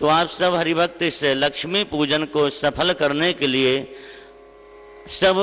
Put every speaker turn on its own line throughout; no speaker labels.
तो आप सब हरिभक्त इस लक्ष्मी पूजन को सफल करने के लिए सब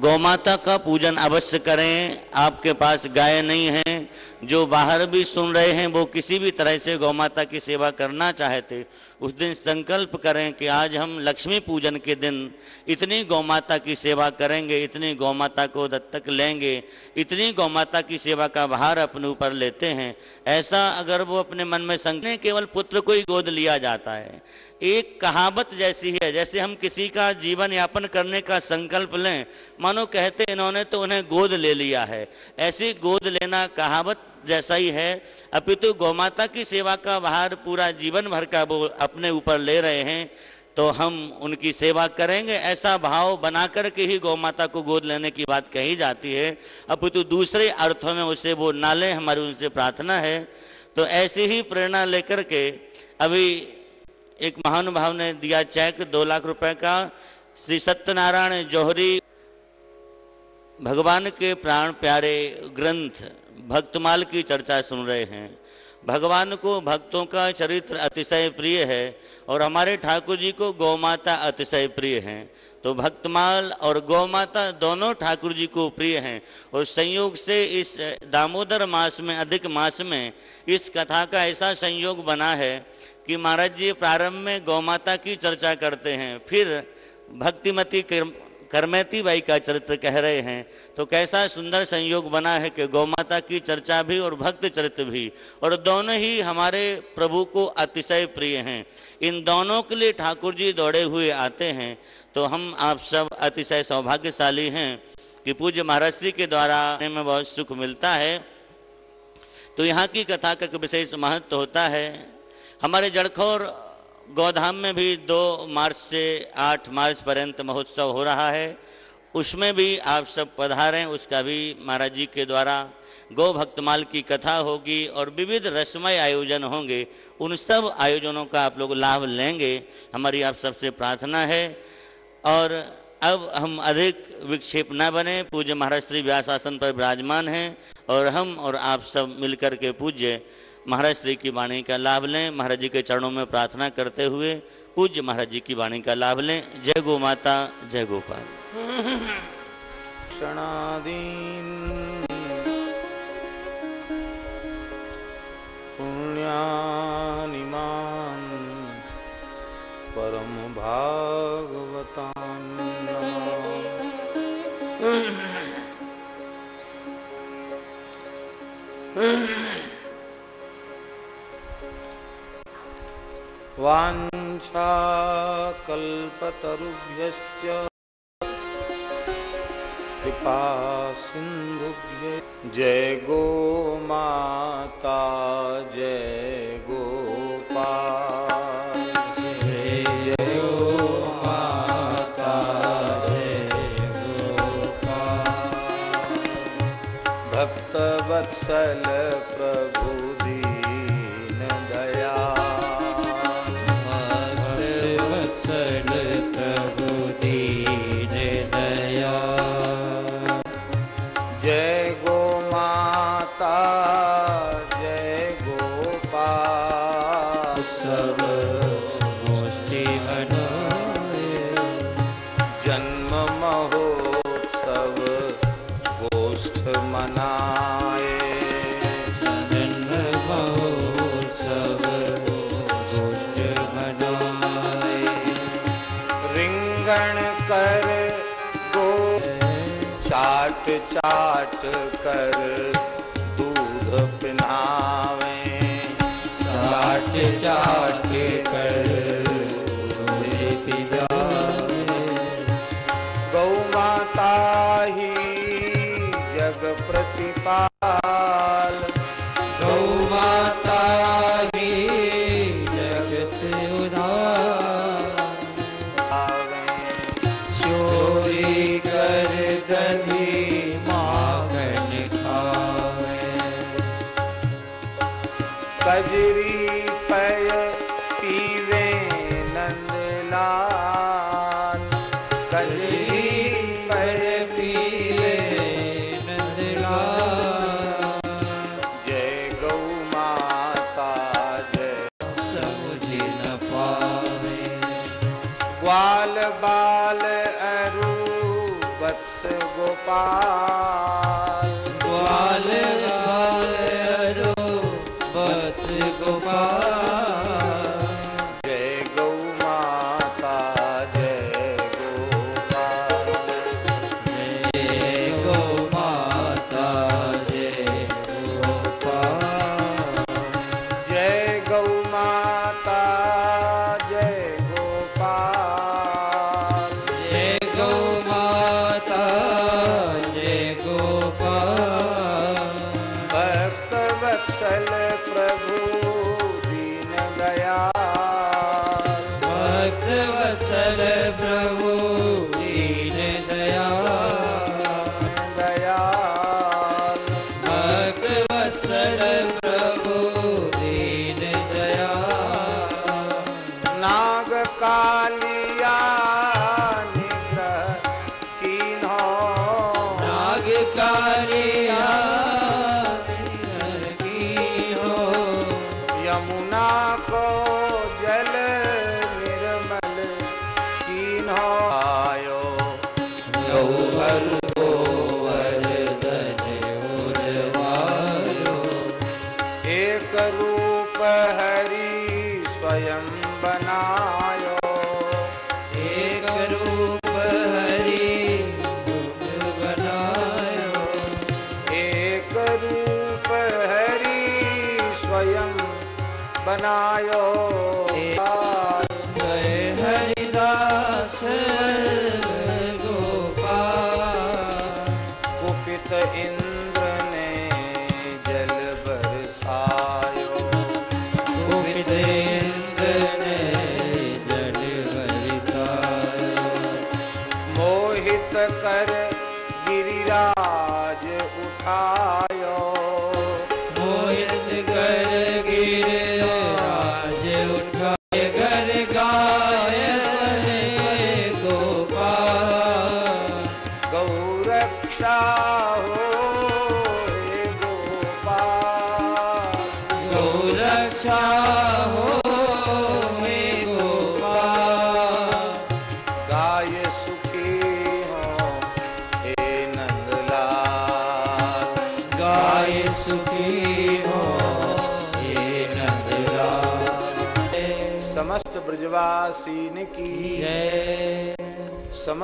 गौमाता का पूजन अवश्य करें। आपके पास गाय नहीं है, जो बाहर भी सुन रहे हैं, वो किसी भी तरह से गौमाता की सेवा करना चाहते, उस दिन संकल्प करें कि आज हम लक्ष्मी पूजन के दिन इतनी गौमाता की सेवा करेंगे, इतनी गौमाता को दत्तक लेंगे, इतनी गौमाता की सेवा का भार अपने ऊपर लेते हैं। ऐसा अगर वो अपने मन में संकल्प केवल पुत्र को ही गोद लिया जाता है। एक कहावत जैसी है, जैसे हम किसी का जीवन यापन करने का संकल्प लें, मानो कहते इन्होंने तो उन्हें गोद ले लिया है। ऐसी गोद लेना कहावत जैसा ही है। अपितु गौमाता की सेवा का भार पूरा जीवन भर का वो अपने ऊपर ले रहे हैं तो हम उनकी सेवा करेंगे। ऐसा भाव बना कर के ही गौ माता को गोद लेने की बात कही जाती है। अपितु दूसरे अर्थों में उसे वो ना लें, हमारी उनसे प्रार्थना है। तो ऐसी ही प्रेरणा लेकर के अभी एक महानुभाव ने दिया चेक, दो लाख रुपए का। श्री सत्यनारायण जौहरी, भगवान के प्राण प्यारे ग्रंथ, भक्तमाल की चर्चा सुन रहे हैं। भगवान को भक्तों का चरित्र अतिशय प्रिय है और हमारे ठाकुर जी को गौ माता अतिशय प्रिय हैं। तो भक्तमाल और गौ माता दोनों ठाकुर जी को प्रिय हैं और संयोग से इस दामोदर मास में, अधिक मास में इस कथा का ऐसा संयोग बना है कि महाराज जी, प्रारंभ में गौ माता की चर्चा करते हैं, फिर भक्तिमती करमैती बाई का चरित्र कह रहे हैं। तो कैसा सुंदर संयोग बना है कि गौ माता की चर्चा भी और भक्त चरित्र भी। और दोनों ही हमारे प्रभु को अतिशय प्रिय हैं। इन दोनों के लिए ठाकुर जी दौड़े हुए आते हैं। तो हम आप सब अतिशय सौभाग्यशाली हैं कि पूज्य महाराज श्री के द्वारा में बहुत सुख मिलता है। तो यहाँ की कथा का विशेष महत्व होता है। हमारे जड़खोर गौधाम में भी दो मार्च से आठ मार्च पर्यंत महोत्सव हो रहा है। उसमें भी आप सब पधारें, उसका भी महाराज जी के द्वारा गौ भक्तमाल की कथा होगी और विविध रसमय आयोजन होंगे। उन सब आयोजनों का आप लोग लाभ लेंगे। हमारी आप सबसे प्रार्थना है। और अब हम अधिक विक्षेप न बने। पूज्य महाराज श्री व्यास आसन पर विराजमान हैं और हम और आप सब मिलकर के पूज्य महाराज श्री की वाणी का लाभ लें। महाराज जी के चरणों में प्रार्थना करते हुए पूज्य महाराज जी की वाणी का लाभ लें। जय गो माता, जय गोपाल
क्षणादीन परम भागवतान् वाञ्छाकल्पतरुभ्यश्च। कृपा सिन्धुभ्य। जय गो माता जय। Hasta बाल अरू वत्स गोपाल।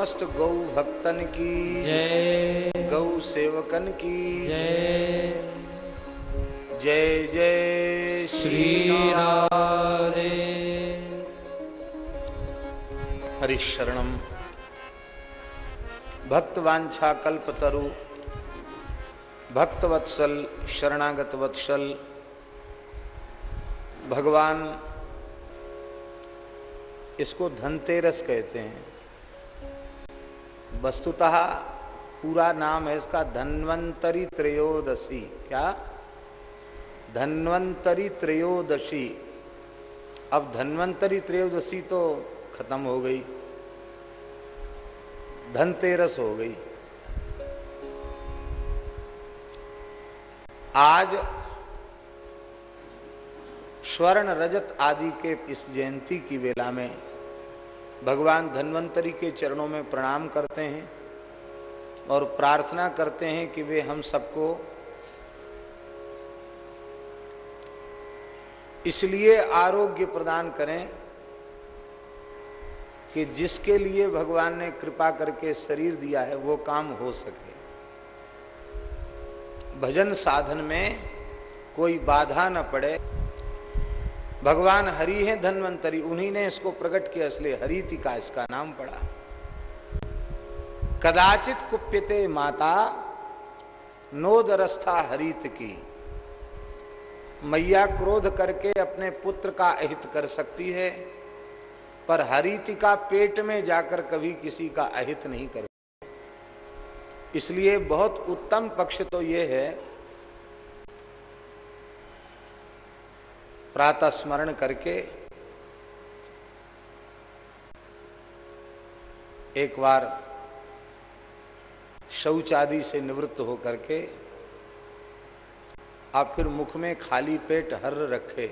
समस्त गौ भक्तन की
जय।
गौ सेवकन की
जय।
जय जय
श्री राधे
हरिशरणम भक्तवांछा कल्पतरु। भक्तवत्सल शरणागत वत्सल भगवान इसको धनतेरस कहते हैं। वस्तुतः पूरा नाम है इसका धन्वंतरी त्रयोदशी। क्या? धन्वंतरी त्रयोदशी। अब धन्वंतरी त्रयोदशी तो खत्म हो गई। धनतेरस हो गई। आज स्वर्ण रजत आदि के इस जयंती की वेला में भगवान धन्वंतरी के चरणों में प्रणाम करते हैं और प्रार्थना करते हैं कि वे हम सबको इसलिए आरोग्य प्रदान करें कि जिसके लिए भगवान ने कृपा करके शरीर दिया है, वो काम हो सके। भजन साधन में कोई बाधा न पड़े। भगवान हरि है, धन्वंतरी, उन्हीं ने इसको प्रकट किया, इसलिए हरिति का इसका नाम पड़ा। कदाचित कुप्यते माता, नोदरस्था हरित की। मैया क्रोध करके अपने पुत्र का अहित कर सकती है, पर हरिति का पेट में जाकर कभी किसी का अहित नहीं कर इसलिए बहुत उत्तम पक्ष तो यह है प्रातः स्मरण करके एक बार शौच आदि से निवृत्त होकर के आप फिर मुख में खाली पेट हर्र रखे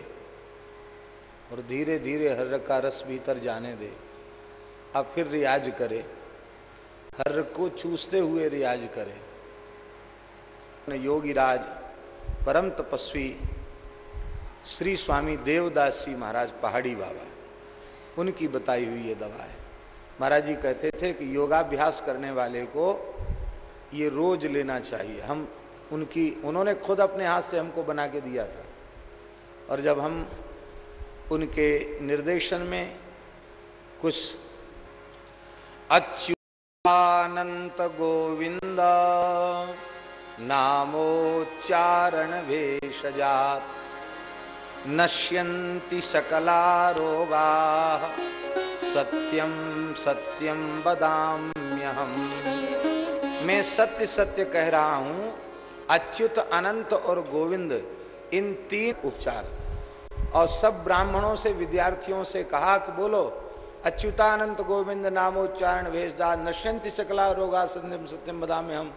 और धीरे धीरे हर्र का रस भीतर जाने दे। आप फिर रियाज करे। हर को चूसते हुए रियाज करे। योगी राज परम तपस्वी श्री स्वामी देवदास जी महाराज पहाड़ी बाबा, उनकी बताई हुई ये दवा है। महाराज जी कहते थे कि योगाभ्यास करने वाले को ये रोज लेना चाहिए। हम उनकी, उन्होंने खुद अपने हाथ से हमको बना के दिया था। और जब हम उनके निर्देशन में कुछ अच्युतानंत गोविंद नामोच्चारण भेषजात नश्यन्ति सकला रोगा सत्यम सत्यम बदाम्यहम मैं सत्य सत्य कह रहा हूँ, अच्युत, अनंत और गोविंद, इन तीन उपचार। और सब ब्राह्मणों से, विद्यार्थियों से कहा कि बोलो, अच्युतानंत गोविंद नामोच्चारण भेजदा नश्यंति सकला रोगा सत्यम सत्यम बदाम हम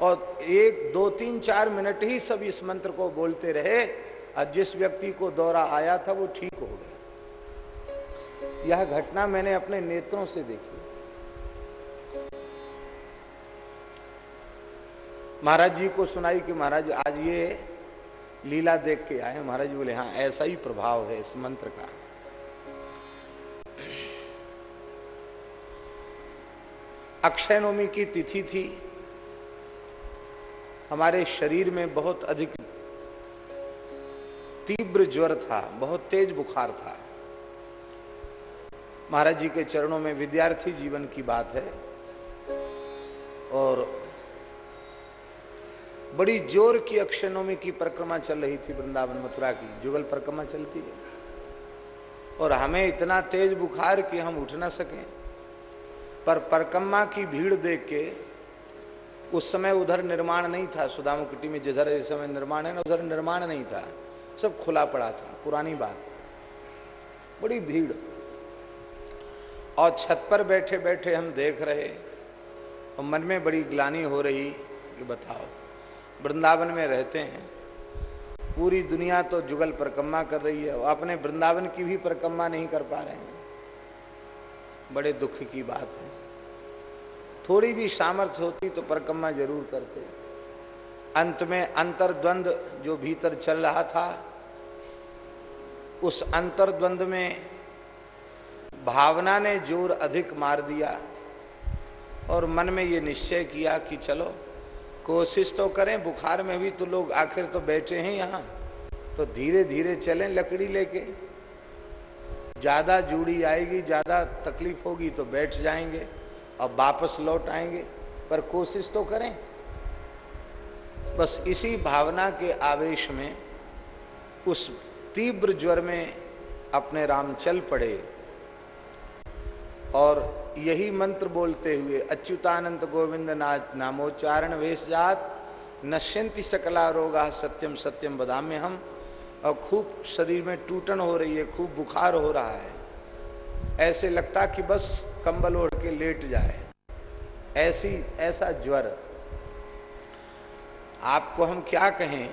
और एक, दो, तीन, चार मिनट ही सब इस मंत्र को बोलते रहे और जिस व्यक्ति को दौरा आया था, वो ठीक हो गया। यह घटना मैंने अपने नेत्रों से देखी। महाराज जी को सुनाई कि महाराज, आज ये लीला देख के आए। महाराज बोले हाँ ऐसा ही प्रभाव है इस मंत्र का। अक्षय नवमी की तिथि थी। हमारे शरीर में बहुत अधिक तीव्र ज्वर था, बहुत तेज बुखार था। महाराज जी के चरणों में विद्यार्थी जीवन की बात है और बड़ी ज़ोर की अक्षनोमी की परिक्रमा चल रही थी वृंदावन मथुरा की। जुगल परिक्रमा चलती है और हमें इतना तेज बुखार कि हम उठ ना सके। पर परिक्रमा की भीड़ देख के उस समय उधर निर्माण नहीं था। सुदामा कुटी में जिधर इस समय निर्माण है ना, उधर निर्माण नहीं था। सब खुला पड़ा था, पुरानी बात। बड़ी भीड़। और छत पर बैठे बैठे हम देख रहे। और मन में बड़ी ग्लानी हो रही कि बताओ, वृंदावन में रहते हैं। पूरी दुनिया तो जुगल परिक्रमा कर रही है। और अपने वृंदावन की भी परिक्रमा नहीं कर पा रहे हैं। बड़े दुख की बात है। थोड़ी भी सामर्थ्य होती तो परिक्रमा ज़रूर करते। अंत में अंतर्द्वंद जो भीतर चल रहा था, उस अंतर्द्वंद में भावना ने ज़ोर अधिक मार दिया और मन में ये निश्चय किया कि चलो, कोशिश तो करें, बुखार में भी तो लोग आखिर तो बैठे हैं यहाँ तो धीरे धीरे चलें लकड़ी लेके। ज़्यादा जूड़ी आएगी, ज़्यादा तकलीफ़ होगी तो बैठ जाएँगे और वापस लौट आएँगे, पर कोशिश तो करें। बस इसी भावना के आवेश में उस तीव्र ज्वर में अपने राम चल पड़े। और यही मंत्र बोलते हुए अच्युतानंद गोविंद ना नामोच्चारण वेश जात, नश्यंति सकला रोगा सत्यम सत्यम बदाम्य हम। और खूब शरीर में टूटन हो रही है, खूब बुखार हो रहा है। ऐसे लगता कि बस कंबल ओढ़ के लेट जाए। ऐसी, ऐसा ज्वर आपको हम क्या कहें?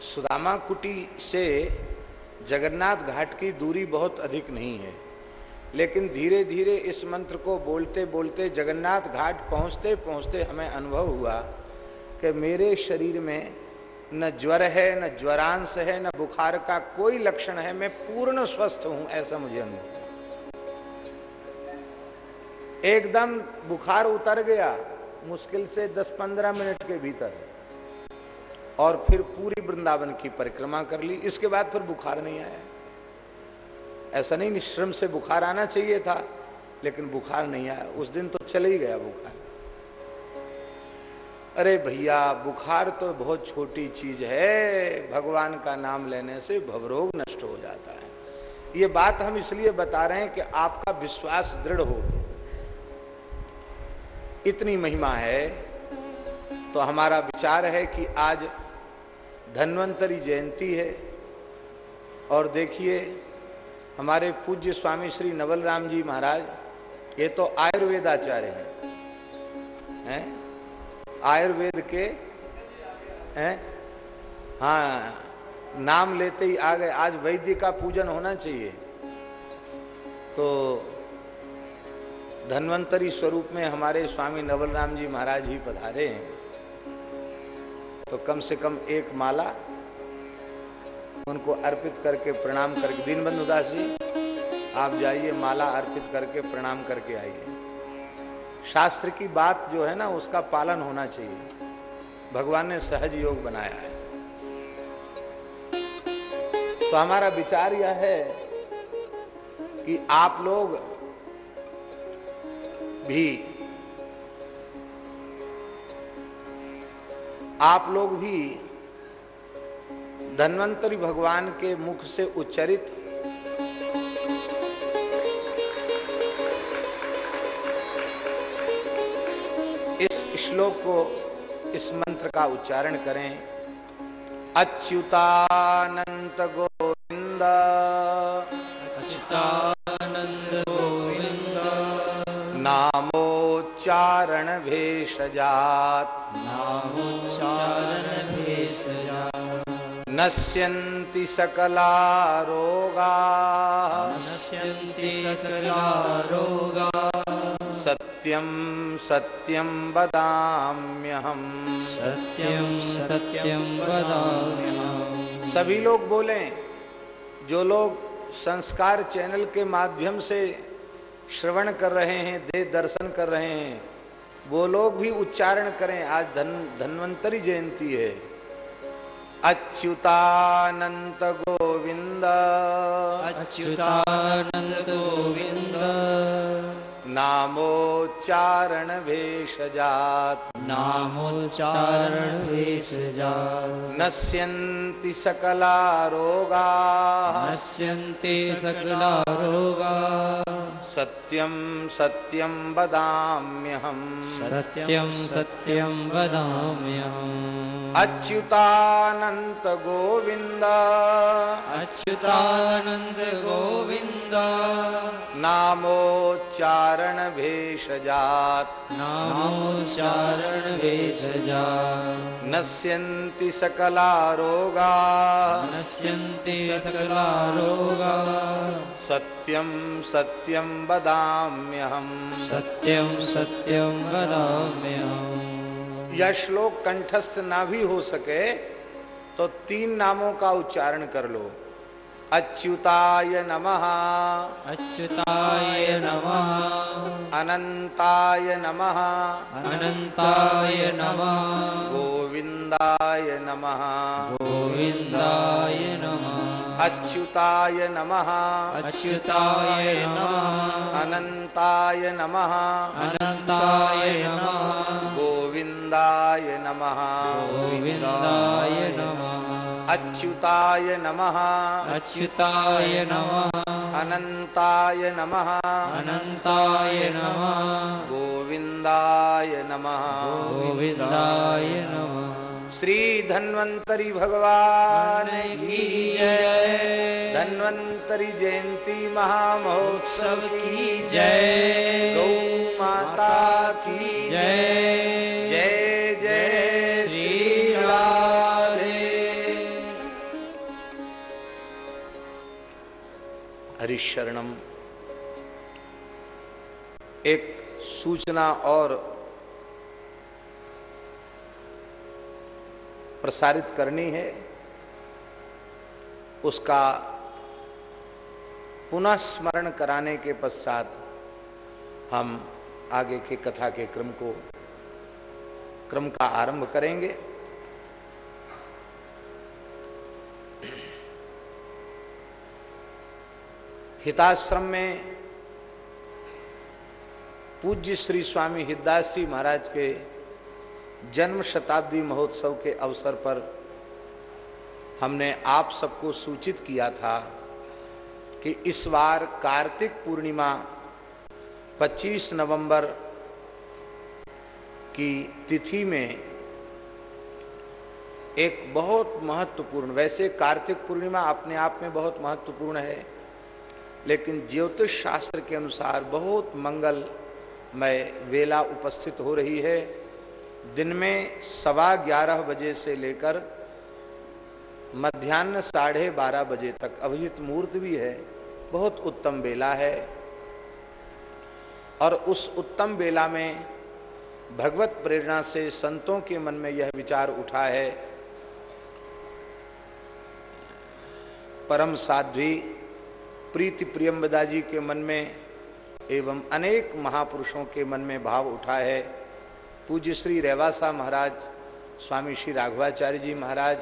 सुदामा कुटी से जगन्नाथ घाट की दूरी बहुत अधिक नहीं है। लेकिन धीरे धीरे इस मंत्र को बोलते बोलते जगन्नाथ घाट पहुँचते पहुँचते हमें अनुभव हुआ कि मेरे शरीर में न ज्वर है, न ज्वरांश है, न बुखार का कोई लक्षण है। मैं पूर्ण स्वस्थ हूँ, ऐसा मुझे अनुभव एकदम बुखार उतर गया। मुश्किल से 10-15 मिनट के भीतर। और फिर पूरी वृंदावन की परिक्रमा कर ली। इसके बाद फिर बुखार नहीं आया। ऐसा नहीं निश्रम से बुखार आना चाहिए था, लेकिन बुखार नहीं आया। उस दिन तो चले ही गया बुखार। अरे भैया, बुखार तो बहुत छोटी चीज़ है। भगवान का नाम लेने से भवरोग नष्ट हो जाता है। ये बात हम इसलिए बता रहे हैं कि आपका विश्वास दृढ़ हो। इतनी महिमा है तो हमारा विचार है कि आज धन्वंतरी जयंती है। और देखिए, हमारे पूज्य स्वामी श्री नवल राम जी महाराज, ये तो आयुर्वेदाचार्य हैं। हैं? आयुर्वेद के, हैं? हाँ नाम लेते ही आ गए। आज वैद्य का पूजन होना चाहिए। तो धन्वंतरी स्वरूप में हमारे स्वामी नवल राम जी महाराज ही पधारे हैं। तो कम से कम एक माला उनको अर्पित करके प्रणाम करके, दीनबंधु दास जी आप जाइए, माला अर्पित करके प्रणाम करके आइए। शास्त्र की बात जो है ना, उसका पालन होना चाहिए। भगवान ने सहज योग बनाया है। तो हमारा विचार यह है कि आप लोग भी। आप लोग भी धन्वंतरी भगवान के मुख से उच्चरित। इस श्लोक को, इस मंत्र का उच्चारण करें। अच्युतानंत गोविंद।
अच्युतानंद
नामोच्चारण भेषजात
नामोच्चारण भेषजा
नश्यन्ति सकला रोगा
नश्यन्ति सकला रोगा
सत्यम सत्यम वदाम्यहम।
सत्यं सत्यं वदाम्यहम्।
सभी लोग बोलें जो लोग संस्कार चैनल के माध्यम से श्रवण कर रहे हैं दे दर्शन कर रहे हैं। वो लोग भी उच्चारण करें। आज धन धन्वंतरी जयंती है। अच्युतानंत गोविंद।
अच्युतानंद गोविंद।
नामोच्चारण भेषजात
नामोच्चारण भेषजा
नश्यन्ति सकला रोगा।
नश्यन्ते सकला रोगा।
सत्यम सत्यम वदाम्यहम।
सत्यं सत्यं वदाम्यहम्।
अच्युतानंत गोविंद
अच्युतानन्द गोविन्द।
नामोच्चारण भेषजात
नामोच्चारण भेषजा
नश्यन्ति सकला रोगा
नश्यन्ते सकला रोगा
सत्यम सत्यम वदाम्यहम।
सत्यम सत्यं वदाम्यहम्।
यह श्लोक कंठस्थ ना भी हो सके तो तीन नामों का उच्चारण कर लो। अच्युताय नमः।
अच्युताय नमः।
अनंताय नमः।
अनन्ताय नमः।
गोविंदाय नमः।
गोविन्दाय नमः।
अच्युताय नमः।
अच्युताय नमः।
अनंताय नमः।
अनन्ताय नमः।
गोविंदाय नमः।
गोविन्दाय नमः।
अच्युताय नमः।
अच्युताय नमः।
अनंताय नमः।
अनन्ताय नमः।
गोविंदाय नमः।
गोविन्दाय नमः।
श्री धन्वंतरी भगवान।
की जय।
धन्वंतरी जयंती महामहोत्सव
की जय।
गौ माता की
जय।
जय जय
श्री
राधे। हरिशरणम। एक सूचना और प्रसारित करनी है, उसका पुनः स्मरण कराने के पश्चात हम आगे के कथा के क्रम को, क्रम का आरंभ करेंगे। हिताश्रम में पूज्य श्री स्वामी हिदास जी महाराज के जन्म शताब्दी महोत्सव के अवसर पर हमने आप सबको सूचित किया था कि इस बार कार्तिक पूर्णिमा 25 नवंबर की तिथि में एक बहुत महत्वपूर्ण, वैसे कार्तिक पूर्णिमा अपने आप में बहुत महत्वपूर्ण है, लेकिन ज्योतिष शास्त्र के अनुसार बहुत मंगलमय वेला उपस्थित हो रही है। दिन में सवा ग्यारह बजे से लेकर मध्यान्ह साढ़े बारह बजे तक अभिजित मुहूर्त भी है, बहुत उत्तम बेला है। और उस उत्तम बेला में भगवत प्रेरणा से संतों के मन में यह विचार उठा है, परम साध्वी प्रीति प्रियम्बदा जी के मन में एवं अनेक महापुरुषों के मन में भाव उठा है। पूज्य श्री रेवासा महाराज, स्वामी श्री राघवाचार्य जी महाराज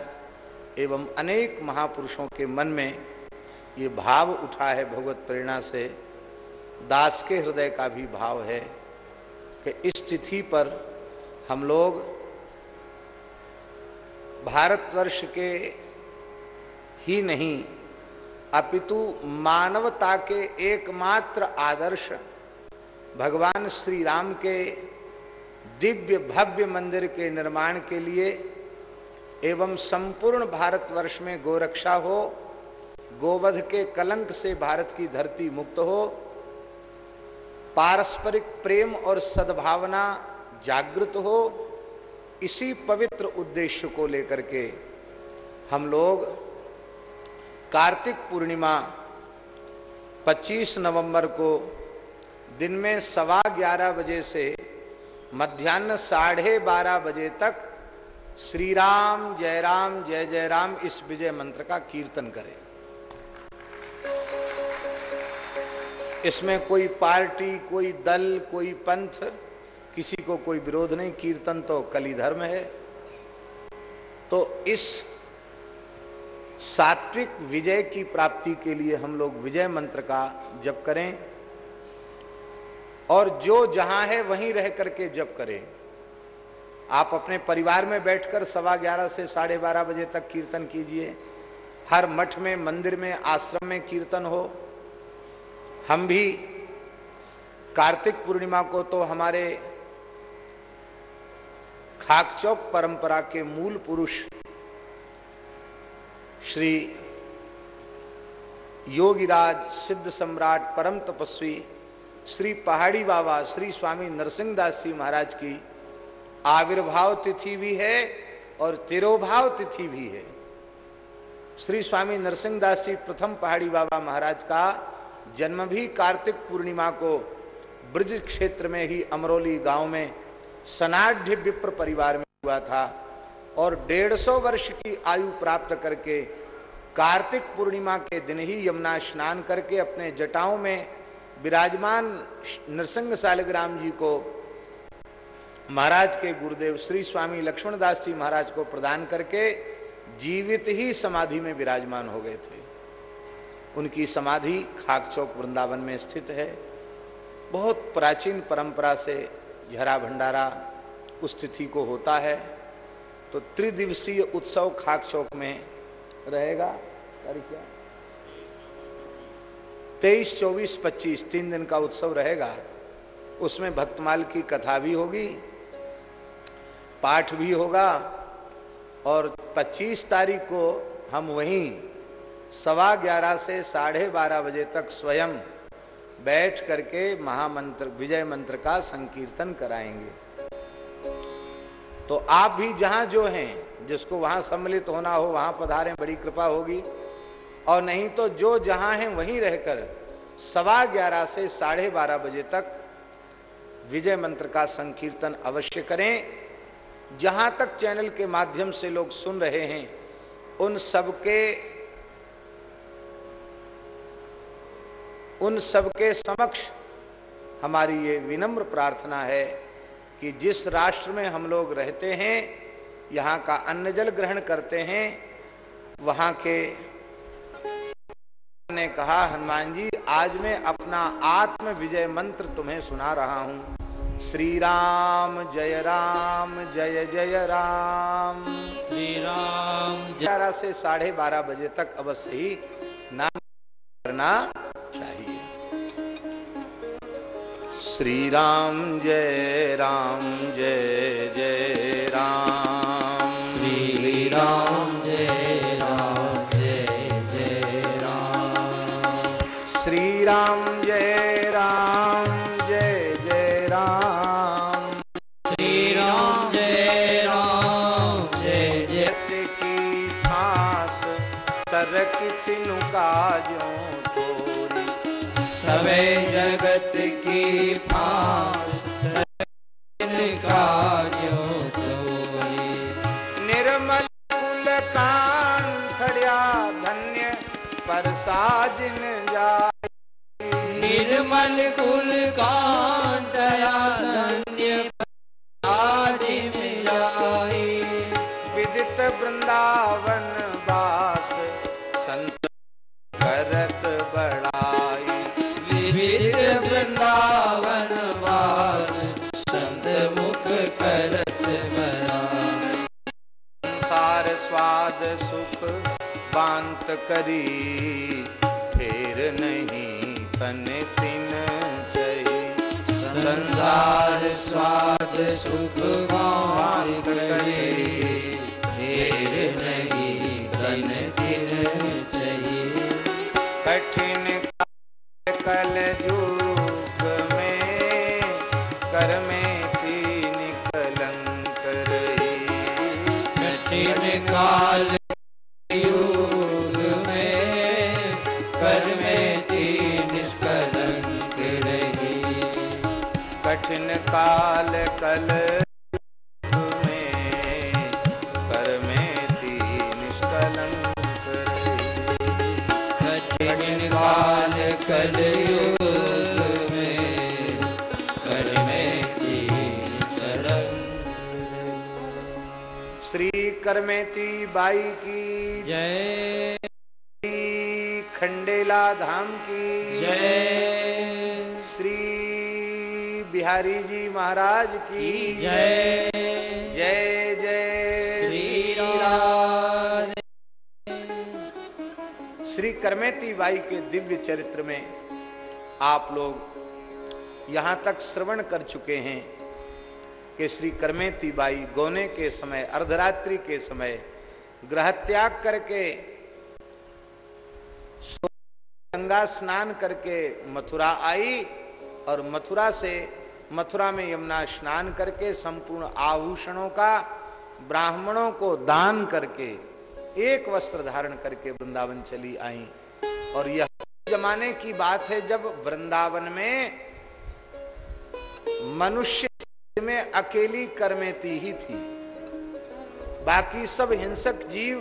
एवं अनेक महापुरुषों के मन में ये भाव उठा है भगवत प्रेरणा से, दास के हृदय का भी भाव है कि इस तिथि पर हम लोग भारतवर्ष के ही नहीं, अपितु मानवता के एकमात्र आदर्श भगवान श्री राम के दिव्य भव्य मंदिर के निर्माण के लिए एवं संपूर्ण भारतवर्ष में गोरक्षा हो, गोवध के कलंक से भारत की धरती मुक्त हो, पारस्परिक प्रेम और सद्भावना जागृत हो, इसी पवित्र उद्देश्य को लेकर के हम लोग कार्तिक पूर्णिमा 25 नवंबर को दिन में सवा ग्यारह बजे से मध्यान्ह साढ़े बारह बजे तक श्री राम जय राम जय जय राम इस विजय मंत्र का कीर्तन करें। इसमें कोई पार्टी, कोई दल, कोई पंथ, किसी को कोई विरोध नहीं, कीर्तन तो कली धर्म है। तो इस सात्विक विजय की प्राप्ति के लिए हम लोग विजय मंत्र का जप करें। और जो जहाँ है वहीं रह करके जप करें। आप अपने परिवार में बैठकर सवा ग्यारह से साढ़े बारह बजे तक कीर्तन कीजिए। हर मठ में, मंदिर में, आश्रम में कीर्तन हो। हम भी कार्तिक पूर्णिमा को तो हमारे खाकचौक परंपरा के मूल पुरुष श्री योगीराज सिद्ध सम्राट परम तपस्वी श्री पहाड़ी बाबा श्री स्वामी नरसिंह दास जी महाराज की आविर्भाव तिथि भी है और तिरोभाव तिथि भी है। श्री स्वामी नरसिंह दास जी प्रथम पहाड़ी बाबा महाराज का जन्म भी कार्तिक पूर्णिमा को ब्रज क्षेत्र में ही अमरोली गाँव में सनाढ़ विप्र परिवार में हुआ था और डेढ़ सौ वर्ष की आयु प्राप्त करके कार्तिक पूर्णिमा के दिन ही यमुना स्नान करके अपने जटाओं में विराजमान नरसिंह सालग्राम जी को महाराज के गुरुदेव श्री स्वामी लक्ष्मण दास जी महाराज को प्रदान करके जीवित ही समाधि में विराजमान हो गए थे। उनकी समाधि खाक चौक वृंदावन में स्थित है। बहुत प्राचीन परंपरा से झरा भंडारा उस तिथि को होता है। तो त्रिदिवसीय उत्सव खाक चौक में रहेगा। तारीख क्या। तेईस, चौबीस, पच्चीस, तीन दिन का उत्सव रहेगा। उसमें भक्तमाल की कथा भी होगी, पाठ भी होगा, और 25 तारीख को हम वहीं सवा ग्यारह से साढ़े बारह बजे तक स्वयं बैठ करके महामंत्र, विजय मंत्र का संकीर्तन कराएँगे। तो आप भी जहाँ जो हैं, जिसको वहाँ सम्मिलित होना हो, वहाँ पधारें, बड़ी कृपा होगी। और नहीं तो जो जहाँ हैं वहीं रहकर सवा ग्यारह से साढ़े बारह बजे तक विजय मंत्र का संकीर्तन अवश्य करें। जहाँ तक चैनल के माध्यम से लोग सुन रहे हैं, उन सबके उन सबके समक्ष हमारी ये विनम्र प्रार्थना है कि जिस राष्ट्र में हम लोग रहते हैं, यहाँ का अन्न जल ग्रहण करते हैं, वहाँ के ने कहा हनुमान जी आज मैं अपना आत्म विजय मंत्र तुम्हें सुना रहा हूँ। श्री राम जय राम जय जय राम।
श्री राम
ग्यारह से साढ़े बारह बजे तक अवश्य ही नाम करना चाहिए। श्री राम जय राम जय जय
श्री राम जय राम जय जय राम।
श्री राम जय राम जय जय। की खास तरक तिनु काजों तोरी।
सवे जगत की फांस
निर्मल कुल
कांटया धन्य में जाई
विदित वृंदावन वास संत करत बड़ाई।
विविध वृंदावन वास संत मुख करत बड़ा
संसार स्वाद सुख बांत करी।
संसार स्वाद सुख मान करे। देर नहीं तन दिन
करमेती बाई की।
जय।
श्री खंडेला धाम की।
जय।
श्री बिहारी जी महाराज की।
जय।
जय जय।
श्री राम
श्री करमेती बाई के दिव्य चरित्र में आप लोग यहाँ तक श्रवण कर चुके हैं। कि श्री करमेती बाई, गोने के समय, अर्धरात्रि के समय, ग्रह त्याग करके, गंगा स्नान करके मथुरा आई और मथुरा से, मथुरा में यमुना स्नान करके संपूर्ण आभूषणों का, ब्राह्मणों को दान करके, एक वस्त्र धारण करके वृंदावन चली आई। और यह जमाने की बात है जब वृंदावन में मनुष्य में अकेली करमेती ही थी। बाकी सब हिंसक जीव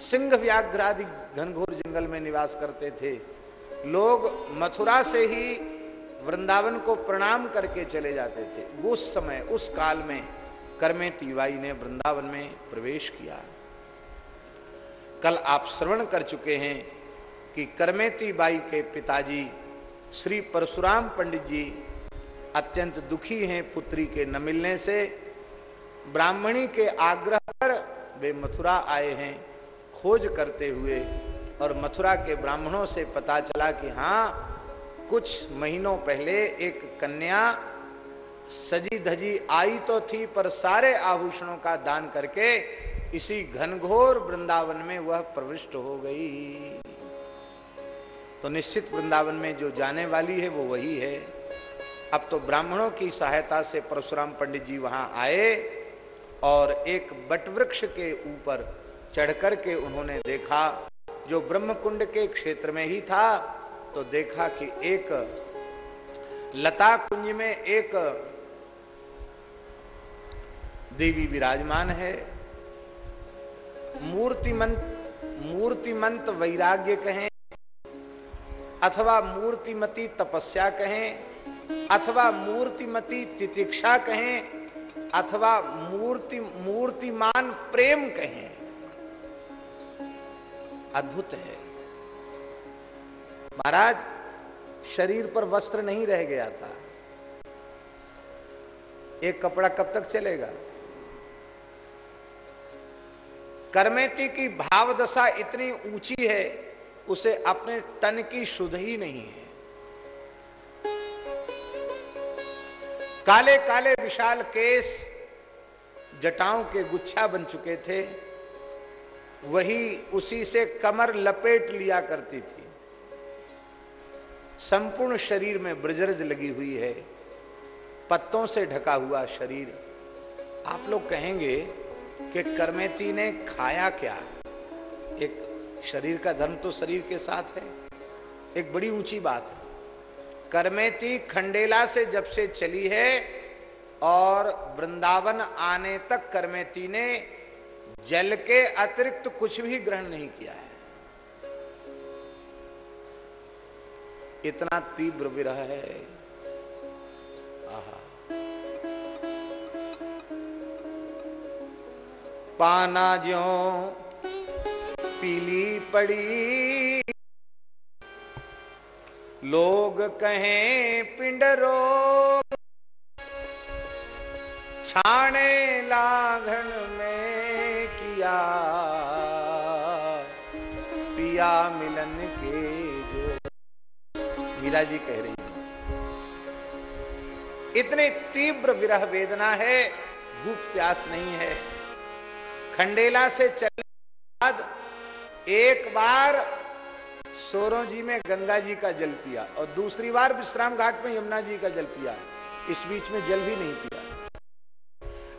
सिंह व्याघ्र आदि घनघोर जंगल में निवास करते थे। लोग मथुरा से ही वृंदावन को प्रणाम करके चले जाते थे। उस समय, उस काल में करमेती बाई ने वृंदावन में प्रवेश किया। कल आप श्रवण कर चुके हैं कि करमेती बाई के पिताजी श्री परशुराम पंडित जी अत्यंत दुखी हैं पुत्री के न मिलने से। ब्राह्मणी के आग्रह पर वे मथुरा आए हैं, खोज करते हुए। और मथुरा के ब्राह्मणों से पता चला कि हाँ कुछ महीनों पहले एक कन्या सजी धजी आई तो थी, पर सारे आभूषणों का दान करके इसी घनघोर वृंदावन में वह प्रविष्ट हो गई। तो निश्चित वृंदावन में जो जाने वाली है, वो वही है। अब तो ब्राह्मणों की सहायता से परशुराम पंडित जी वहाँ आए और एक बटवृक्ष के ऊपर चढ़कर के उन्होंने देखा, जो ब्रह्मकुंड के क्षेत्र में ही था तो देखा कि एक लता कुंज में एक देवी विराजमान है। मूर्तिमंत मूर्तिमंत वैराग्य कहें, अथवा मूर्तिमती तपस्या कहें अथवा मूर्तिमती तितिक्षा कहें, अथवा मूर्ति, मूर्तिमान प्रेम कहें। अद्भुत है। महाराज, शरीर पर वस्त्र नहीं रह गया था। एक कपड़ा कब तक चलेगा? कर्मेती की भावदशा इतनी ऊँची है, उसे अपने तन की शुद्ध ही नहीं है। काले काले विशाल केस जटाओं के गुच्छा बन चुके थे। वही उसी से कमर लपेट लिया करती थी। संपूर्ण शरीर में ब्रजरज लगी हुई है। पत्तों से ढका हुआ शरीर। आप लोग कहेंगे कि कर्मेती ने खाया क्या? एक शरीर का धर्म तो शरीर के साथ है। एक बड़ी ऊँची बात है। करमेती खंडेला से जब से चली है और वृंदावन आने तक करमेती ने जल के अतिरिक्त कुछ भी ग्रहण नहीं किया है। इतना तीव्र विरह है। पाना ज्यो पीली पड़ी लोग कहें पिंड रोग छाने लाघन में किया। पिया मिलन के जो। मीरा जी कह रही इतने तीव्र विरह वेदना है, भूख प्यास नहीं है। खंडेला से चलने बाद एक बार सोरों जी में गंगा जी का जल पिया और दूसरी बार विश्राम घाट में यमुना जी का जल पिया। इस बीच में जल भी नहीं पिया।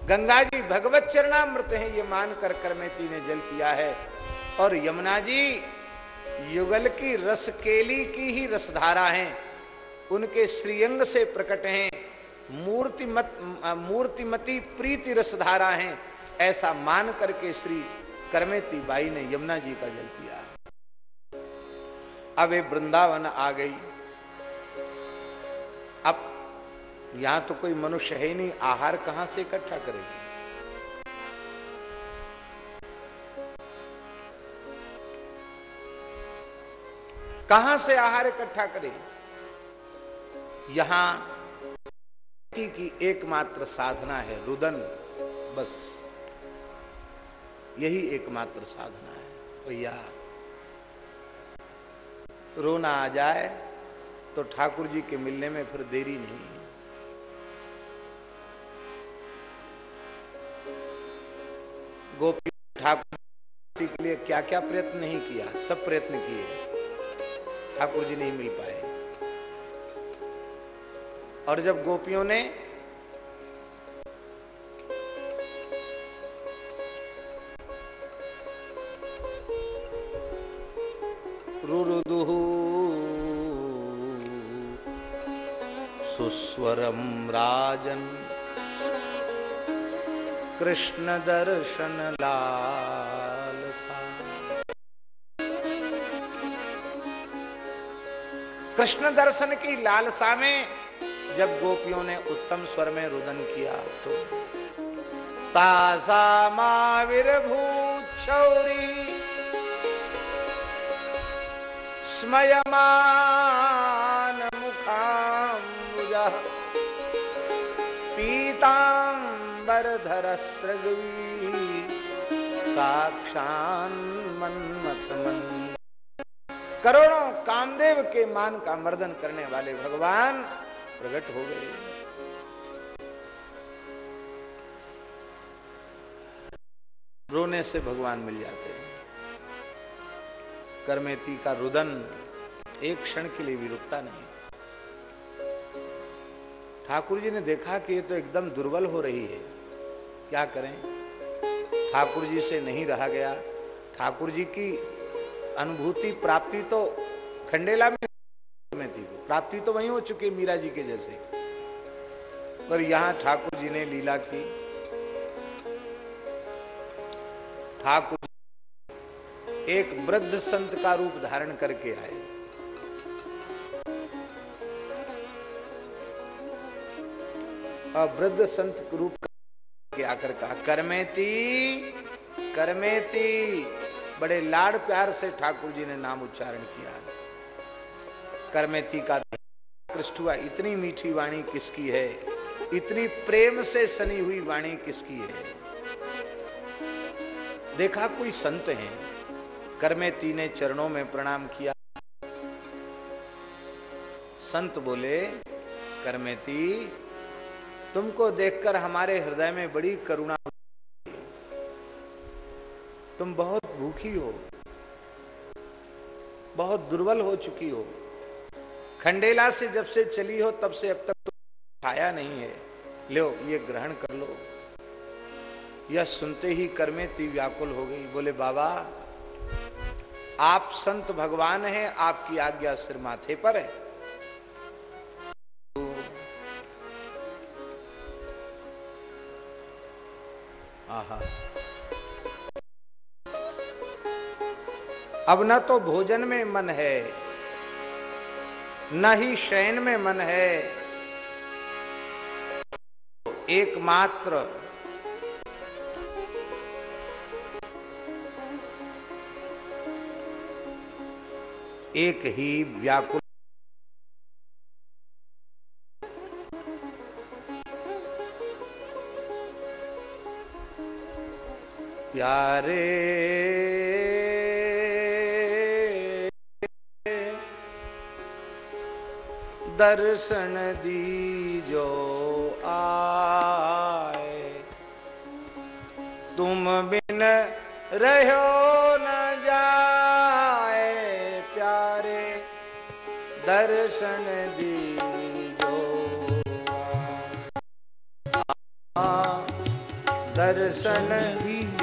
गंगा जी, भगवत चरणामृत है, ये मान कर करमेती ने जल पिया है। और यमुना जी, युगल की रस केली की ही रसधारा है। उनके श्रीअंग से प्रकट हैं। मूर्तिमत मूर्तिमती प्रीति रसधारा हैं। ऐसा मान करके श्री करमेती बाई ने यमुना जी का जल पिया। अब ये वृंदावन आ गई। अब यहाँ तो कोई मनुष्य है ही नहीं, आहार कहाँ से इकट्ठा करेगी कहाँ से आहार इकट्ठा करे? यहाँ की एकमात्र साधना है रुदन, बस। यही एकमात्र साधना है। भैया रोना आ जाए तो ठाकुर जी के मिलने में फिर देरी नहीं। गोपी ठाकुर के लिए क्या क्या प्रयत्न नहीं किया, सब प्रयत्न किए। ठाकुर जी नहीं मिल पाए। और जब गोपियों ने रुरुदुः। सुस्वरम राजन। कृष्ण दर्शन लाल कृष्ण दर्शन की लालसा में जब गोपियों ने उत्तम स्वर में रुदन किया तो तासा माविर भूछौरी स्मयमान मुखाम्बुजः पीताम्बरधर सृगवी साक्षान मन्मथ मन करोड़ों कामदेव के मान का मर्दन करने वाले भगवान प्रकट हो गए। रोने से भगवान मिल जाते हैं। करमेती का रुदन एक क्षण के लिए भी रुकता नहीं। ठाकुर जी ने देखा कि ये तो एकदम दुर्बल हो रही है। क्या करें? ठाकुर जी से नहीं रहा गया। ठाकुर जी की अनुभूति, प्राप्ति तो खंडेला में थी प्राप्ति तो वहीं हो चुकी मीरा जी के जैसे। पर यहाँ ठाकुर जी ने लीला की। ठाकुर एक वृद्ध संत का रूप धारण करके आए। वृद्ध संत रूप के आकर कहा, करमेती करमेती, बड़े लाड़ प्यार से ठाकुर जी ने नाम उच्चारण किया करमेती का हुआ इतनी मीठी वाणी किसकी है? इतनी प्रेम से सनी हुई वाणी किसकी है? देखा, कोई संत हैं। करमेती ने चरणों में प्रणाम किया। संत बोले करमेती तुमको देखकर हमारे हृदय में बड़ी करुणा तुम बहुत भूखी हो, बहुत दुर्बल हो चुकी हो। खंडेला से जब से चली हो, तब से अब तक तो खाया नहीं है। लो, ये ग्रहण कर लो। यह सुनते ही करमेती व्याकुल हो गई। बोले, बाबा आप संत भगवान हैं, आपकी आज्ञा सिर माथे पर है। आहा। अब न तो भोजन में मन है, न ही शयन में मन है। तो एकमात्र एक ही व्याकुल। प्यारे। दर्शन दीजो आए। तुम बिन रहो दर्शन दीजो। दर्शन दी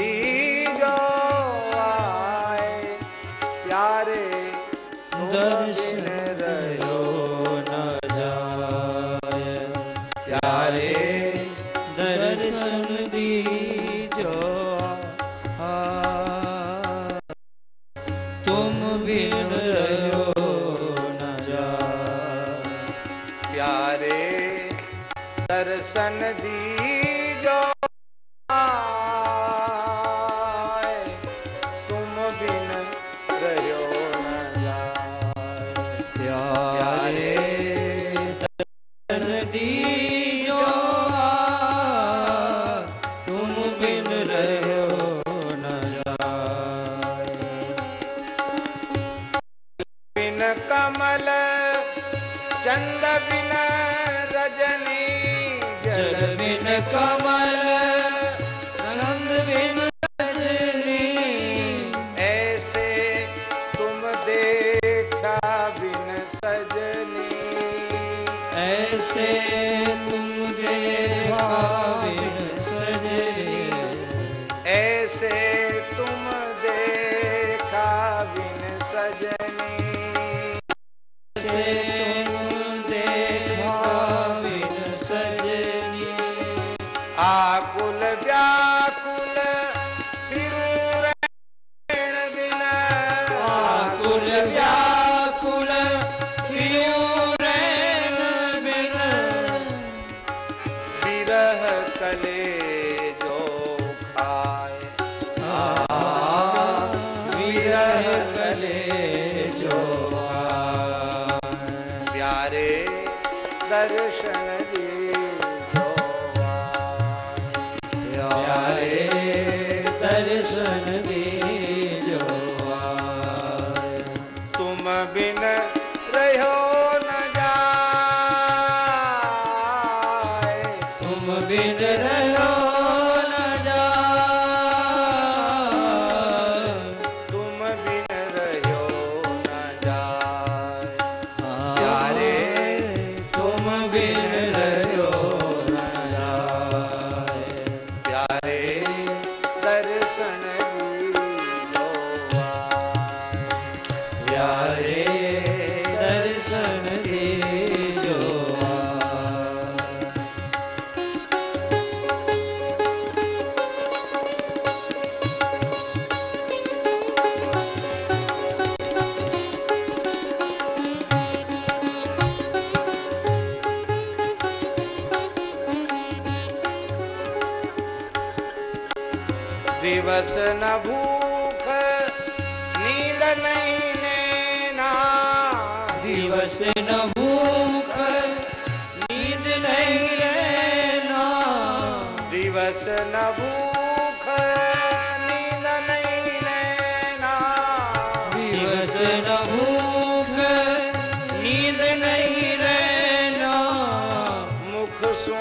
सू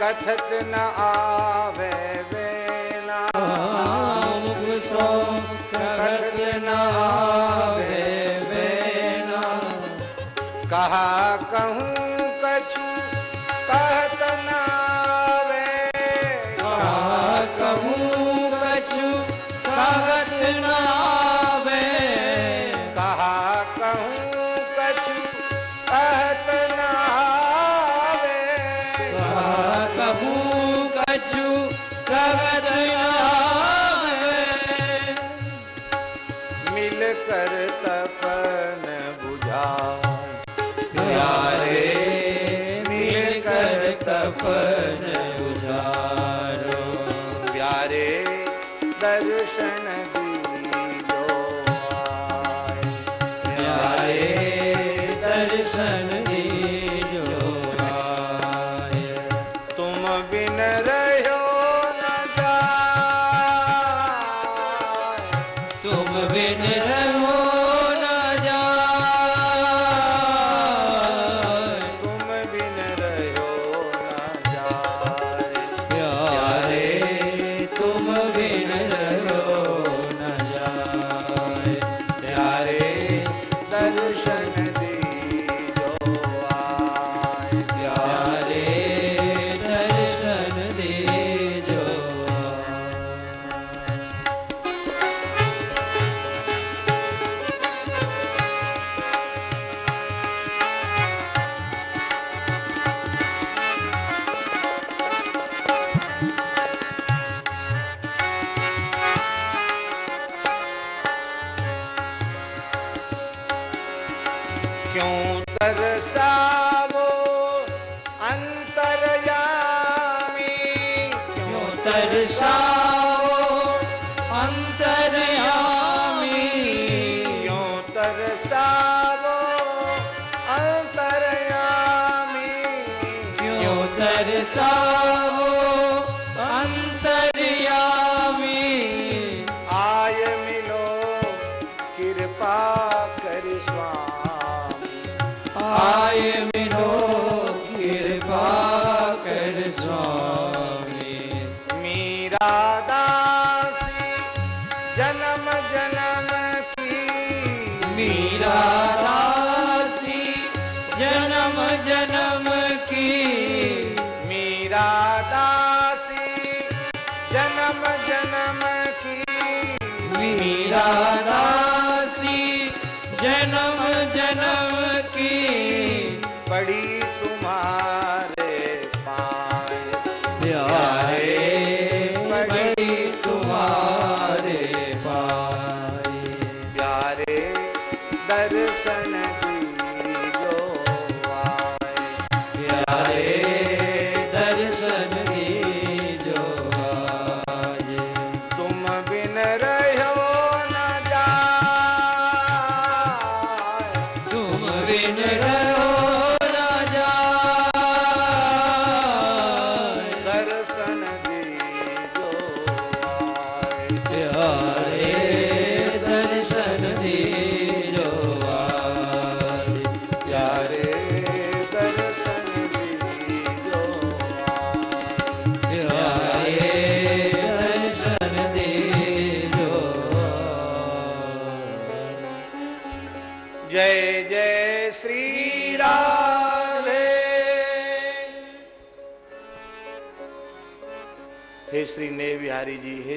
कथत न आवे वेला।
मुख कथत न आवे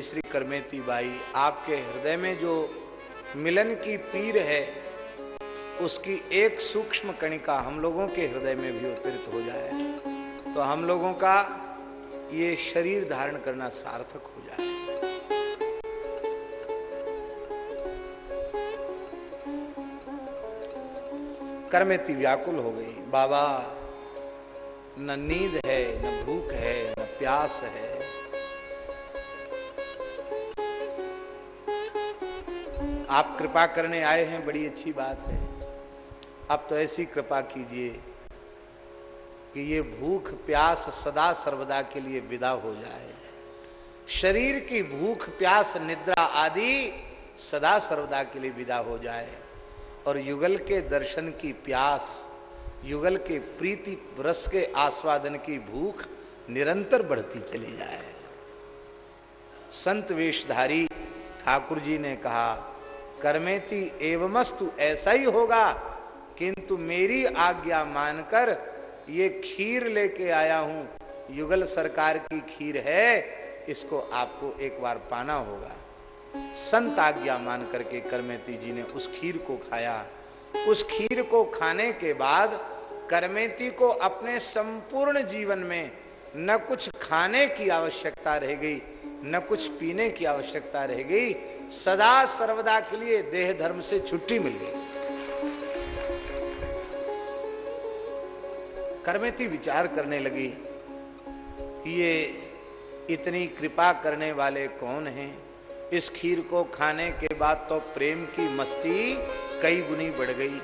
श्री करमेती बाई, आपके हृदय में जो मिलन की पीर है, उसकी एक सूक्ष्म कणिका हम लोगों के हृदय में भी उत्तरित हो जाए तो हम लोगों का ये शरीर धारण करना सार्थक हो जाए। करमेती व्याकुल हो गई। बाबा, न नींद है, न भूख है, न प्यास है आप कृपा करने आए हैं, बड़ी अच्छी बात है। आप तो ऐसी कृपा कीजिए कि ये भूख प्यास सदा सर्वदा के लिए विदा हो जाए। शरीर की भूख, प्यास, निद्रा आदि सदा सर्वदा के लिए विदा हो जाए। और युगल के दर्शन की प्यास, युगल के प्रीति रस के आस्वादन की भूख निरंतर बढ़ती चली जाए। संत वेशधारी ठाकुर जी ने कहा कर्मेति एवमस्तु, ऐसा ही होगा। किंतु मेरी आज्ञा मानकर ये खीर लेके आया हूँ। युगल सरकार की खीर है, इसको आपको एक बार पाना होगा। संत आज्ञा मान करके करमेती जी ने उस खीर को खाया। उस खीर को खाने के बाद करमेती को अपने संपूर्ण जीवन में न कुछ खाने की आवश्यकता रह गई, न कुछ पीने की आवश्यकता रह गई सदा सर्वदा के लिए देह धर्म से छुट्टी मिल गई। करमेती विचार करने लगी कि ये इतनी कृपा करने वाले कौन हैं? इस खीर को खाने के बाद तो प्रेम की मस्ती कई गुनी बढ़ गई।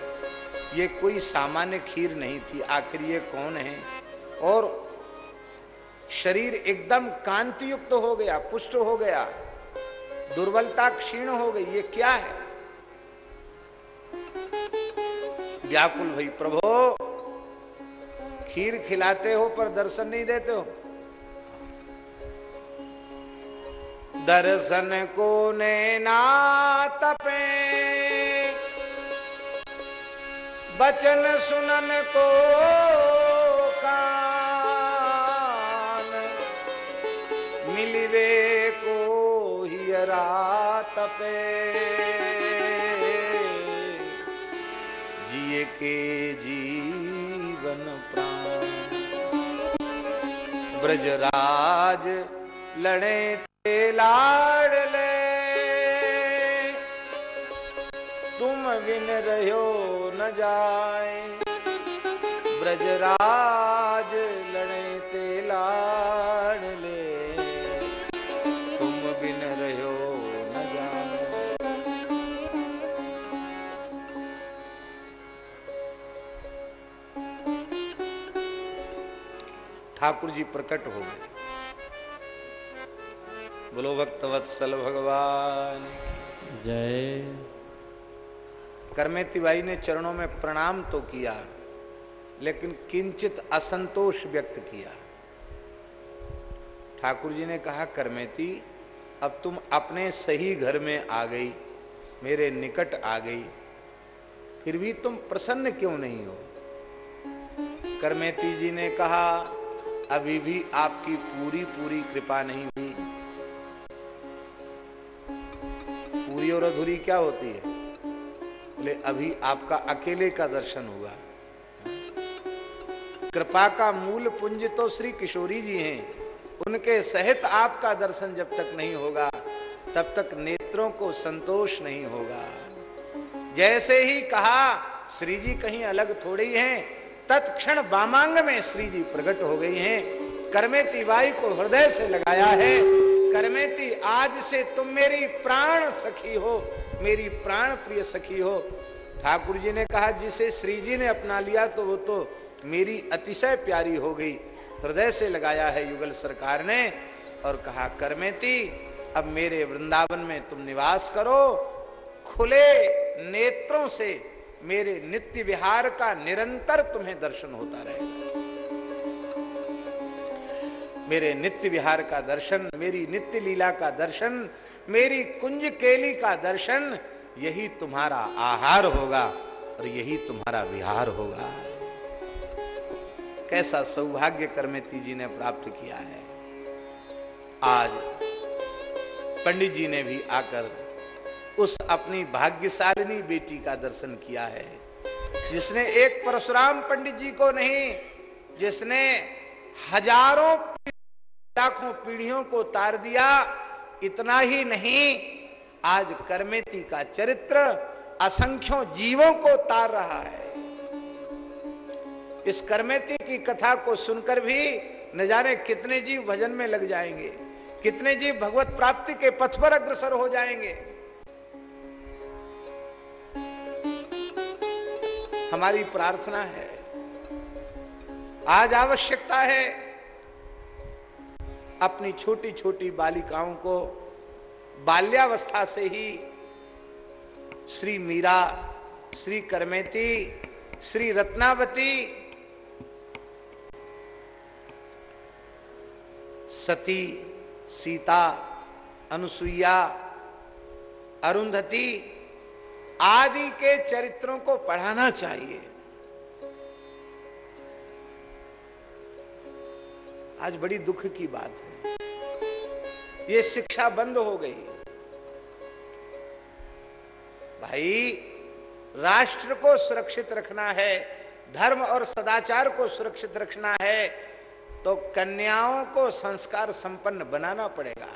ये कोई सामान्य खीर नहीं थी। आखिर ये कौन है? और शरीर एकदम कांति युक्त हो गया, पुष्ट हो गया। दुर्बलता क्षीण हो गई, ये क्या है? व्याकुल भाई, प्रभो, खीर खिलाते हो पर दर्शन नहीं देते हो? दर्शन को नैना तपे। बचन सुनन को कान। मिलवे को हियरा तपे। जिए के जीवन प्राण। ब्रजराज लड़े लाड़ ले। तुम बिन रहो न जाए। ब्रजराज ठाकुर जी प्रकट हो गए। बोलो भक्त वत्सल भगवान।
जय।
करमेती बाई ने चरणों में प्रणाम तो किया लेकिन किंचित असंतोष व्यक्त किया। ठाकुर जी ने कहा करमेती अब तुम अपने सही घर में आ गई मेरे निकट आ गई। फिर भी तुम प्रसन्न क्यों नहीं हो? करमेती जी ने कहा अभी भी आपकी पूरी पूरी कृपा नहीं हुई। पूरी और अधूरी क्या होती है? बोले, अभी आपका अकेले का दर्शन हुआ। कृपा का मूल पुंज तो श्री किशोरी जी हैं। उनके सहित आपका दर्शन जब तक नहीं होगा, तब तक नेत्रों को संतोष नहीं होगा। जैसे ही कहा, श्री जी कहीं अलग थोड़ी हैं तत्क्षण बामांग में श्री जी प्रकट हो गई हैं। करमेती बाई को हृदय से लगाया है। करमेती, आज से तुम मेरी प्राण सखी हो। मेरी प्राण प्रिय सखी हो। ठाकुर जी ने कहा, जिसे श्री जी ने अपना लिया तो वो तो मेरी अतिशय प्यारी हो गई। हृदय से लगाया है युगल सरकार ने और कहा, करमेती, अब मेरे वृंदावन में तुम निवास करो। खुले नेत्रों से मेरे नित्य विहार का निरंतर तुम्हें दर्शन होता रहेगा मेरे नित्य विहार का दर्शन, मेरी नित्य लीला का दर्शन, मेरी कुंज केली का दर्शन, यही तुम्हारा आहार होगा और यही तुम्हारा विहार होगा। कैसा सौभाग्य करमेती जी ने प्राप्त किया है। आज पंडित जी ने भी आकर उस अपनी भाग्यशालिनी बेटी का दर्शन किया है। जिसने एक परशुराम पंडित जी को नहीं, जिसने हज़ारों लाखों पीढ़ियों को तार दिया, इतना ही नहीं, आज करमेती का चरित्र असंख्यों जीवों को तार रहा है। इस करमेती की कथा को सुनकर भी न जाने कितने जीव भजन में लग जाएँगे, कितने जीव भगवत प्राप्ति के पथ पर अग्रसर हो जाएँगे। हमारी प्रार्थना है। आज आवश्यकता है अपनी छोटी छोटी बालिकाओं को बाल्यावस्था से ही श्री मीरा, श्री करमेती, श्री रत्नावती, सती, सीता, अनुसुईया, अरुंधति आदि के चरित्रों को पढ़ाना चाहिए। आज बड़ी दुख की बात है। ये शिक्षा बंद हो गई भाई, राष्ट्र को सुरक्षित रखना है, धर्म और सदाचार को सुरक्षित रखना है तो कन्याओं को संस्कार संपन्न बनाना पड़ेगा।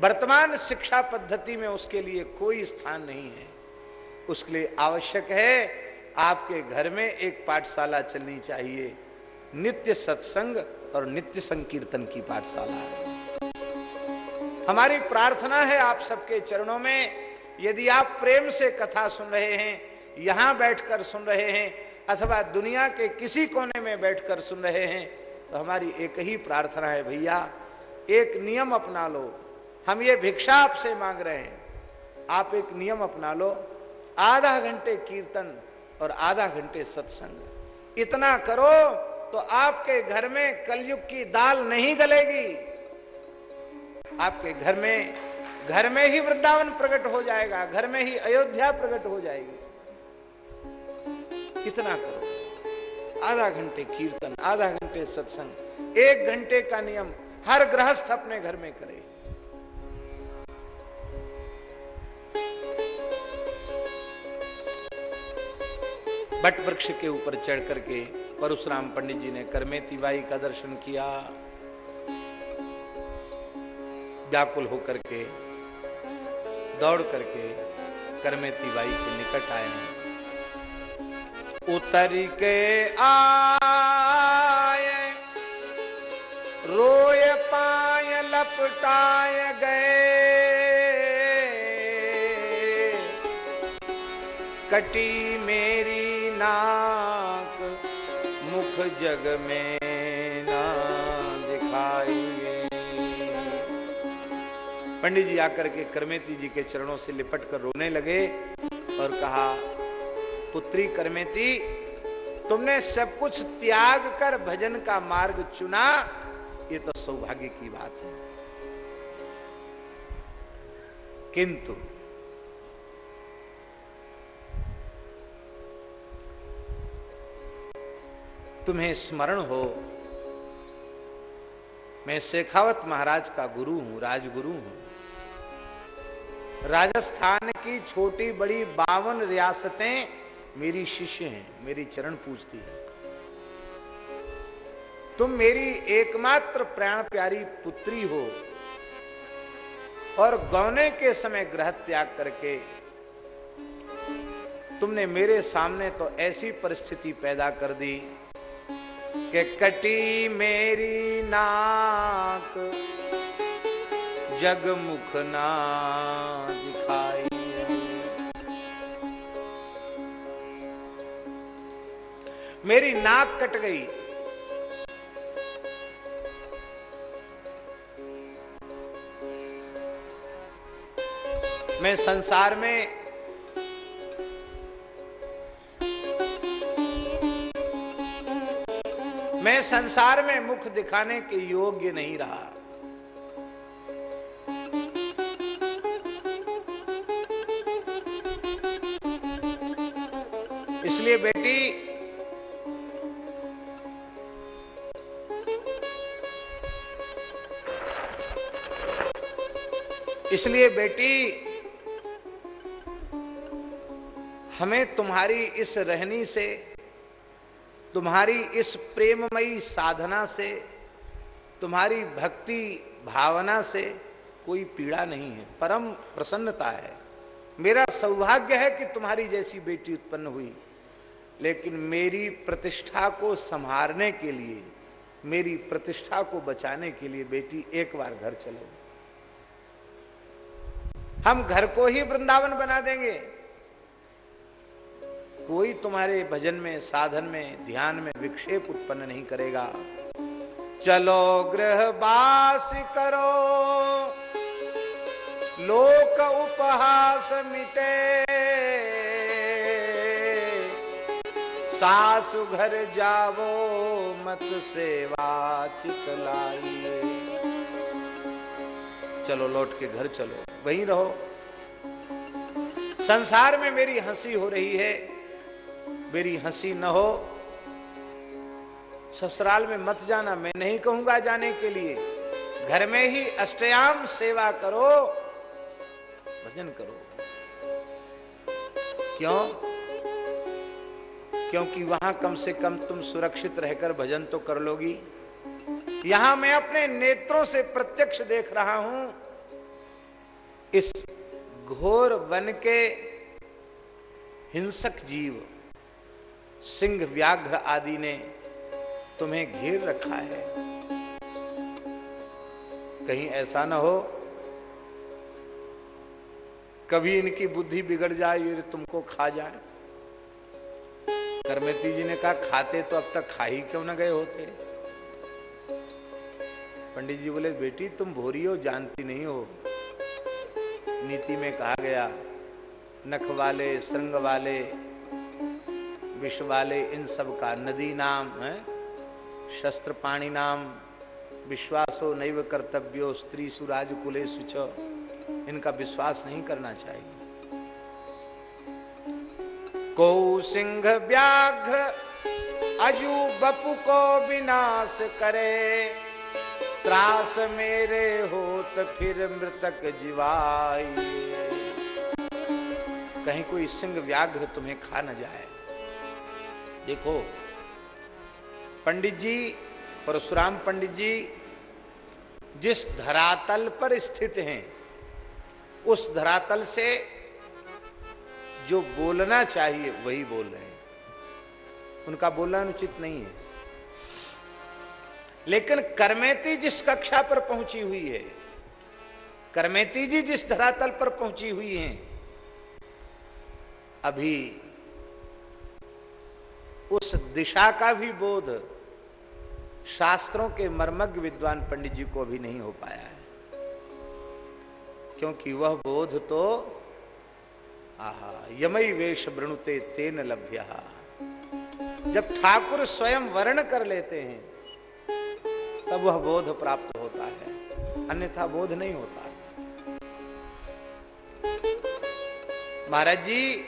वर्तमान शिक्षा पद्धति में उसके लिए कोई स्थान नहीं है। उसके लिए आवश्यक है आपके घर में एक पाठशाला चलनी चाहिए। नित्य सत्संग और नित्य संकीर्तन की पाठशाला हमारी प्रार्थना है आप सबके चरणों में, यदि आप प्रेम से कथा सुन रहे हैं, यहाँ बैठकर सुन रहे हैं, अथवा दुनिया के किसी कोने में बैठकर सुन रहे हैं तो हमारी एक ही प्रार्थना है, भैया, एक नियम अपना लो हम ये भिक्षा आपसे मांग रहे हैं। आप एक नियम अपना लो। आधा घंटे कीर्तन और आधा घंटे सत्संग। इतना करो तो आपके घर में कलयुग की दाल नहीं गलेगी। आपके घर में घर में ही वृंदावन प्रकट हो जाएगा, घर में ही अयोध्या प्रकट हो जाएगी। कितना करो। आधा घंटे कीर्तन, आधा घंटे सत्संग, एक घंटे का नियम हर गृहस्थ अपने घर में करे। बट वृक्ष के ऊपर चढ़ करके परशुराम पंडित जी ने करमेती बाई का दर्शन किया। व्याकुल होकर के, दौड़ करके करमेती बाई के निकट आए हैं। उतर के आए रोय पाय लपटाए गए। कटी मेरी नाक, मुख जग में ना दिखाई पंडित जी आकर के करमेती जी के चरणों से लिपट कर रोने लगे और कहा, पुत्री करमेती, तुमने सब कुछ त्याग कर भजन का मार्ग चुना, ये तो सौभाग्य की बात है। किंतु तुम्हें स्मरण हो। मैं शेखावत महाराज का गुरु हूँ, राजगुरु हूँ। राजस्थान की छोटी बड़ी बावन रियासतें मेरी शिष्य हैं, मेरी चरण पूजती है। तुम मेरी एकमात्र प्राण प्यारी पुत्री हो और गौने के समय ग्रह त्याग करके तुमने मेरे सामने तो ऐसी परिस्थिति पैदा कर दी कि कटी मेरी नाक जगमुख ना दिखाई। मेरी नाक कट गई। मैं संसार में मैं संसार में मुख दिखाने के योग्य नहीं रहा। इसलिए बेटी इसलिए बेटी, हमें तुम्हारी इस रहनी से तुम्हारी इस प्रेममयी साधना से, तुम्हारी भक्ति भावना से कोई पीड़ा नहीं है, परम प्रसन्नता है। मेरा सौभाग्य है कि तुम्हारी जैसी बेटी उत्पन्न हुई, लेकिन मेरी प्रतिष्ठा को संभालने के लिए, मेरी प्रतिष्ठा को बचाने के लिए बेटी एक बार घर चलो। हम घर को ही वृंदावन बना देंगे। कोई तुम्हारे भजन में, साधन में, ध्यान में विक्षेप उत्पन्न नहीं करेगा। चलो ग्रह बास करो। लोक उपहास मिटे। सासु घर जावो, मत सेवा चितलाइए चलो लौट के घर चलो, वहीं रहो। संसार में मेरी हँसी हो रही है। मेरी हँसी न हो। ससुराल में मत जाना, मैं नहीं कहूँगा जाने के लिए। घर में ही अष्टयाम सेवा करो, भजन करो। क्यों? क्योंकि वहाँ कम से कम तुम सुरक्षित रहकर भजन तो कर लोगी। यहाँ मैं अपने नेत्रों से प्रत्यक्ष देख रहा हूँ। इस घोर वन के हिंसक जीव सिंह व्याघ्र आदि ने तुम्हें घेर रखा है। कहीं ऐसा ना हो, कभी इनकी बुद्धि बिगड़ जाए, ये तुमको खा जाए। करमेती जी ने कहा, खाते तो अब तक खा ही क्यों ना गए होते? पंडित जी बोले, बेटी, तुम भोरी हो, जानती नहीं हो। नीति में कहा गया, नख वाले, श्रृंग वाले विष वाले इन सब का नदी नाम है, शस्त्र पाणी नाम, विश्वासो नैव कर्तव्यो स्त्री सुराज कुले सुच। इनका विश्वास नहीं करना चाहिए। को सिंह व्याघ्र, अजू बपु को विनाश करे। त्रास मेरे हो तो फिर मृतक जीवाई। कहीं कोई सिंह व्याघ्र तुम्हें खा न जाए। देखो, पंडित जी, परशुराम पंडित जी, जिस धरातल पर स्थित हैं, उस धरातल से जो बोलना चाहिए, वही बोल रहे हैं। उनका बोलना अनुचित नहीं है। लेकिन कर्मेती जिस कक्षा पर पहुँची हुई है, कर्मेती जी जिस धरातल पर पहुँची हुई हैं, अभी उस दिशा का भी बोध शास्त्रों के मर्मज्ञ विद्वान पंडित जी को भी नहीं हो पाया है। क्योंकि वह बोध तो आहा, यमई वेश वृणुते तेन लभ्य। जब ठाकुर स्वयं वर्ण कर लेते हैं, तब वह बोध प्राप्त होता है। अन्यथा बोध नहीं होता। महाराज जी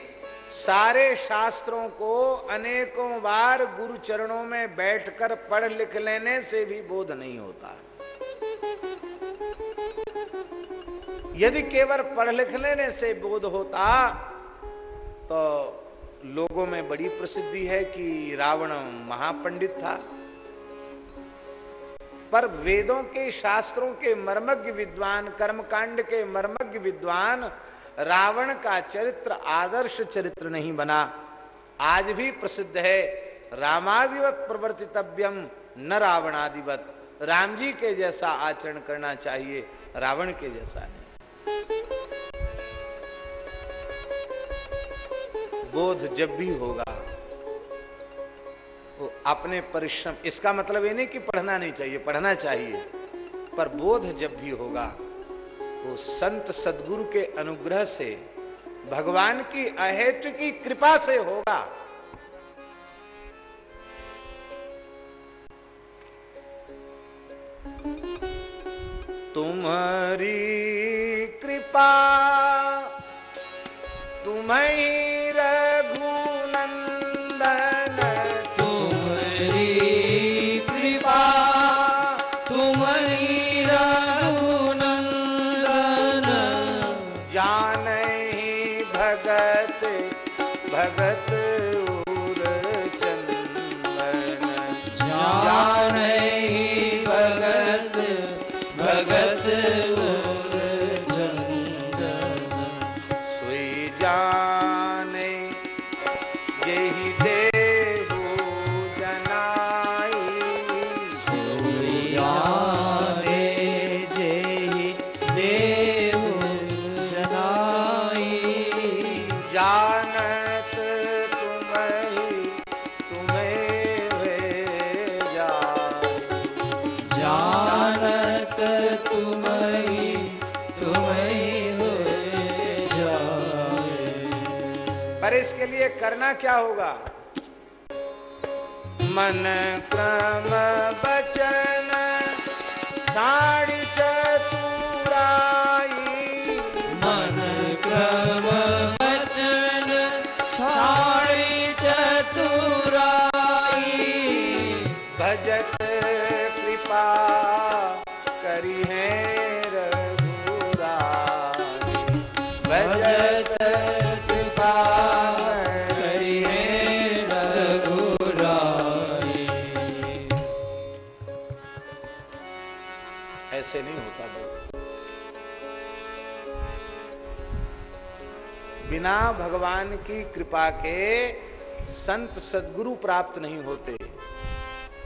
सारे शास्त्रों को अनेकों बार गुरु चरणों में बैठकर पढ़ लिख लेने से भी बोध नहीं होता। यदि केवल पढ़ लिख लेने से बोध होता तो लोगों में बड़ी प्रसिद्धि है कि रावण महापंडित था। पर वेदों के शास्त्रों के मर्मज्ञ विद्वान, कर्मकांड के मर्मज्ञ विद्वान रावण का चरित्र, आदर्श चरित्र नहीं बना। आज भी प्रसिद्ध है रामादिवत प्रवर्तितव्यम न रावणादिवत राम जी के जैसा आचरण करना चाहिए, रावण के जैसा नहीं। बोध जब भी होगा, वो अपने परिश्रम, इसका मतलब ये नहीं कि पढ़ना नहीं चाहिए, पढ़ना चाहिए, पर बोध जब भी होगा वो संत सदगुरु के अनुग्रह से भगवान की अहेतु की कृपा से होगा। तुम्हारी कृपा तुम्हें करना क्या होगा? मन क्रम बचन साढ़ी चतुराई बिना भगवान की कृपा के संत सदगुरु प्राप्त नहीं होते।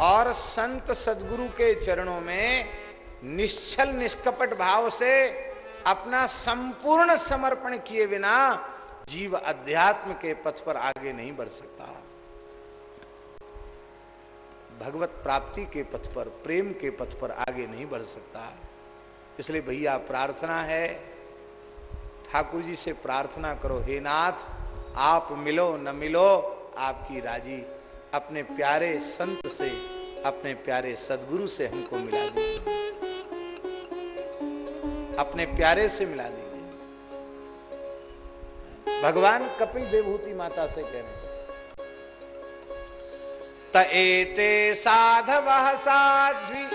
और संत सदगुरु के चरणों में निश्चल निष्कपट भाव से अपना संपूर्ण समर्पण किए बिना जीव अध्यात्म के पथ पर आगे नहीं बढ़ सकता। भगवत प्राप्ति के पथ पर, प्रेम के पथ पर आगे नहीं बढ़ सकता। इसलिए भैया, प्रार्थना है ठाकुर जी से प्रार्थना करो, हे नाथ, आप मिलो, न मिलो, आपकी राज़ी। अपने प्यारे संत से, अपने प्यारे सदगुरु से हमको मिला दीजिए। अपने प्यारे से मिला दीजिए। भगवान कपिल देवभूति माता से कह रहे तेते साधव साध्वी,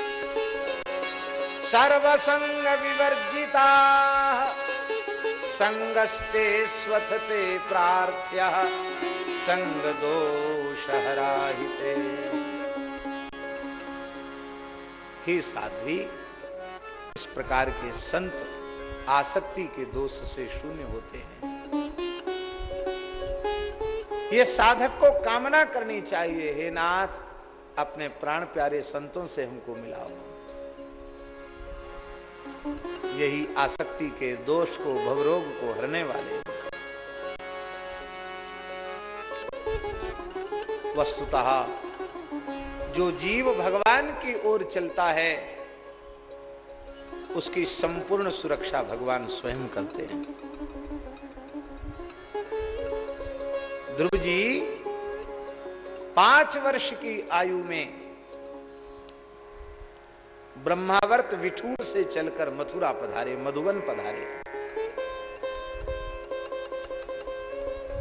सर्वसंग विवर्जिता। संगस्ते स्वथते प्रार्थ्य संग दोषहराहिते ही साध्वी, इस प्रकार के संत आसक्ति के दोष से शून्य होते हैं। ये साधक को कामना करनी चाहिए, हे नाथ, अपने प्राण प्यारे संतों से हमको मिलाओ। यही आसक्ति के दोष को, भवरोग को हरने वाले। वस्तुतः, जो जीव भगवान की ओर चलता है, उसकी संपूर्ण सुरक्षा भगवान स्वयं करते हैं। ध्रुव जी, पाँच वर्ष की आयु में ब्रह्मावर्त विठूर से चलकर मथुरा पधारे, मधुबन पधारे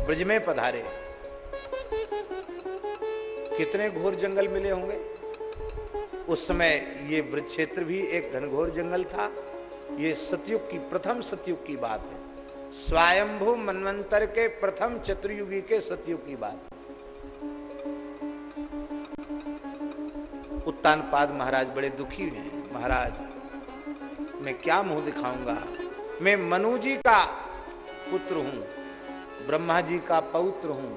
ब्रज में पधारे। कितने घोर जंगल मिले होंगे? उस समय ये ब्रज क्षेत्र भी एक घनघोर जंगल था। ये सतयुग की, प्रथम सतयुग की बात है। स्वयंभू मनवंतर के प्रथम चतुर्युगी के सतयुग की बात उत्तान पाद महाराज बड़े दुखी हैं। महाराज, मैं क्या मुँह दिखाऊँगा? मैं मनु जी का पुत्र हूँ, ब्रह्मा जी का पौत्र हूँ,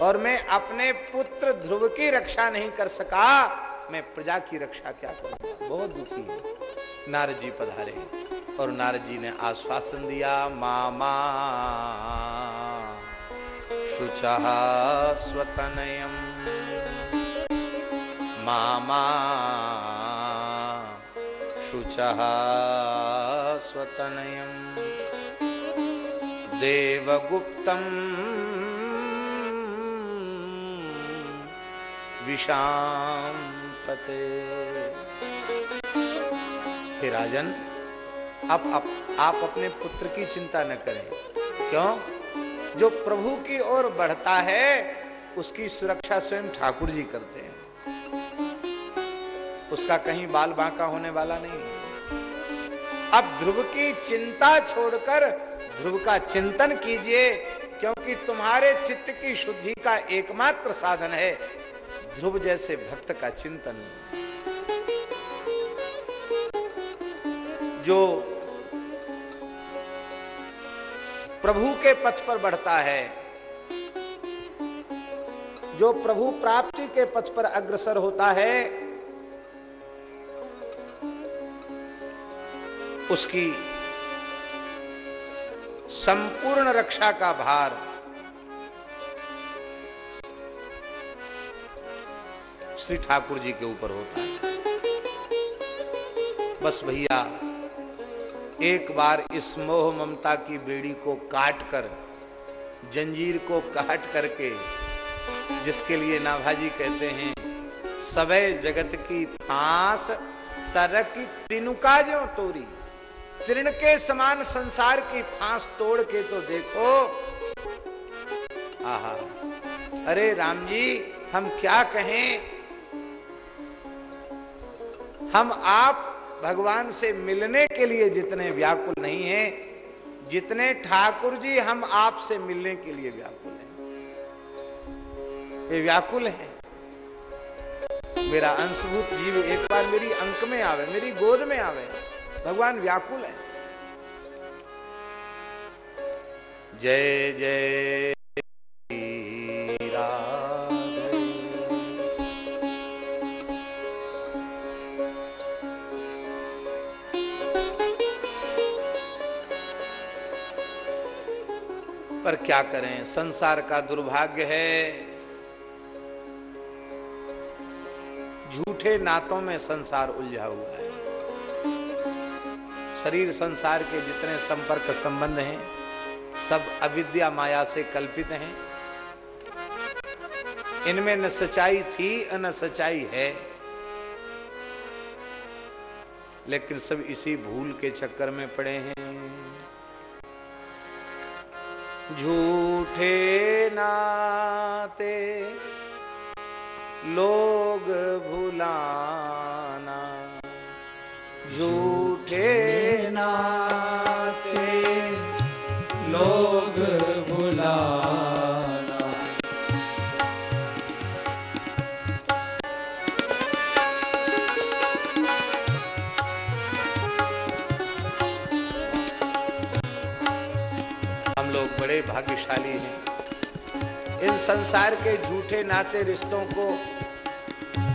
और मैं अपने पुत्र ध्रुव की रक्षा नहीं कर सका, मैं प्रजा की रक्षा क्या करूँगा? बहुत दुखी है। नारद जी पधारे, और नारद जी ने आश्वासन दिया, मामा, शुचा स्वतनयम मामा। शुचा स्वतनयम देवगुप्तम विषाम पते हे राजन अब आप, आप अपने पुत्र की चिंता न करें। क्यों? जो प्रभु की ओर बढ़ता है उसकी सुरक्षा स्वयं ठाकुर जी करते हैं। उसका कहीं बाल बांका होने वाला नहीं अब ध्रुव की चिंता छोड़कर, ध्रुव का चिंतन कीजिए, क्योंकि तुम्हारे चित्त की शुद्धि का एकमात्र साधन है ध्रुव जैसे भक्त का चिंतन। जो प्रभु के पथ पर बढ़ता है, जो प्रभु प्राप्ति के पथ पर अग्रसर होता है उसकी संपूर्ण रक्षा का भार श्री ठाकुर जी के ऊपर होता है। बस भैया, एक बार इस मोह ममता की बेड़ी को काट कर, जंजीर को काट करके, जिसके लिए नाभाजी कहते हैं सवय जगत की फांस तरक तिनुका जो तोरी। तृण के समान संसार की फांस तोड़ के तो देखो। आहा। अरे राम जी, हम क्या कहें? हम आप भगवान से मिलने के लिए जितने व्याकुल नहीं हैं, जितने ठाकुर जी हम आपसे मिलने के लिए व्याकुल हैं। ये व्याकुल है। मेरा अंशभूत जीव एक बार मेरी अंक में आवे, मेरी गोद में आवे। भगवान व्याकुल है। जय जय पर क्या करें? संसार का दुर्भाग्य है। झूठे नातों में संसार उलझा हुआ है। शरीर संसार के जितने संपर्क संबंध हैं, सब अविद्या माया से कल्पित हैं। इनमें न सच्चाई थी, न सच्चाई है। लेकिन सब इसी भूल के चक्कर में पड़े हैं। झूठे नाते लोग भुलाना, झूठे नाते
लोग भुलाना
हम लोग बड़े भाग्यशाली हैं। इन संसार के झूठे नाते रिश्तों को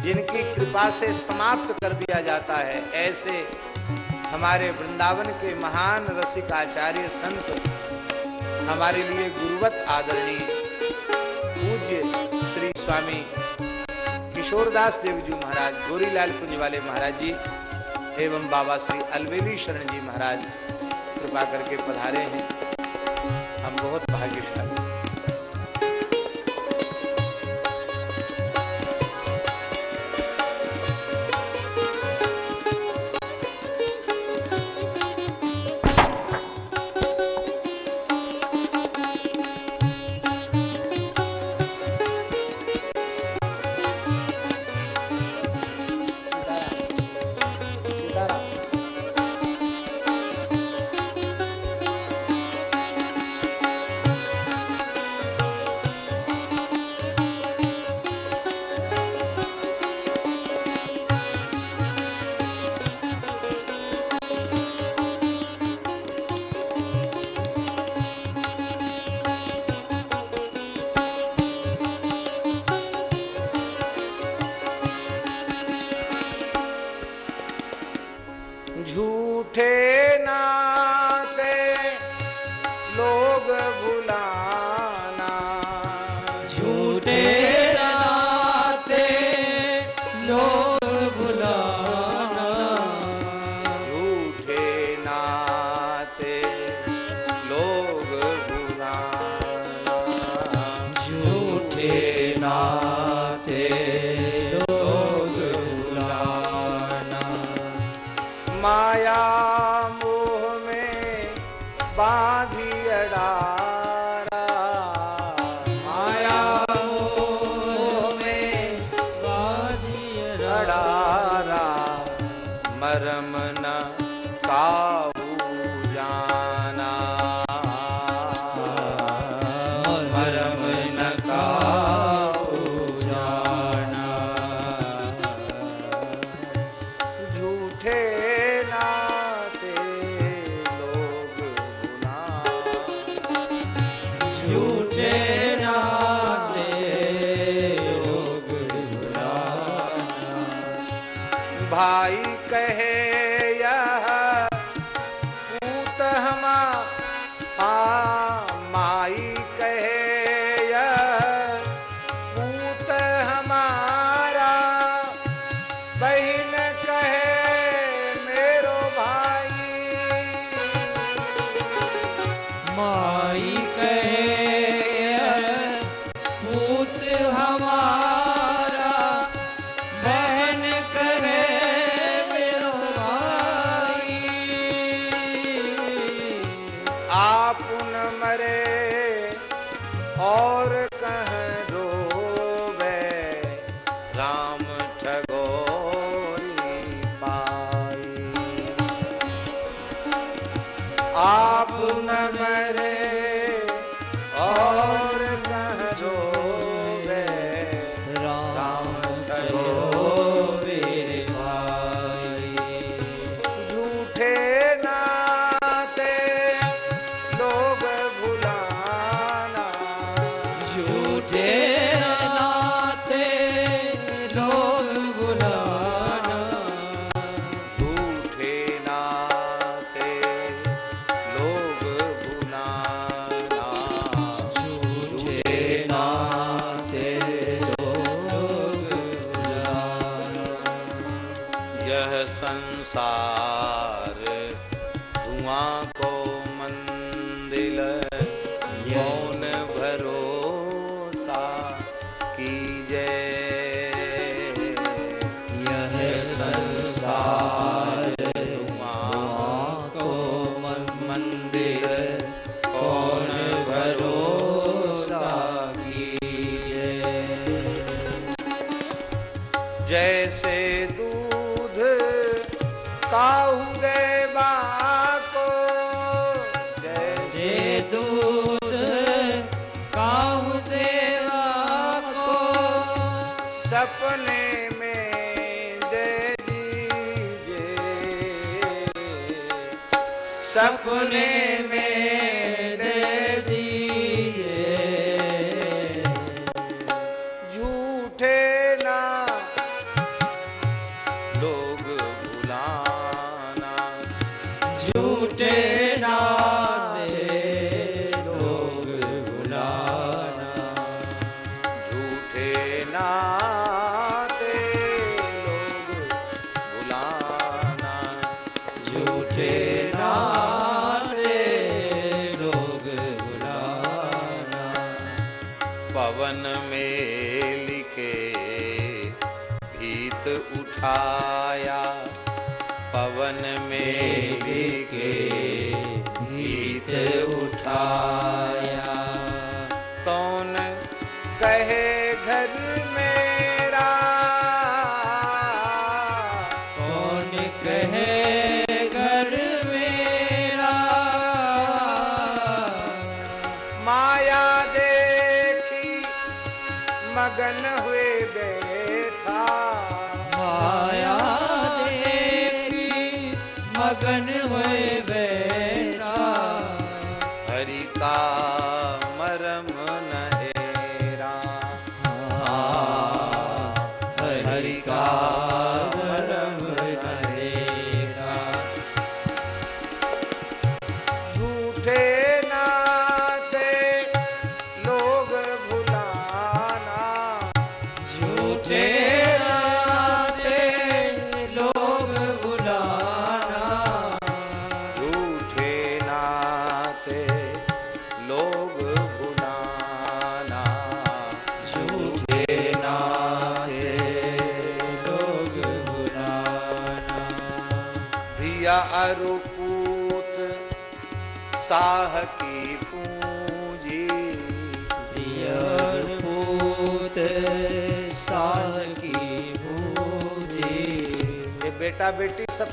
जिनकी कृपा से समाप्त कर दिया जाता है, ऐसे हमारे वृंदावन के महान रसिक आचार्य संत, हमारे लिए गुरुवत आदरणीय पूज्य श्री स्वामी किशोरदास देव जी महाराज, गोरीलाल कुंज वाले महाराज जी, एवं बाबा श्री अलवेली शरण जी महाराज, कृपा करके पधारे हैं। हम बहुत भाग्यशाली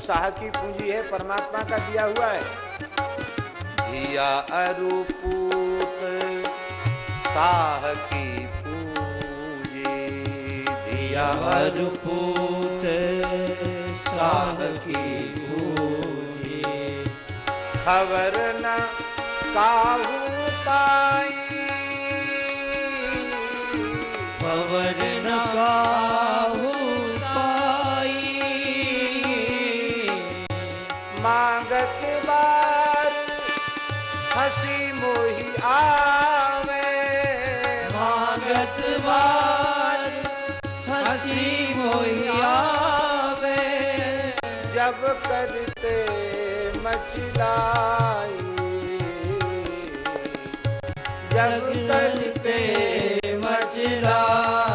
साहब की
मोहि
आवे। भागत हसी मोहि आवे। जब करते मचलाई। जब करते
मचलाई।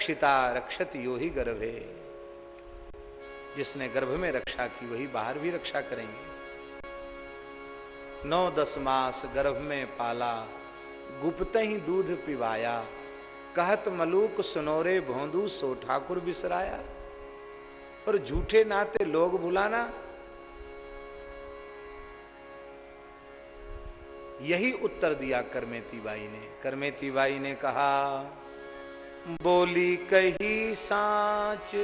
सरक्षिता रक्षत यो ही गर्भे। जिसने गर्भ में रक्षा की, वही बाहर भी रक्षा करेंगे। नौ दस मास गर्भ में पाला, गुप्त ही दूध पिवाया। कहत मलूक सुनोरे भोंदू, सो ठाकुर बिसराया। और झूठे नाते लोग भुलाना यही उत्तर दिया करमेती बाई ने। करमेती बाई ने कहा बोली कही साच।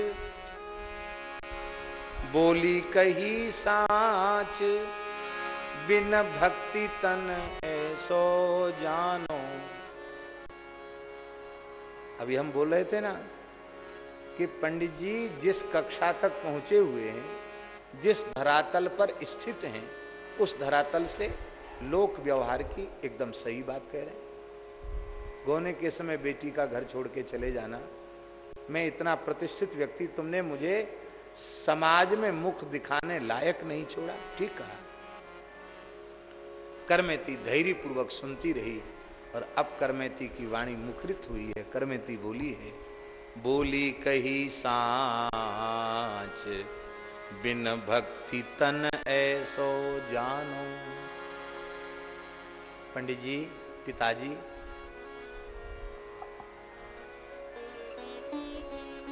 बोली कही साच। बिन भक्ति तन ऐसो जानो। अभी हम बोल रहे थे ना कि पंडित जी जिस कक्षा तक पहुँचे हुए हैं, जिस धरातल पर स्थित हैं, उस धरातल से लोक व्यवहार की एकदम सही बात कह रहे हैं। गोने के समय बेटी का घर छोड़ के चले जाना। मैं इतना प्रतिष्ठित व्यक्ति तुमने मुझे समाज में मुख दिखाने लायक नहीं छोड़ा। ठीक कहा। करमेती धैर्य पूर्वक सुनती रही और अब करमेती की वाणी मुखरित हुई है। करमेती बोली है, बोली कही साच, बिन भक्ति तन ऐसो जानो। पंडित जी, पिताजी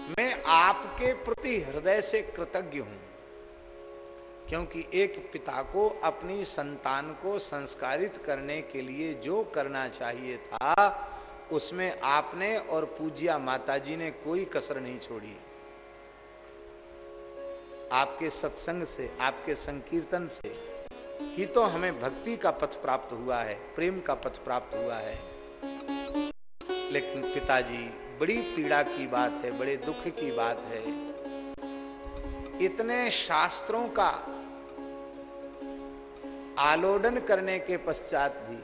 मैं आपके प्रति हृदय से कृतज्ञ हूँ, क्योंकि एक पिता को अपनी संतान को संस्कारित करने के लिए जो करना चाहिए था, उसमें आपने और पूज्या माताजी ने कोई कसर नहीं छोड़ी। आपके सत्संग से, आपके संकीर्तन से ही तो हमें भक्ति का पथ प्राप्त हुआ है, प्रेम का पथ प्राप्त हुआ है। लेकिन पिताजी बड़ी पीड़ा की बात है, बड़े दुख की बात है। इतने शास्त्रों का आलोडन करने के पश्चात भी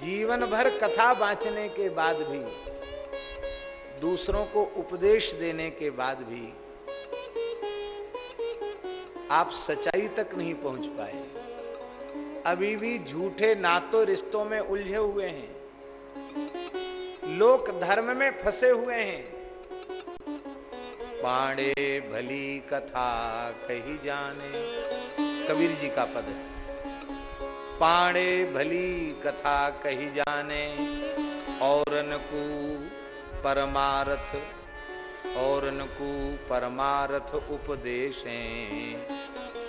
जीवन भर कथा बांचने के बाद भी, दूसरों को उपदेश देने के बाद भी आप सच्चाई तक नहीं पहुँच पाए। अभी भी झूठे नातों रिश्तों में उलझे हुए हैं। लोक धर्म में फंसे हुए हैं। पांडे भली कथा कही जाने। कबीर जी का पद पांडे भली कथा कही जाने। और को परमारथ और को परमारथ उपदेश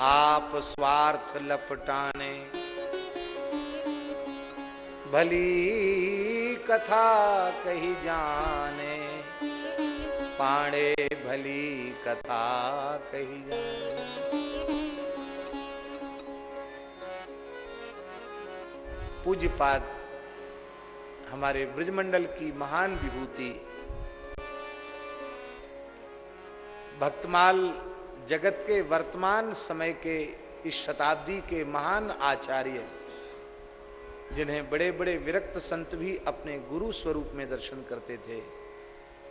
आप स्वार्थ लपटाने भली कथा कही जाने, पाणे भली कथा कही जाने। पूज्यपाद, हमारे ब्रजमंडल की महान विभूति, भक्तमाल जगत के वर्तमान समय के इस शताब्दी के महान आचार्य जिन्हें बड़े बड़े विरक्त संत भी अपने गुरु स्वरूप में दर्शन करते थे।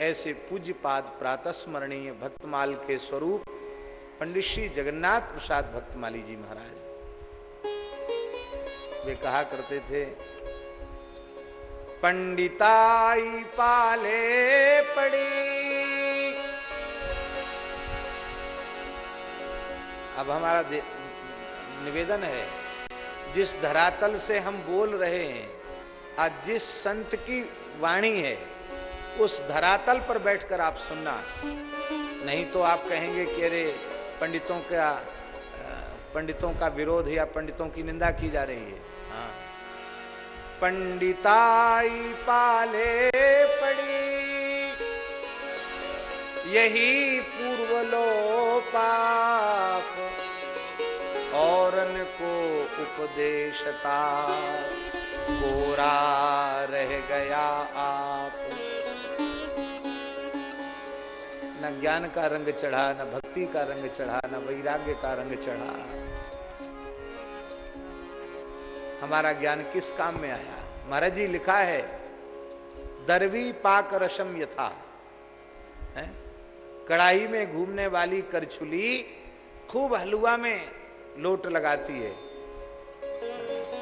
ऐसे पूज्य पाद प्रातः स्मरणीय भक्तमाल के स्वरूप पंडित श्री जगन्नाथ प्रसाद भक्तमाली जी महाराज। वे कहा करते थे, पंडिताई पाले पड़ी। अब हमारा निवेदन है जिस धरातल से हम बोल रहे हैं, आज जिस संत की वाणी है, उस धरातल पर बैठकर आप सुनना। नहीं तो आप कहेंगे कि अरे, पंडितों का पंडितों का विरोध या पंडितों की निंदा की जा रही है। हाँ। पंडिताई पाले पड़ी, यही पूर्व लो पाप और को उपदेशता। गोरा रह गया आप। न ज्ञान का रंग चढ़ा, न भक्ति का रंग चढ़ा, न वैराग्य का रंग चढ़ा। हमारा ज्ञान किस काम में आया? महाराज जी लिखा है, दरवी पाक रसम यथा। है? कढ़ाई में घूमने वाली करछुली खूब हलुआ में लोट लगाती है।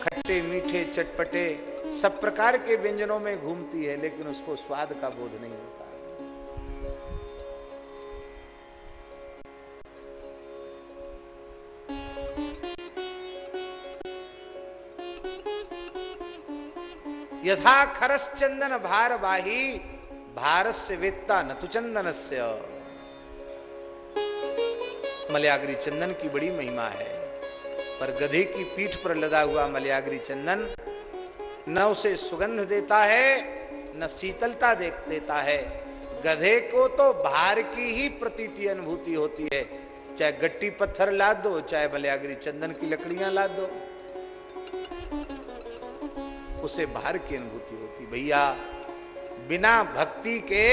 खट्टे, मीठे, चटपटे, सब प्रकार के व्यंजनों में घूमती है, लेकिन उसको स्वाद का बोध नहीं होता। यथा खरस चंदन भार बाही भारत से वेत्ता न चंदन से मलयाग्री चंदन की बड़ी महिमा है। पर गधे की पीठ पर लदा हुआ मलयाग्री चंदन न उसे सुगंध देता है, न शीतलता दे देता है। गधे को तो भार की ही प्रतीति अनुभूति होती है। चाहे गट्टी पत्थर लाद दो चाहे मलयाग्री चंदन की लकड़ियाँ लाद। दो उसे भार की अनुभूति होती। भैया, बिना भक्ति के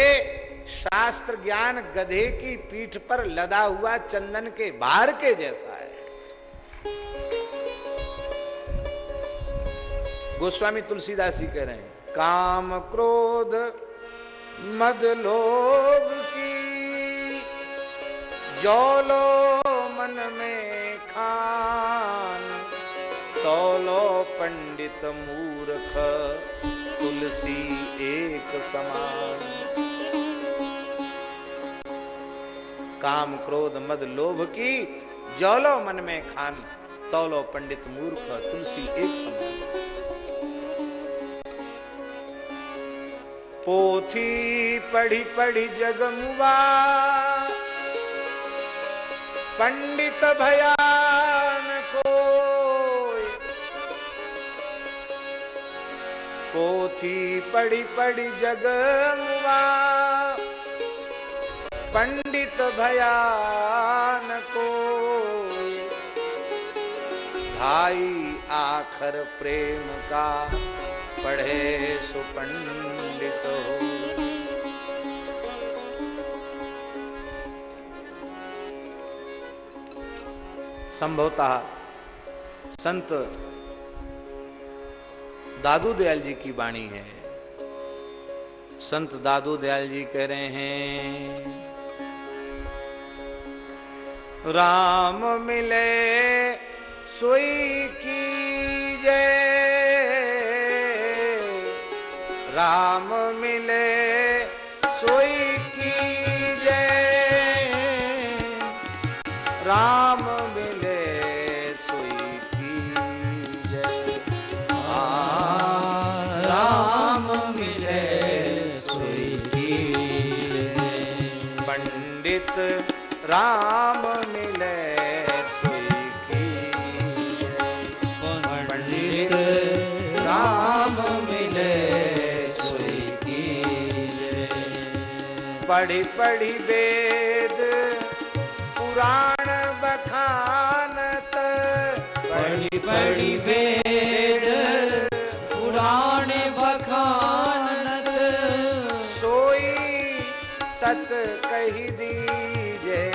शास्त्र ज्ञान गधे की पीठ पर लदा हुआ चंदन के भार के जैसा है। गोस्वामी तुलसीदास जी कह रहे हैं, काम क्रोध मद लोभ की, जोलो मन में खान, तोलो पंडित मूर्ख, तुलसी एक समान। काम क्रोध मद लोभ की, जौलो मन में खान, तौलो पंडित मूर्ख, तुलसी एक समान। पोथी पढ़ी पढ़ी जगमुआ। पंडित भयान को पोथी पड़ी पड़ी जग मुआ पंडित भयान को भाई आखर प्रेम का पढ़े सुपंडित हो संभवतः संत दादू दयाल जी की वाणी है। संत दादू दयाल जी कह रहे हैं, राम मिले सोई की जय राम मिले, सोई की जय राम मिले, सोई की जय
राम मिले, सोई की
पंडित राम पढ़ी पढ़ी वेद। पुराण बखानत।
पढ़ी पढ़ी वेद। पुराण बखानत।
सोई तत् कही दीजे।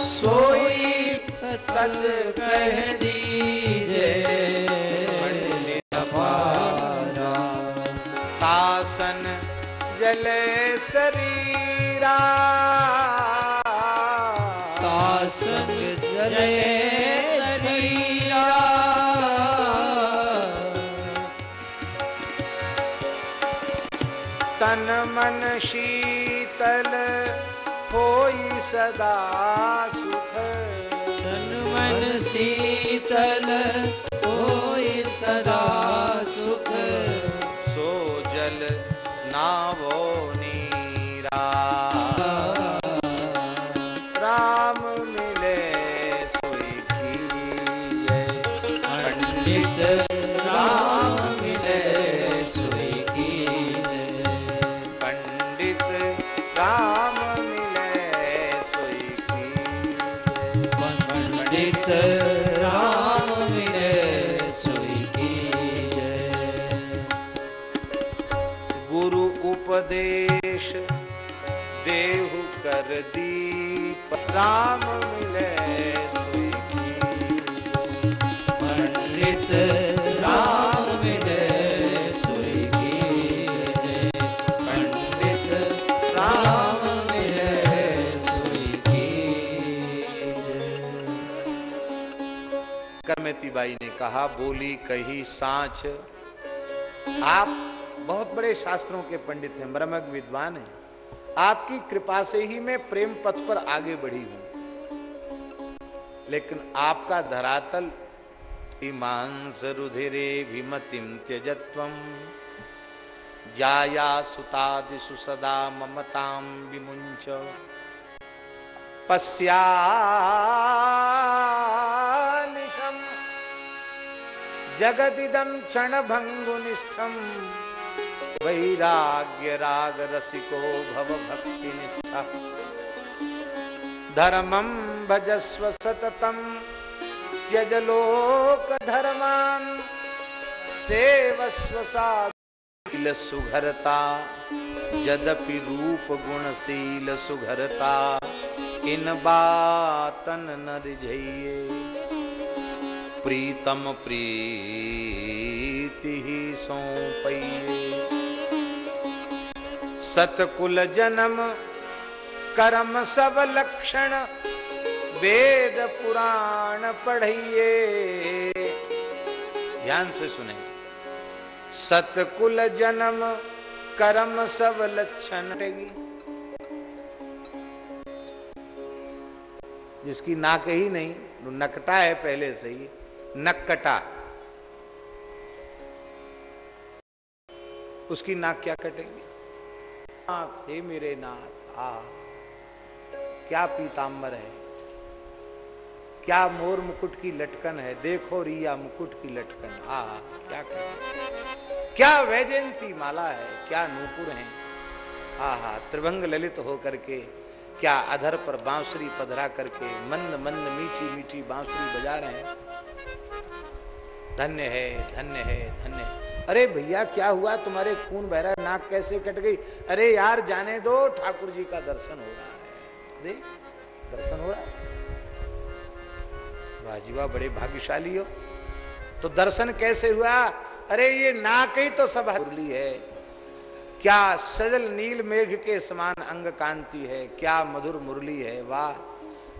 सोई तत् कह दीजे।
जले शरीरा।
तासंग जले शरीरा।
तन मन शीतल होई सदा सुख।
तन मन शीतल होई सदा
नावो नीरा। राम मिले।
पंडित राम मिले
पंडित राम मिले करमेती बाई ने कहा, बोली, कही सांच आप बहुत बड़े शास्त्रों के पंडित हैं, ब्रह्मज्ञ विद्वान हैं। आपकी कृपा से ही मैं प्रेम पथ पर आगे बढ़ी हूँ। लेकिन आपका धरातल इमांस रुधिरे विमतिम त्यजत्वम जाया सुतादिषु सदा ममताम विमुंच पश्यानिशम जगदिदम क्षण भंगुनिष्ठम वैराग्य राग रसिको भव भक्ति निष्ठा। धर्मम भजस्व सततम त्यज लोक धर्मान, सेवस्व साधील सुघरता, यद्यपि रूप गुणशील सुघरता इन बातन न रिझइए प्रीतम प्रीति ही सौंपइए सतकुल जन्म, कर्म सब लक्षण, वेद पुराण पढ़िए। ध्यान से सुने। सतकुल जन्म, कर्म सब लक्षण। जिसकी नाक ही नहीं नकटा है पहले से ही। नकटा। उसकी नाक क्या कटेगी? नाथ हे मेरे नाथ, आ। क्या पीताम्बर है? क्या मोर मुकुट की लटकन है? देखो रिया मुकुट की लटकन, आ। क्या कहें? क्या वैजयंती माला है? क्या नूपुर है? आहा त्रिभंग ललित हो करके क्या अधर पर बांसुरी पधरा करके, मंद मंद, मीठी मीठी बांसुरी बजा रहे हैं? धन्य है धन्य है, धन्य अरे भैया, क्या हुआ? तुम्हारे खून बह रहा नाक कैसे कट गई? अरे यार, जाने दो, ठाकुर जी का दर्शन हो रहा है। अरे, दर्शन हो रहा है? वाजीवा बड़े भाग्यशाली हो। तो दर्शन कैसे हुआ? अरे ये नाक ही तो सब हरली है। क्या सजल नील मेघ के समान अंग कांति है? क्या मधुर मुरली है? वाह,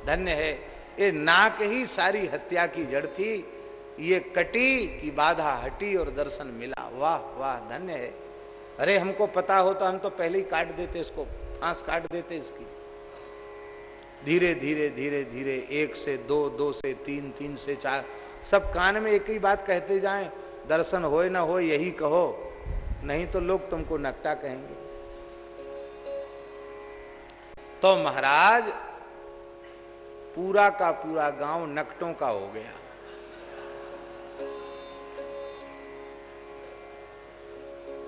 धन्य है। ये नाक ही सारी हत्या की जड़ थी। ये कटी की बाधा हटी और दर्शन मिला। वाह वाह, धन्य है। अरे, हमको पता होता हम तो पहले ही काट देते इसको, फांस काट देते इसकी। धीरे धीरे धीरे धीरे, एक से दो दो से तीन तीन से चार, सब कान में एक ही बात कहते जाएँ, दर्शन होए ना हो यही कहो, नहीं तो लोग तुमको नकटा कहेंगे। तो महाराज, पूरा का पूरा गाँव नकटों का हो गया।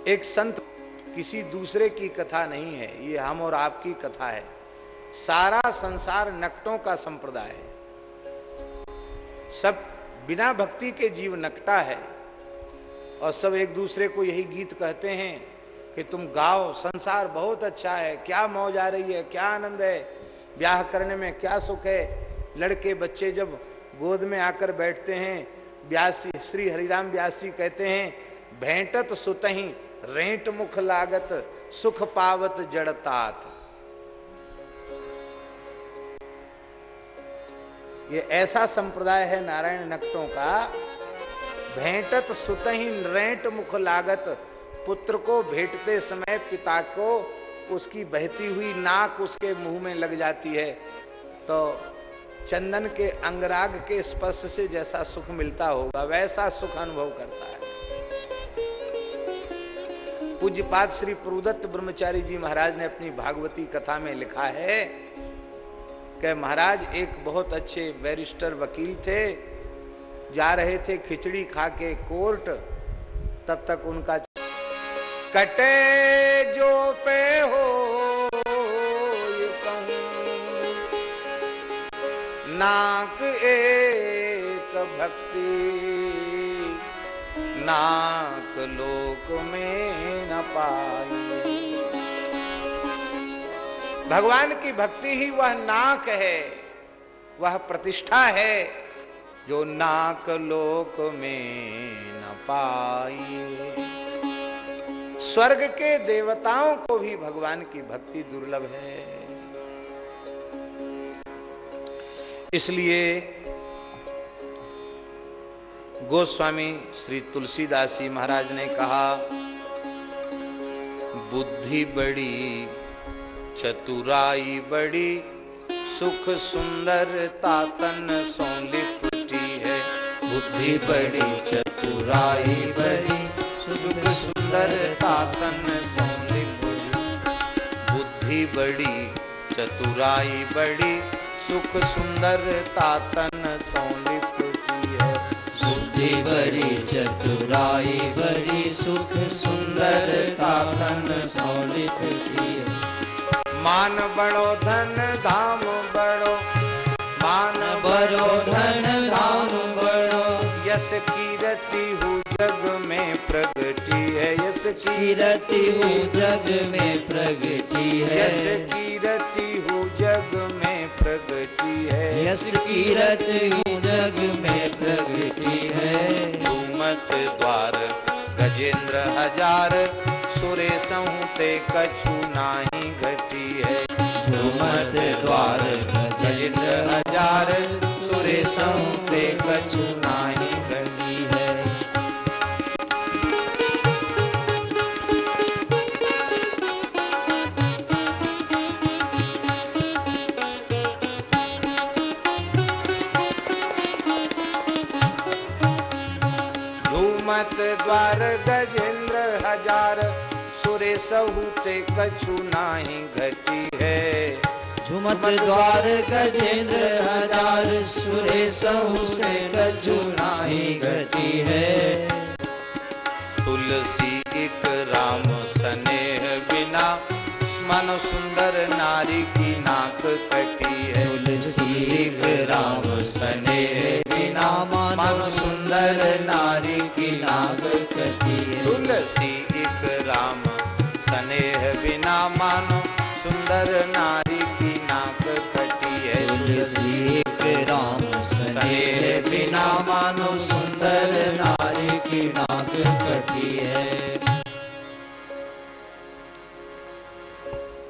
एक संत किसी दूसरे की कथा नहीं है, ये हम और आपकी कथा है। सारा संसार नकटों का संप्रदाय है। सब बिना भक्ति के जीव नकटा है और सब एक दूसरे को यही गीत कहते हैं कि तुम गाओ, संसार बहुत अच्छा है, क्या मौज आ रही है, क्या आनंद है, ब्याह करने में क्या सुख है। लड़के बच्चे जब गोद में आकर बैठते हैं, ब्यासी, श्री हरिराम ब्यासी कहते हैं, भेंटत सुतही रेंट मुख लागत, सुख पावत जड़तात। ये ऐसा संप्रदाय है नारायण नक्तों का, भेंटत सुतही रेंट मुख लागत, पुत्र को भेंटते समय पिता को उसकी बहती हुई नाक उसके मुँह में लग जाती है। तो चंदन के अंगराग के स्पर्श से जैसा सुख मिलता होगा, वैसा सुख अनुभव करता है। पूज्यपाद श्री प्रुदत्त ब्रह्मचारी जी महाराज ने अपनी भागवती कथा में लिखा है कि महाराज, एक बहुत अच्छे बैरिस्टर वकील थे, जा रहे थे खिचड़ी खा के कोर्ट, तब तक उनका कटे जो पे हो नाक एक भक्ति नाक लोक में न पाई। भगवान की भक्ति ही वह नाक है, वह प्रतिष्ठा है, जो नाक लोक में न पाई। स्वर्ग के देवताओं को भी भगवान की भक्ति दुर्लभ है। इसलिए गोस्वामी श्री तुलसीदास जी महाराज ने कहा, बुद्धि बड़ी, चतुराई बड़ी, सुख सुंदर तातन सो लिपटी है।
बुद्धि बड़ी, चतुराई बड़ी,
सुख सुंदर तातन सो लिपटी बुद्धि बड़ी, चतुराई बड़ी, सुख सुंदर तातन सो लिपटी है
बुद्धि बड़ी चतुराई बड़ी सुख सुंदर तातन सौलित
मान बड़ो धन, धाम बड़ो। मान
बड़ो धन, धाम बड़ो।
यश कीरति हु जग में प्रगति है। यश
कीरति हूँ जग में प्रगति है।
यश कीरति है
यश कीरत जग में प्रगति है।
मत द्वार, गजेंद्र हज़ार, सुरे संते कछु नाही घटी है।
झूमत द्वार, गजेंद्र
हज़ार,
सुरे संते कछु नाही
सहुते कछु नाही घटी है।
झुमत द्वार गजेंद्र हज़ार सुरेश से कछु नाही गति है।
तुलसी एक राम स्नेह बिना मन सुंदर नारी की नाक कटी है।
तुलसी एक राम स्नेह बिना मानो सुंदर नारी की नाग कटी है।
तुलसी एक राम स्नेह बिना मानो सुंदर नारी की नाक कटी है
तुलसी एक राम स्नेह बिना मानो सुंदर नारी की नाग कटी है।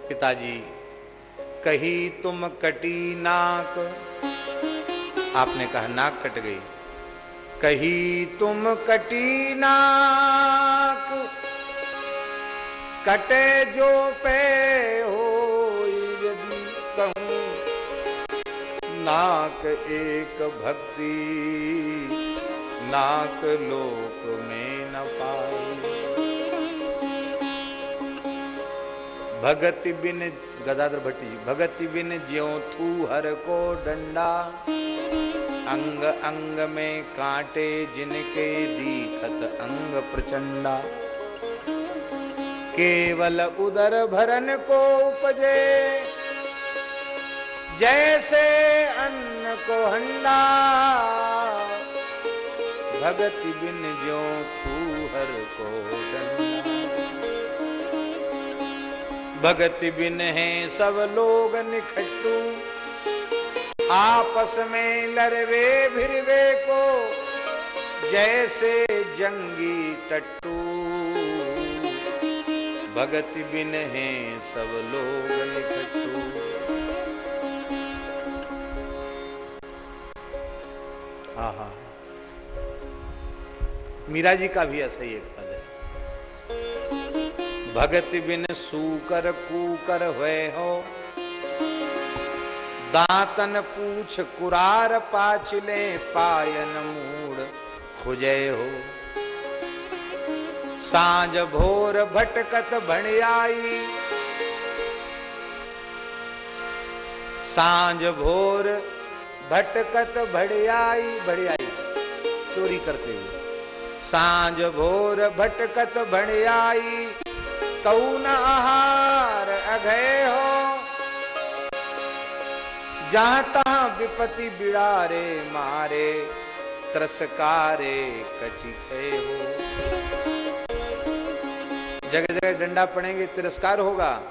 पिताजी कही तुम कटी नाक? आपने कहा नाक कट गई। कही तुम कटी नाक? कटे जो पे हो यदि कहूँ, नाक एक भक्ति, नाक लोक में न पाई। भगति बिन, गदाधर भट्टी, भगति बिन ज्यो थू हर को डंडा, अंग अंग में कांटे जिनके दीखत अंग प्रचंडा। केवल उदर भरन को उपजे। जैसे अन्न को हंडा, भगति बिन जो थू हर को भगति बिन है सब लोग निखट्टू, आपस में लड़वे भिरवे को। जैसे जंगी टट्टू भगति बिन है सब लोग हाँ हाँ। मीरा जी का भी ऐसा ही एक पद है। भगत बिन सूकर कूकर हुए हो। दातन पूछ कुरार पाचले पायन मूड खुजे हो। साँझ भोर भटकत भणियाई। साँझ भोर भटकत भड़ियाई भड़ियाई चोरी करते हुए। साँझ भोर भटकत भड़ियाई न आहार अघय हो। जहाँ तहां विपति बिड़ारे मारे, त्रसकारे कटिखे हो। जगह जगह डंडा पड़ेंगे, तिरस्कार होगा।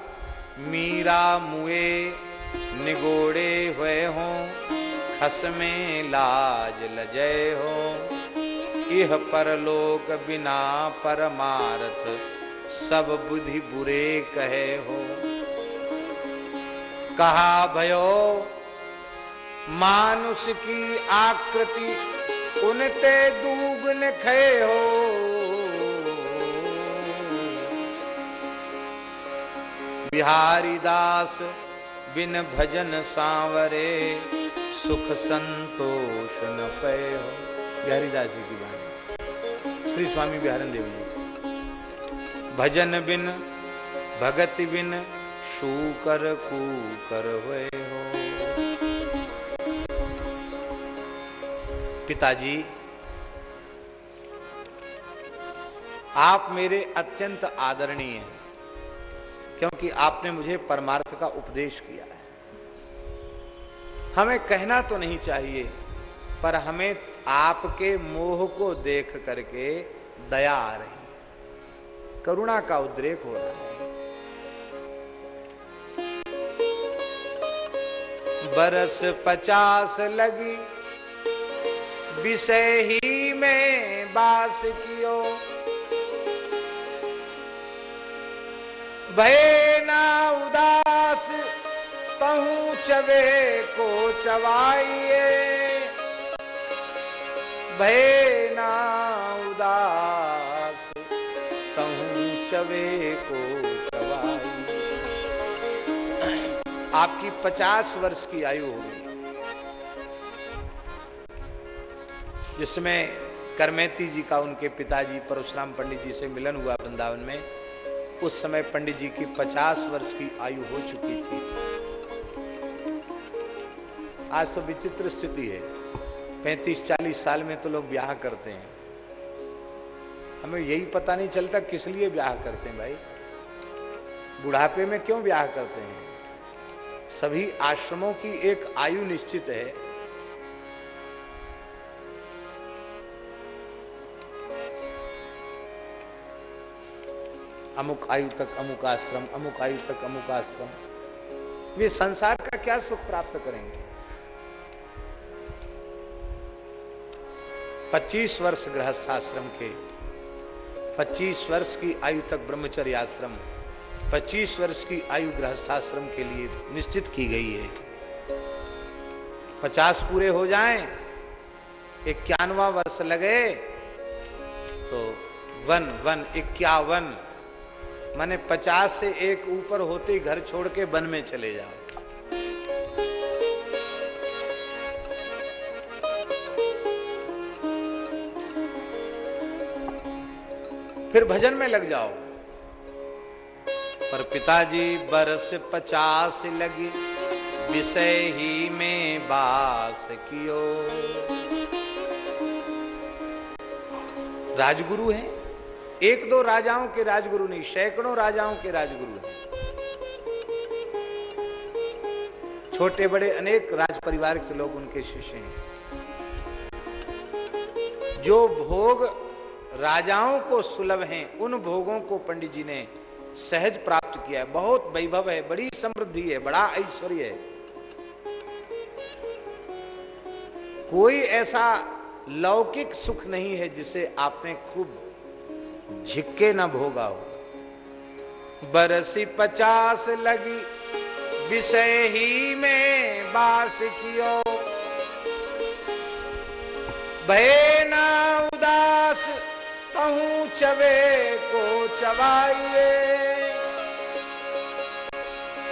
मीरा मुए, निगोड़े हुए हो, खस में लाज लजय हो। इह परलोक बिना परमार्थ, सब बुद्धि बुरे कहे हो। कहा, भयो, मानुष की आकृति उनते दूगन खे हो। बिहारी दास बिन भजन सांवरे, सुख संतोष न पे हो। बिहारी दास जी की बात श्री स्वामी बिहारन देव जी। भजन बिन, भगति बिन, शूकर कूकर हुए हो। पिताजी, आप मेरे अत्यंत आदरणीय हैं। क्योंकि आपने मुझे परमार्थ का उपदेश किया है। हमें कहना तो नहीं चाहिए, पर हमें आपके मोह को देख करके दया आ रही है। करुणा का उद्रेक हो रहा है। बरस पचास लगी, विषय ही में बास कियो। भय ना उदास, तहू चवे को चवाइए भय ना उदास, तहू चवे को चवाइए आपकी पचास वर्ष की आयु होगी जिसमें करमेती जी का उनके पिताजी परशुराम पंडित जी से मिलन हुआ वृंदावन में उस समय पंडित जी की पचास वर्ष की आयु हो चुकी थी। आज तो विचित्र स्थिति है। पैंतीस, चालीस साल में तो लोग ब्याह करते हैं। हमें यही पता नहीं चलता किस लिए ब्याह करते हैं भाई। बुढ़ापे में क्यों ब्याह करते हैं? सभी आश्रमों की एक आयु निश्चित है। अमुक आयु तक अमुक आश्रम, अमुक आयु तक अमुक आश्रम। वे संसार का क्या सुख प्राप्त करेंगे? 25 वर्ष गृहस्थाश्रम के 25 वर्ष की आयु तक ब्रह्मचर्य आश्रम 25 वर्ष की आयु गृहस्थाश्रम के लिए निश्चित की गई है। 50 पूरे हो जाएँ, इक्यानवा वर्ष लगे तो वन वन, इक्यावन माने पचास से एक ऊपर होते घर छोड़ के वन में चले जाओ। फिर भजन में लग जाओ। पर पिताजी, बरस पचास लगी, विषय ही में बास कियो। राजगुरु है? एक दो राजाओं के राजगुरु नहीं, सैकड़ों राजाओं के राजगुरु हैं। छोटे बड़े अनेक राज परिवार के लोग उनके शिष्य हैं। जो भोग राजाओं को सुलभ हैं, उन भोगों को पंडित जी ने सहज प्राप्त किया है। बहुत वैभव है, बड़ी समृद्धि है, बड़ा ऐश्वर्य है। कोई ऐसा लौकिक सुख नहीं है जिसे आपने खूब झिक्के न भोगा हो बरसी पचास लगी, विषय ही में बास कियो। भय ना उदास, कहूँ चवे को चबाइए।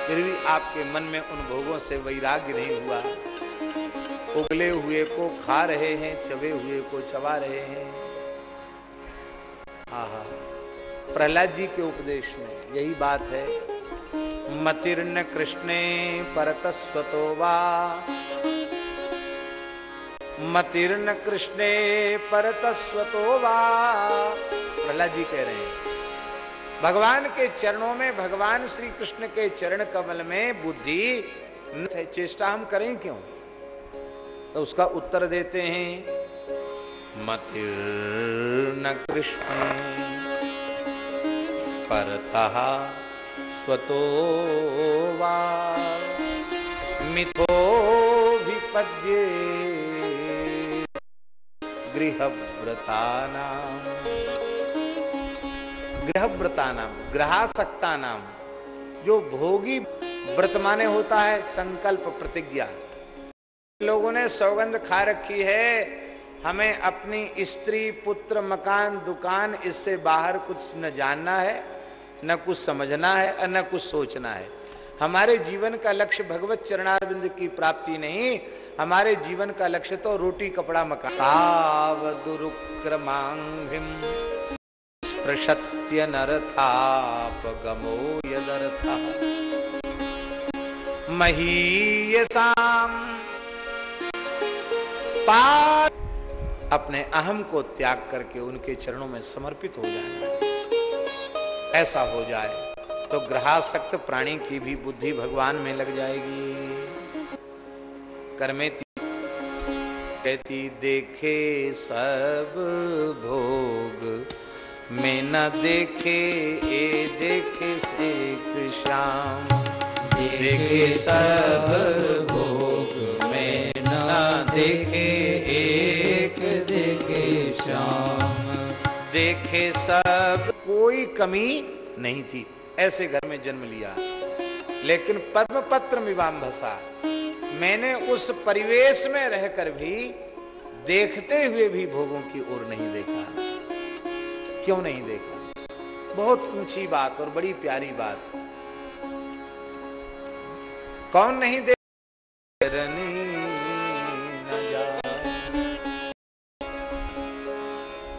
फिर भी आपके मन में उन भोगों से वैराग्य नहीं हुआ। उगले हुए को खा रहे हैं, चबे हुए को चबा रहे हैं। आहा प्रहलाद जी के उपदेश में यही बात है। मतिर्न कृष्णे परतस्वतो वा। मतिर्न कृष्णे परतस्वतो वा। प्रहलाद जी कह रहे हैं, भगवान के चरणों में, भगवान श्री कृष्ण के चरण कमल में बुद्धि चेष्टा हम करें क्यों? तो उसका उत्तर देते हैं मतिर्न कृष्ण। परतः स्वतो वा मिथो विपद्ये गृहव्रतानाम ग्रहासक्ता नाम जो भोगी व्रत माने होता है, संकल्प प्रतिज्ञा। लोगों ने सौगंध खा रखी है हमें अपनी स्त्री, पुत्र, मकान, दुकान, इससे बाहर कुछ न जानना है, न कुछ समझना है और न कुछ सोचना है। हमारे जीवन का लक्ष्य भगवत चरणारविंद की प्राप्ति नहीं, हमारे जीवन का लक्ष्य तो रोटी, कपड़ा, मकान। ताव दुरुक्रमांगिम स्पृशत्य नरथापगमो यदर्था। महीयसाम पार अपने अहम को त्याग करके उनके चरणों में समर्पित हो जाना। ऐसा हो जाए तो ग्रहासक्त प्राणी की भी बुद्धि भगवान में लग जाएगी। कर्मेती कहती देखे सब भोग, में न देखे, ए देखे से श्याम।
देखे सब भोग, में न देखे देखे श्याम
देखे सब कोई कमी नहीं थी। ऐसे घर में जन्म लिया। लेकिन पद्म पत्र विवाम भसा मैंने उस परिवेश में रहकर भी देखते हुए भी भोगों की ओर नहीं देखा। क्यों नहीं देखा? बहुत ऊँची बात और बड़ी प्यारी बात। कौन नहीं देख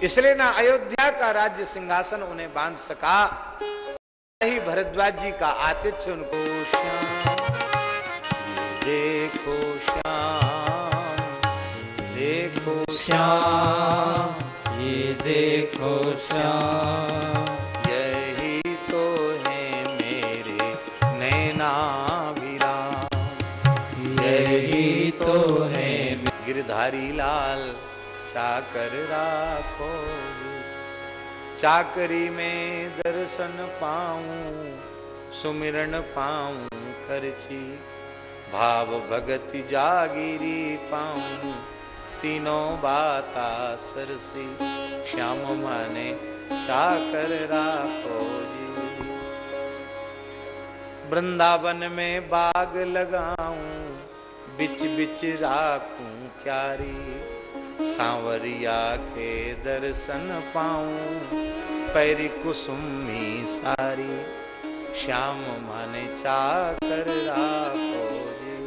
इसलिए ना अयोध्या का राज्य सिंहासन उन्हें बाँध सका। ही भरद्वाज जी का आतिथ्य उनको। श्याम, देखो श्याम
श्याम ये देखो श्याम,
यही तो है मेरे नैना
यही तो है
गिरधारी लाल चाकर राखो। चाकरी में दर्शन पाऊँ, सुमिरन पाऊँ, खर्ची। भाव भगति जागिरी पाऊँ, तीनों बाता सरसी। श्याम माने चाकर राखो वृंदावन में बाग लगाऊँ, बिच बिच राखूं क्यारी। सांवरिया के दर्शन पाऊँ, पैरी कुसुमी सारी, श्याम माने चाकर राखो जी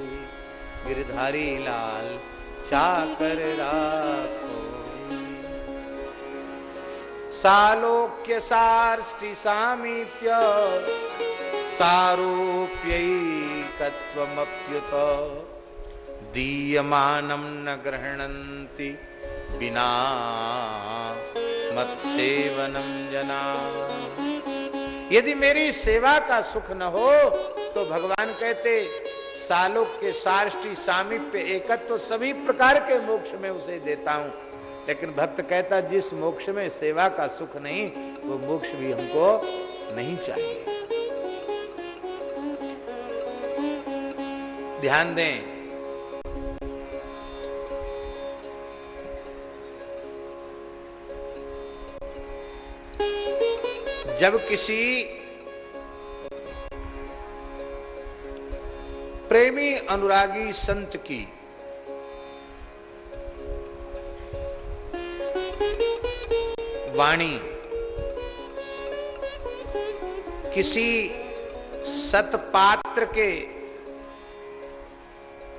गिरधारी लाल चाकर राखो सालोक्य सार्ष्टि सामीप्य, सारूप्यैकत्वमप्युत। दीयमानं न गृह्णन्ति बिना मत्सेवनं जना। यदि मेरी सेवा का सुख न हो तो भगवान कहते सालोक के साष्टी सामीप्य एकत्व तो सभी प्रकार के मोक्ष में उसे देता हूँ। लेकिन भक्त कहता, जिस मोक्ष में सेवा का सुख नहीं, वो मोक्ष भी हमको नहीं चाहिए। ध्यान दें जब किसी प्रेमी अनुरागी संत की वाणी किसी सतपात्र के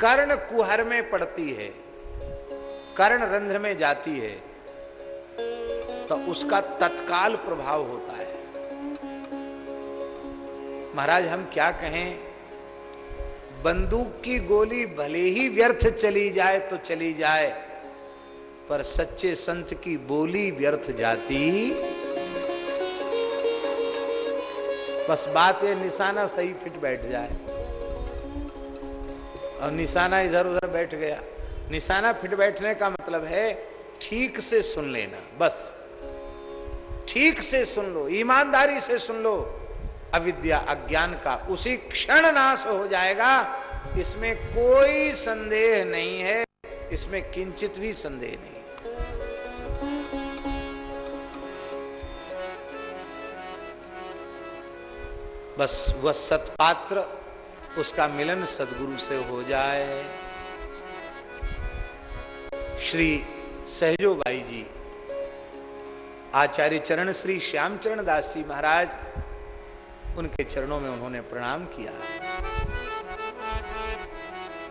कर्ण कुहर में पड़ती है, कर्ण रंध्र में जाती है तो उसका तत्काल प्रभाव होता है। महाराज, हम क्या कहें? बंदूक की गोली भले ही व्यर्थ चली जाए तो चली जाए, पर सच्चे संत की बोली व्यर्थ जाती। बस बात है निशाना सही फिट बैठ जाए। और निशाना इधर उधर बैठ गया। निशाना फिट बैठने का मतलब है, ठीक से सुन लेना, बस। ठीक से सुन लो, ईमानदारी से सुन लो। अविद्या अज्ञान का उसी क्षण नाश हो जाएगा। इसमें कोई संदेह नहीं है, इसमें किंचित भी संदेह नहीं। बस वह सत्पात्र, उसका मिलन सदगुरु से हो जाए। श्री सहजो भाई जी, आचार्य चरण श्री श्यामचरण दास जी महाराज उनके चरणों में उन्होंने प्रणाम किया।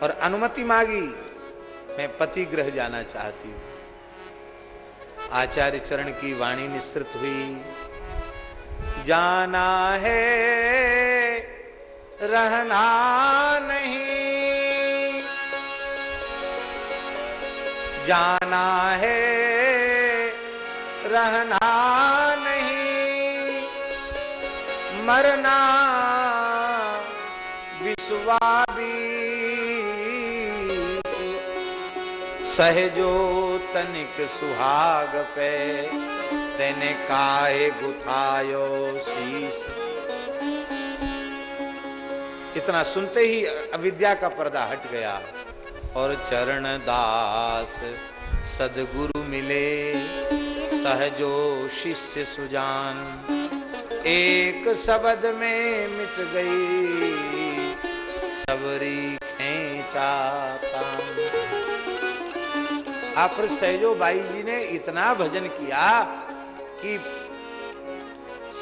और अनुमति मांगी, मैं पति ग्रह जाना चाहती हूँ। आचार्य चरण की वाणी निश्रित हुई। जाना है, रहना नहीं। जाना है, रहना मरना विश्वाबी सहजो तनिक सुहाग पे, तेने काहे गुथायो शीश इतना सुनते ही अविद्या का पर्दा हट गया और चरण दास सदगुरु मिले। सहजो शिष्य सुजान एक शब्द में मिट गई। सबरी खेचा आप सहजो बाई जी ने इतना भजन किया कि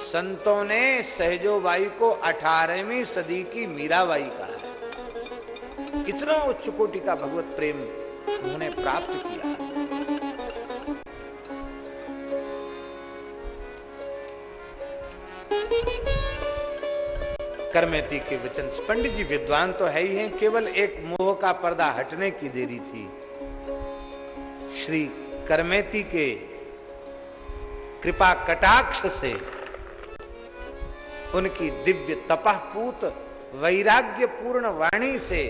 संतों ने सहजो बाई को अठारहवीं सदी की मीराबाई कहा। है इतना उच्च कोटि का भगवत प्रेम उन्होंने प्राप्त किया। करमेती के वचन पंडित जी, विद्वान तो है ही हैं, केवल एक मोह का पर्दा हटने की देरी थी। श्री करमेती के कृपा कटाक्ष से उनकी दिव्य तपहपूत वैराग्य पूर्ण वाणी से,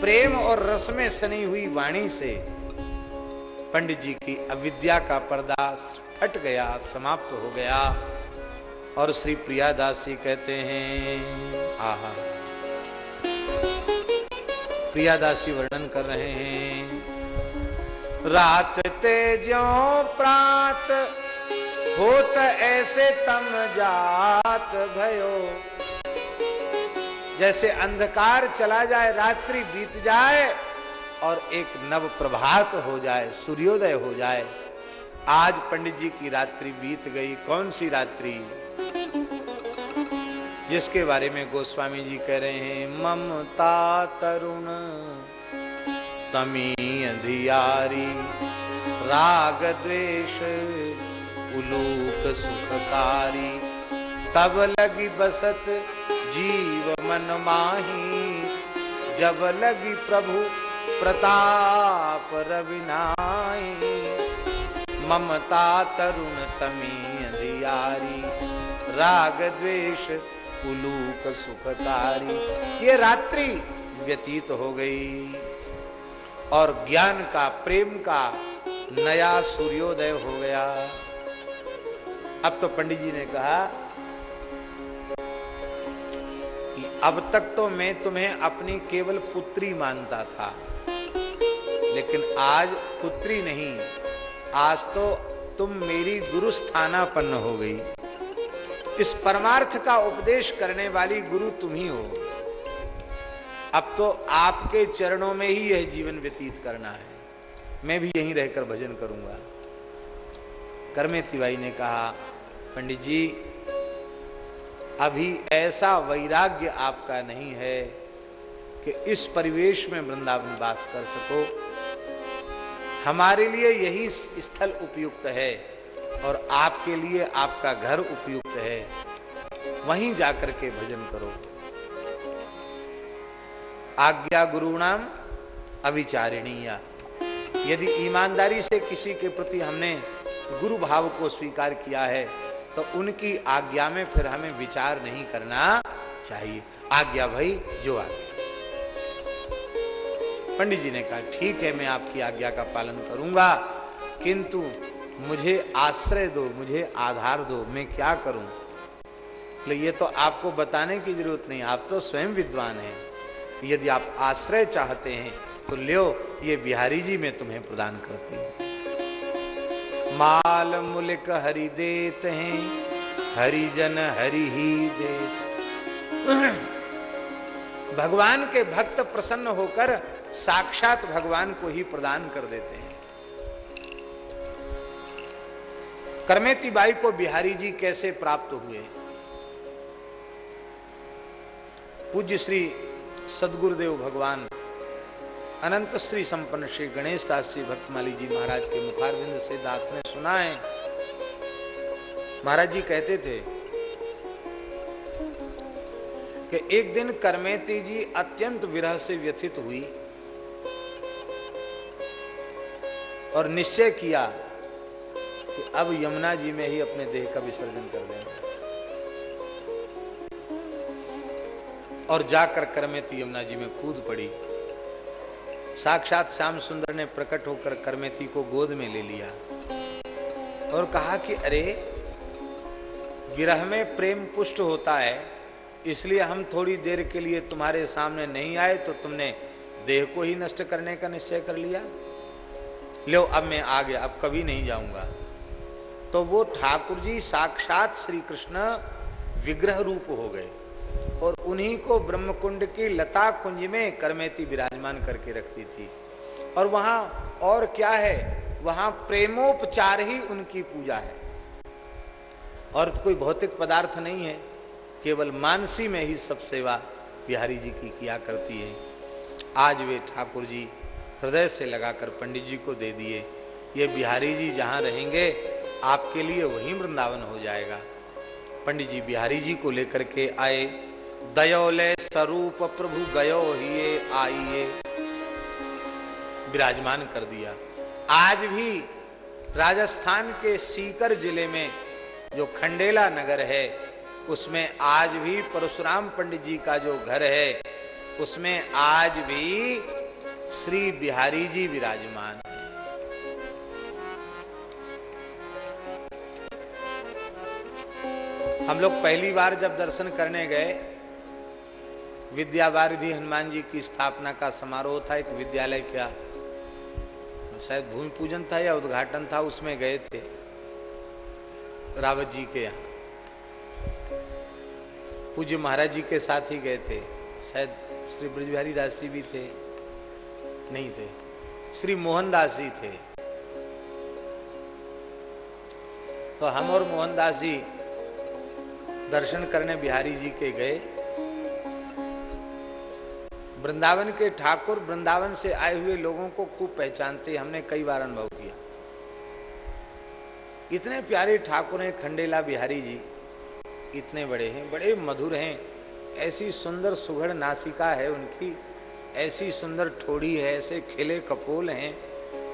प्रेम और रस में सनी हुई वाणी से पंडित जी की अविद्या का पर्दा फट गया, समाप्त हो गया। और श्री प्रियादासी कहते हैं, आहा। प्रियादासी वर्णन कर रहे हैं, रात तेजो प्रात होत ऐसे तम जात भयो। जैसे अंधकार चला जाए, रात्रि बीत जाए और एक नव प्रभात हो जाए, सूर्योदय हो जाए, आज पंडित जी की रात्रि बीत गई। कौन सी रात्रि? जिसके बारे में गोस्वामी जी कह रहे हैं, ममता तरुण, तमी अधियारी, राग द्वेष, उलूक सुखकारी, तब लगी बसत जीव मन माही, जब लगी प्रभु प्रताप रविनाई। ममता तरुण, तमी अधियारी राग सुखकारी ये रात्रि व्यतीत हो गई। और ज्ञान का, प्रेम का नया सूर्योदय हो गया। अब तो पंडित जी ने कहा कि अब तक तो मैं तुम्हें अपनी केवल पुत्री मानता था। लेकिन आज पुत्री नहीं, आज तो तुम मेरी गुरु स्थानापन्न हो गई। इस परमार्थ का उपदेश करने वाली गुरु तुम ही हो। अब तो आपके चरणों में ही यह जीवन व्यतीत करना है। मैं भी यहीं रहकर भजन करूँगा। करमे तिवाई ने कहा, पंडित जी, अभी ऐसा वैराग्य आपका नहीं है कि इस परिवेश में वृंदावन वास कर सको। हमारे लिए यही स्थल उपयुक्त है। और आपके लिए आपका घर उपयुक्त है। वहीं जाकर के भजन करो। आज्ञा गुरु नाम अविचारणीय। यदि ईमानदारी से किसी के प्रति हमने गुरु भाव को स्वीकार किया है तो उनकी आज्ञा में फिर हमें विचार नहीं करना चाहिए। आज्ञा भाई, जो आज्ञा। पंडित जी ने कहा, ठीक है, मैं आपकी आज्ञा का पालन करूँगा, किंतु मुझे आश्रय दो, मुझे आधार दो, मैं क्या करूँ? तो ये तो आपको बताने की ज़रूरत नहीं, आप तो स्वयं विद्वान हैं। यदि आप आश्रय चाहते हैं तो लियो, ये बिहारी जी मैं तुम्हें प्रदान करती हूँ। माल मुलिक हरि देत हैं हरिजन हरि ही दे भगवान के भक्त प्रसन्न होकर साक्षात भगवान को ही प्रदान कर देते हैं। करमेती बाई को बिहारी जी कैसे प्राप्त हुए? पूज्य श्री सदगुरुदेव भगवान, अनंत श्री संपन्न श्री गणेश दास जी, भक्तमाली जी महाराज के मुखारविंद से दास ने सुना है महाराज जी कहते थे कि एक दिन करमेती जी अत्यंत विरह से व्यथित हुई और निश्चय किया कि अब यमुना जी में ही अपने देह का विसर्जन कर देंगे और जाकर करमेती यमुना जी में कूद पड़ी। साक्षात श्याम सुंदर ने प्रकट होकर करमेती को गोद में ले लिया और कहा कि, अरे विरह में प्रेम पुष्ट होता है, इसलिए हम थोड़ी देर के लिए तुम्हारे सामने नहीं आए तो तुमने देह को ही नष्ट करने का निश्चय कर लिया। लो, अब मैं आ गया अब कभी नहीं जाऊँगा। तो वो ठाकुर जी साक्षात श्री कृष्ण विग्रह रूप हो गए और उन्हीं को ब्रह्मकुंड की लता कुंज में करमेती विराजमान करके रखती थी। और वहाँ और क्या है? वहाँ प्रेमोपचार ही उनकी पूजा है। और कोई भौतिक पदार्थ नहीं है, केवल मानसी में ही सब सेवा बिहारी जी की किया करती है। आज वे ठाकुर जी हृदय से लगाकर पंडित जी को दे दिए, ये बिहारी जी जहाँ रहेंगे आपके लिए वही वृंदावन हो जाएगा। पंडित जी बिहारी जी को लेकर के आए। दयोले स्वरूप प्रभु गयो हिए आइए विराजमान कर दिया। आज भी राजस्थान के सीकर ज़िले में जो खंडेला नगर है, उसमें आज भी परशुराम पंडित जी का जो घर है, उसमें आज भी श्री बिहारी जी विराजमान है। हम लोग पहली बार जब दर्शन करने गए विद्या वारिधि हनुमान जी की स्थापना का समारोह था, एक विद्यालय का। शायद भूमि पूजन था या उद्घाटन था, उसमें गए थे रावत जी के यहाँ। पूज्य महाराज जी के साथ ही गए थे। शायद श्री ब्रजबिहारी दास जी भी थे। नहीं थे। श्री मोहनदास जी थे। तो हम और मोहनदास जी दर्शन करने बिहारी जी के गए। वृंदावन के ठाकुर वृंदावन से आए हुए लोगों को खूब पहचानते, हमने कई बार अनुभव किया। इतने प्यारे ठाकुर हैं, खंडेला बिहारी जी। इतने बड़े हैं, बड़े मधुर हैं। ऐसी सुंदर सुघड़ नासिका है उनकी, ऐसी सुंदर ठोड़ी है, ऐसे खिले कपोल हैं,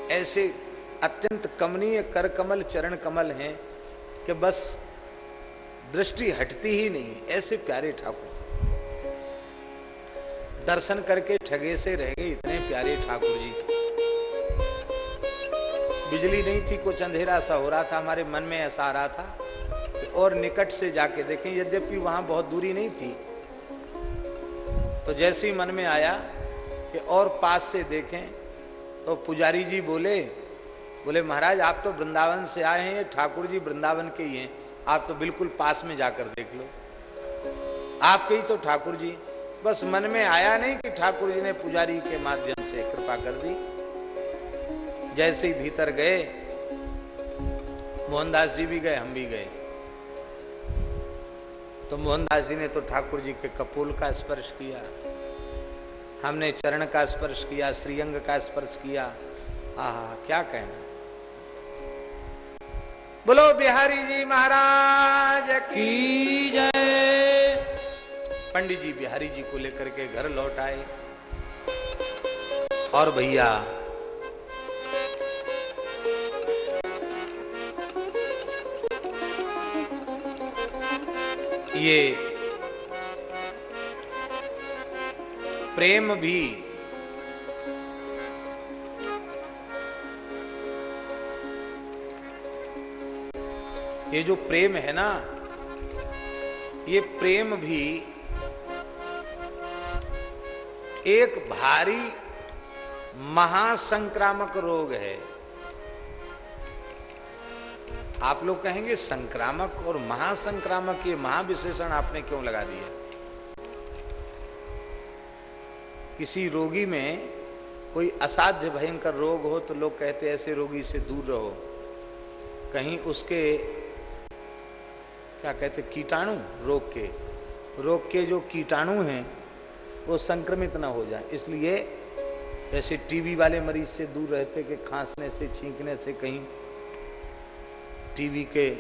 ऐसे अत्यंत कमनीय कर कमल चरण कमल हैं कि बस दृष्टि हटती ही नहीं, ऐसे प्यारे ठाकुर। दर्शन करके ठगे से रह गए इतने प्यारे ठाकुर जी। बिजली नहीं थी, कुछ अंधेरा सा हो रहा था, हमारे मन में ऐसा आ रहा था। और निकट से जाके देखें, यद्यपि वहाँ बहुत दूरी नहीं थी। तो जैसे ही मन में आया कि और पास से देखें तो पुजारी जी बोले बोले, महाराज, आप तो वृंदावन से आए हैं ठाकुर जी वृंदावन के ही हैं। आप तो बिल्कुल पास में जाकर देख लो। आपके ही तो ठाकुर जी, बस मन में आया नहीं कि ठाकुर जी ने पुजारी के माध्यम से कृपा कर दी। जैसे ही भीतर गए, मोहनदास जी भी गए, हम भी गए। तो मोहनदास जी ने तो ठाकुर जी के कपूल का स्पर्श किया, हमने चरण का स्पर्श किया, श्रीअंग का स्पर्श किया। आहा, क्या कहना? बोलो बिहारी जी महाराज की जय। पंडित जी, बिहारी जी को लेकर के घर लौट आए। और भैया, ये प्रेम भी ये जो प्रेम है ना, ये प्रेम भी एक भारी महासंक्रामक रोग है। आप लोग कहेंगे, संक्रामक और महासंक्रामक, ये महाविशेषण आपने क्यों लगा दिया? किसी रोगी में कोई असाध्य भयंकर रोग हो तो लोग कहते ऐसे रोगी से दूर रहो। कहीं उसके क्या कहते कीटाणु रोग के। रोग के जो कीटाणु हैं, वो संक्रमित ना हो जाए। इसलिए जैसे टीबी वाले मरीज़ से दूर रहते कि खांसने से, छींकने से कहीं टीबी के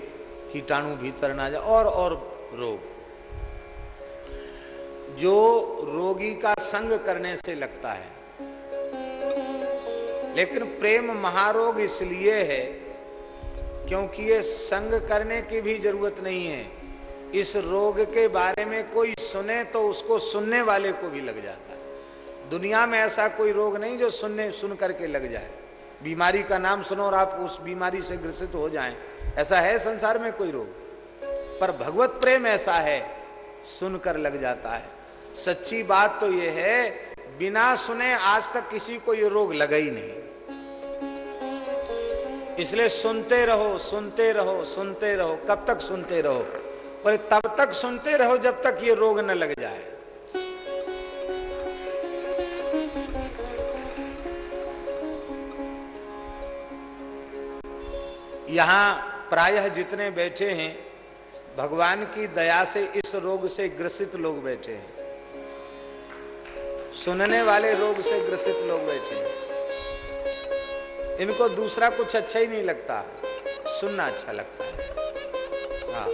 कीटाणु भीतर ना जाए। और और रोग। जो रोगी का संग करने से लगता है। लेकिन प्रेम महारोग इसलिए है क्योंकि ये संग करने की भी ज़रूरत नहीं है। इस रोग के बारे में कोई सुने तो उसको सुनने वाले को भी लग जाता है। दुनिया में ऐसा कोई रोग नहीं जो सुनने, सुन करके लग जाए। बीमारी का नाम सुनो और आप उस बीमारी से ग्रसित हो जाएँ। ऐसा है संसार में कोई रोग? पर भगवत प्रेम ऐसा है सुनकर लग जाता है। सच्ची बात तो यह है, बिना सुने आज तक किसी को यह रोग लगा ही नहीं। इसलिए सुनते रहो सुनते रहो सुनते रहो। कब तक सुनते रहो? पर तब तक सुनते रहो जब तक ये रोग न लग जाए। यहाँ प्रायः जितने बैठे हैं, भगवान की दया से इस रोग से ग्रसित लोग बैठे हैं। सुनने वाले रोग से ग्रसित लोग बैठे हैं। इनको दूसरा कुछ अच्छा ही नहीं लगता। सुनना अच्छा लगता है। हाँ।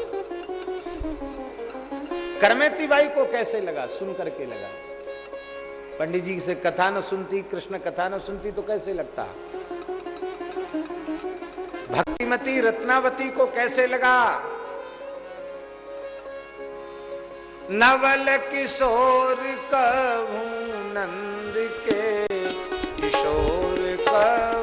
करमेती बाई को कैसे लगा? सुन करके लगा। पंडित जी से कथा न सुनती, कृष्ण कथा न सुनती तो कैसे लगता? भक्तिमती रत्नावती को कैसे लगा? नवल किशोर कहूँ नंद के, किशोर कहूँ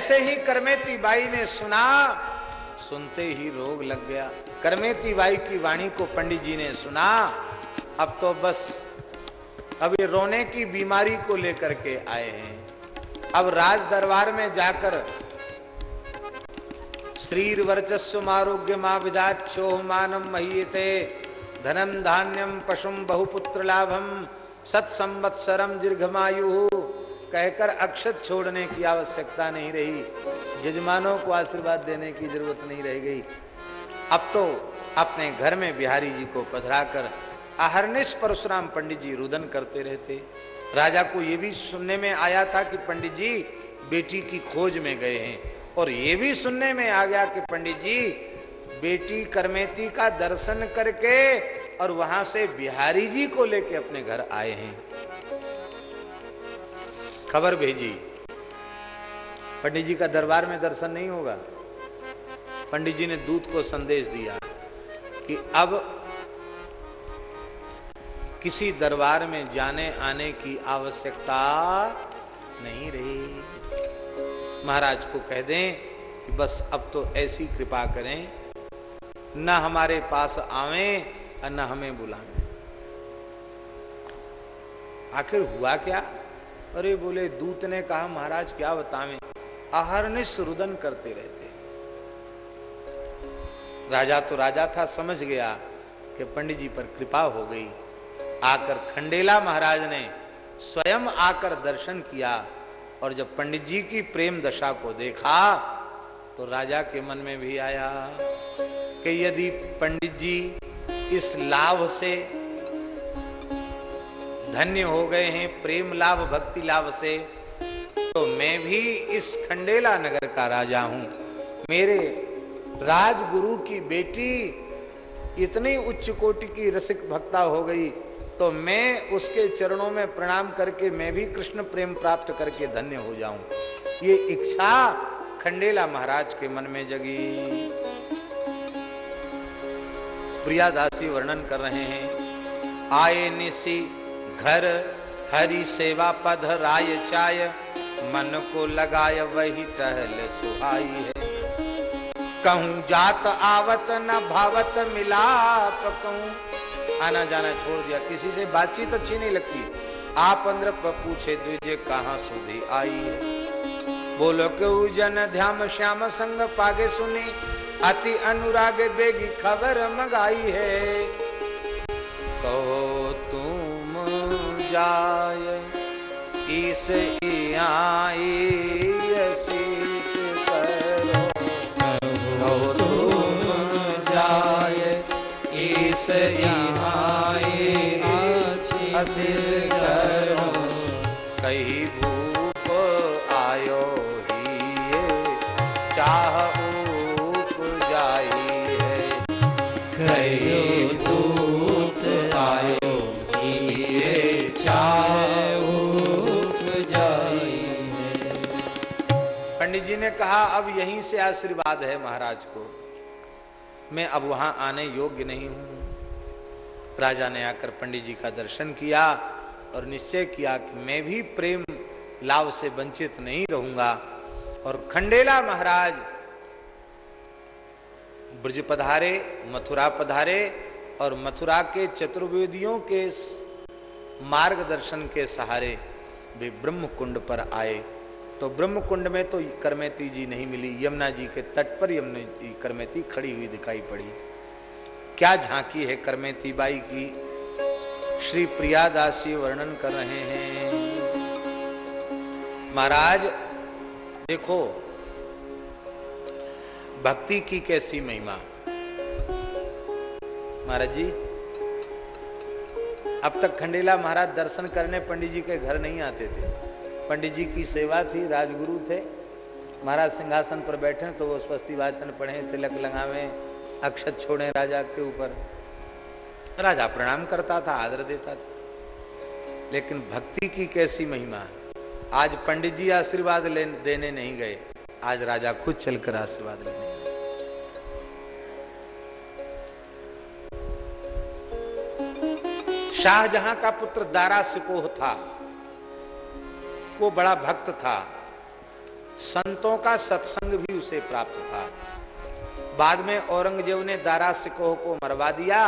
जैसे ही करमेती बाई ने सुना, सुनते ही रोग लग गया। करमेती बाई की वाणी को पंडित जी ने सुना, अब तो बस, अब ये रोने की बीमारी को लेकर के आए हैं। अब राज दरबार में जाकर, श्रीर वर्चस्व आरोग्य माँ विदाक्षो मानम महीयते धनम धान्यम पशुम बहुपुत्र लाभम सत संवत्सरम दीर्घमायु। कहकर अक्षत छोड़ने की आवश्यकता नहीं रही। जजमानों को आशीर्वाद देने की ज़रूरत नहीं रह गई। अब तो अपने घर में बिहारी जी को पधराकर अहरनिश परशुराम पंडित जी रुदन करते रहते। राजा को ये भी सुनने में आया था कि पंडित जी बेटी की खोज में गए हैं और ये भी सुनने में आ गया कि पंडित जी बेटी करमेती का दर्शन करके और वहाँ से बिहारी जी को लेके अपने घर आए हैं। खबर भेजी। पंडित जी का दरबार में दर्शन नहीं होगा। पंडित जी ने दूत को संदेश दिया कि अब किसी दरबार में जाने आने की आवश्यकता नहीं रही। महाराज को कह दें कि बस अब तो ऐसी कृपा करें, न हमारे पास आवें और न हमें बुलाएँ आखिर हुआ क्या? अरे बोले, दूत ने कहा, महाराज, क्या बतावें? अहरनिश रुदन करते रहते राजा तो राजा था, समझ गया कि पंडित जी पर कृपा हो गई। आकर खंडेला महाराज ने स्वयं आकर दर्शन किया और जब पंडित जी की प्रेम दशा को देखा तो राजा के मन में भी आया कि यदि पंडित जी इस लाभ से धन्य हो गए हैं प्रेम लाभ, भक्ति लाभ से। तो मैं भी इस खंडेला नगर का राजा हूँ। मेरे राजगुरु की बेटी इतनी उच्च कोटि की रसिक भक्ता हो गई तो मैं उसके चरणों में प्रणाम करके मैं भी कृष्ण प्रेम प्राप्त करके धन्य हो जाऊँ। ये इच्छा खंडेला महाराज के मन में जगी। प्रियादासी वर्णन कर रहे हैं। आए निशी घर, हरि सेवा पद, राय चाय, मन को लगाय वही टहल सुहाई है। कहूँ, जात आवत न भावत मिलाप कहूँ। आना जाना छोड़ दिया, किसी से बातचीत अच्छी नहीं लगती। आप अंदर पूछे, द्विजे कहाँ सुधी आई है? बोलो के जन ध्यान श्याम संग पागे सुनी? अति अनुराग बेगी खबर मंगाई है। कहो जाय इस आशीष करो
कहो तुम जाय इस
आशीष कहा, अब यहीं से आशीर्वाद है महाराज को। मैं अब वहाँ आने योग्य नहीं हूँ। राजा ने आकर पंडित जी का दर्शन किया और निश्चय किया कि मैं भी प्रेम लाभ से वंचित नहीं रहूँगा। और खंडेला महाराज, ब्रज पधारे, मथुरा पधारे और मथुरा के चतुर्वेदियों के मार्गदर्शन के सहारे वे ब्रह्म कुंड पर आए। तो ब्रह्म कुंड में तो करमेती जी नहीं मिली, यमुना जी के तट पर यमुना जी, करमेती खड़ी हुई दिखाई पड़ी। क्या झांकी है करमेती बाई की? श्री प्रियादासी वर्णन कर रहे हैं। महाराज, देखो, भक्ति की कैसी महिमा। महाराज जी, अब तक खंडेला महाराज दर्शन करने पंडित जी के घर नहीं आते थे। पंडित जी की सेवा थी, राजगुरु थे। महाराज सिंहासन पर बैठे तो वो स्वस्ति वाचन पढ़े, तिलक लगावे, अक्षत छोड़े राजा के ऊपर। राजा प्रणाम करता था, आदर देता था। लेकिन भक्ति की कैसी महिमा? आज पंडित जी आशीर्वाद देने नहीं गए। आज राजा खुद चलकर आशीर्वाद लेने शाहजहां का पुत्र दारा सिकोह था। वो बड़ा भक्त था। संतों का सत्संग भी उसे प्राप्त था। बाद में औरंगज़ेब ने दारा सिकोह को मरवा दिया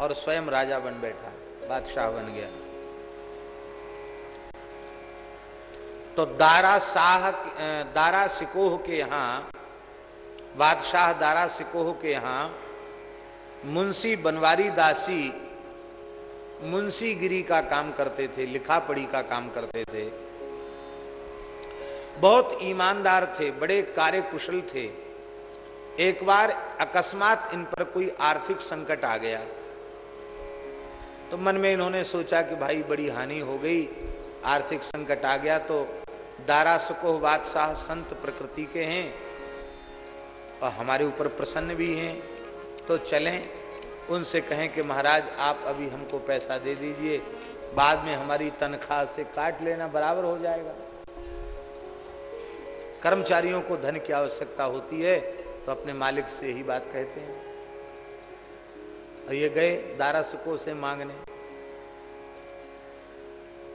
और स्वयं राजा बन बैठा। बादशाह बन गया। तो दारा शाह दारा सिकोह के यहाँ, बादशाह दारा सिकोह के यहाँ, मुंशी बनवारी दासी मुंशी गिरी का काम करते थे लिखा पढ़ी का काम करते थे। बहुत ईमानदार थे, बड़े कार्य कुशल थे। एक बार अकस्मात इन पर कोई आर्थिक संकट आ गया। तो मन में इन्होंने सोचा कि भाई बड़ी हानि हो गई, आर्थिक संकट आ गया तो दारा सुकोह बादशाह संत प्रकृति के हैं और हमारे ऊपर प्रसन्न भी हैं। तो चलें, उनसे कहें कि महाराज, आप अभी हमको पैसा दे दीजिए, बाद में हमारी तनख्वाह से काट लेना, बराबर हो जाएगा। कर्मचारियों को धन की आवश्यकता होती है तो अपने मालिक से ही बात कहते हैं। और ये गए दारा सुको से मांगने।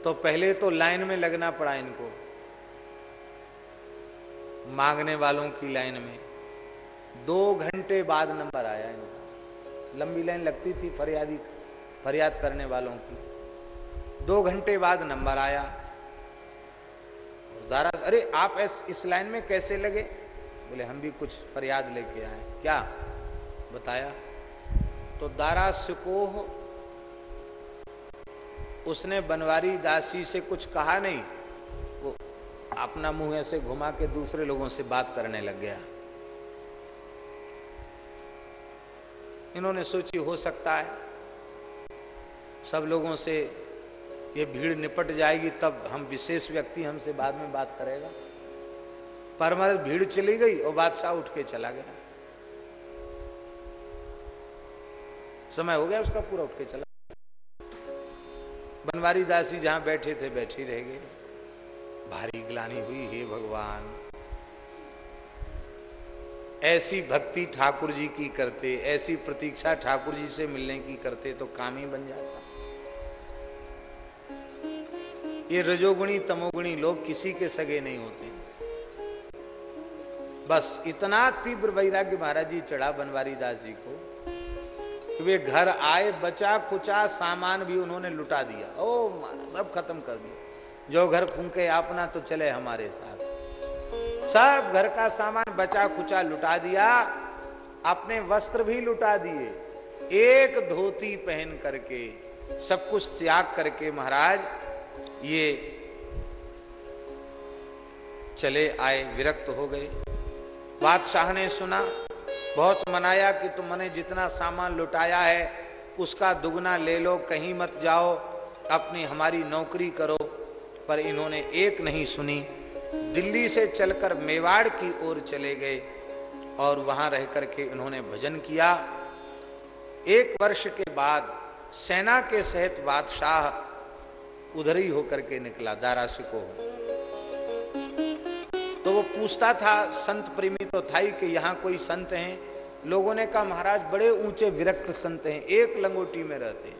तो पहले तो लाइन में लगना पड़ा इनको, मांगने वालों की लाइन में। दो घंटे बाद नंबर आया इनको। लंबी लाइन लगती थी फरियादी, फरियाद करने वालों की। दो घंटे बाद नंबर आया। दारा अरे आप इस, इस लाइन में कैसे लगे? बोले हम भी कुछ फरियाद लेके आए क्या? बताया। तो दारा सिकोह उसने बनवारी दासी से कुछ कहा नहीं? वो अपना मुँह ऐसे घुमा के दूसरे लोगों से बात करने लग गया। इन्होंने सोची हो सकता है सब लोगों से ये भीड़ निपट जाएगी, तब हम विशेष व्यक्ति हमसे बाद में बात करेगा। पर भीड़ चली गई और बादशाह उठ के चला गया। समय हो गया उसका पूरा, उठ के चला बनवारी दासी जहाँ बैठे थे, बैठी रह गए भारी ग्लानी हुई, हे भगवान। ऐसी भक्ति ठाकुर जी की करते, ऐसी प्रतीक्षा ठाकुर जी से मिलने की करते तो काम ही बन जाता। ये रजोगुणी, तमोगुणी लोग किसी के सगे नहीं होते। बस इतना तीव्र वैराग्य महाराज जी, चढ़ा बनवारी दास जी को, कि वे घर आए, बचा, खुचा, सामान भी उन्होंने लुटा दिया। ओ सब खत्म कर दिया। जो घर फूके अपना तो चले हमारे साथ। सब घर का सामान, बचा, खुचा लुटा दिया। अपने वस्त्र भी लुटा दिए। एक धोती पहन करके, सब कुछ त्याग करके महाराज ये चले आए, विरक्त हो गए। बादशाह ने सुना, बहुत मनाया कि तुमने जितना सामान लुटाया है, उसका दुगना ले लो, कहीं मत जाओ, अपनी हमारी नौकरी करो। पर इन्होंने एक नहीं सुनी। दिल्ली से चलकर मेवाड़ की ओर चले गए और वहाँ रह करके इन्होंने भजन किया। एक वर्ष के बाद सेना के सहित बादशाह उधर ही होकर के निकला दारासी को तो वो पूछता था, संत प्रेमी तो था ही कि यहाँ कोई संत हैं? लोगों ने कहा, महाराज, बड़े ऊँचे विरक्त संत हैं, एक लंगोटी में रहते हैं,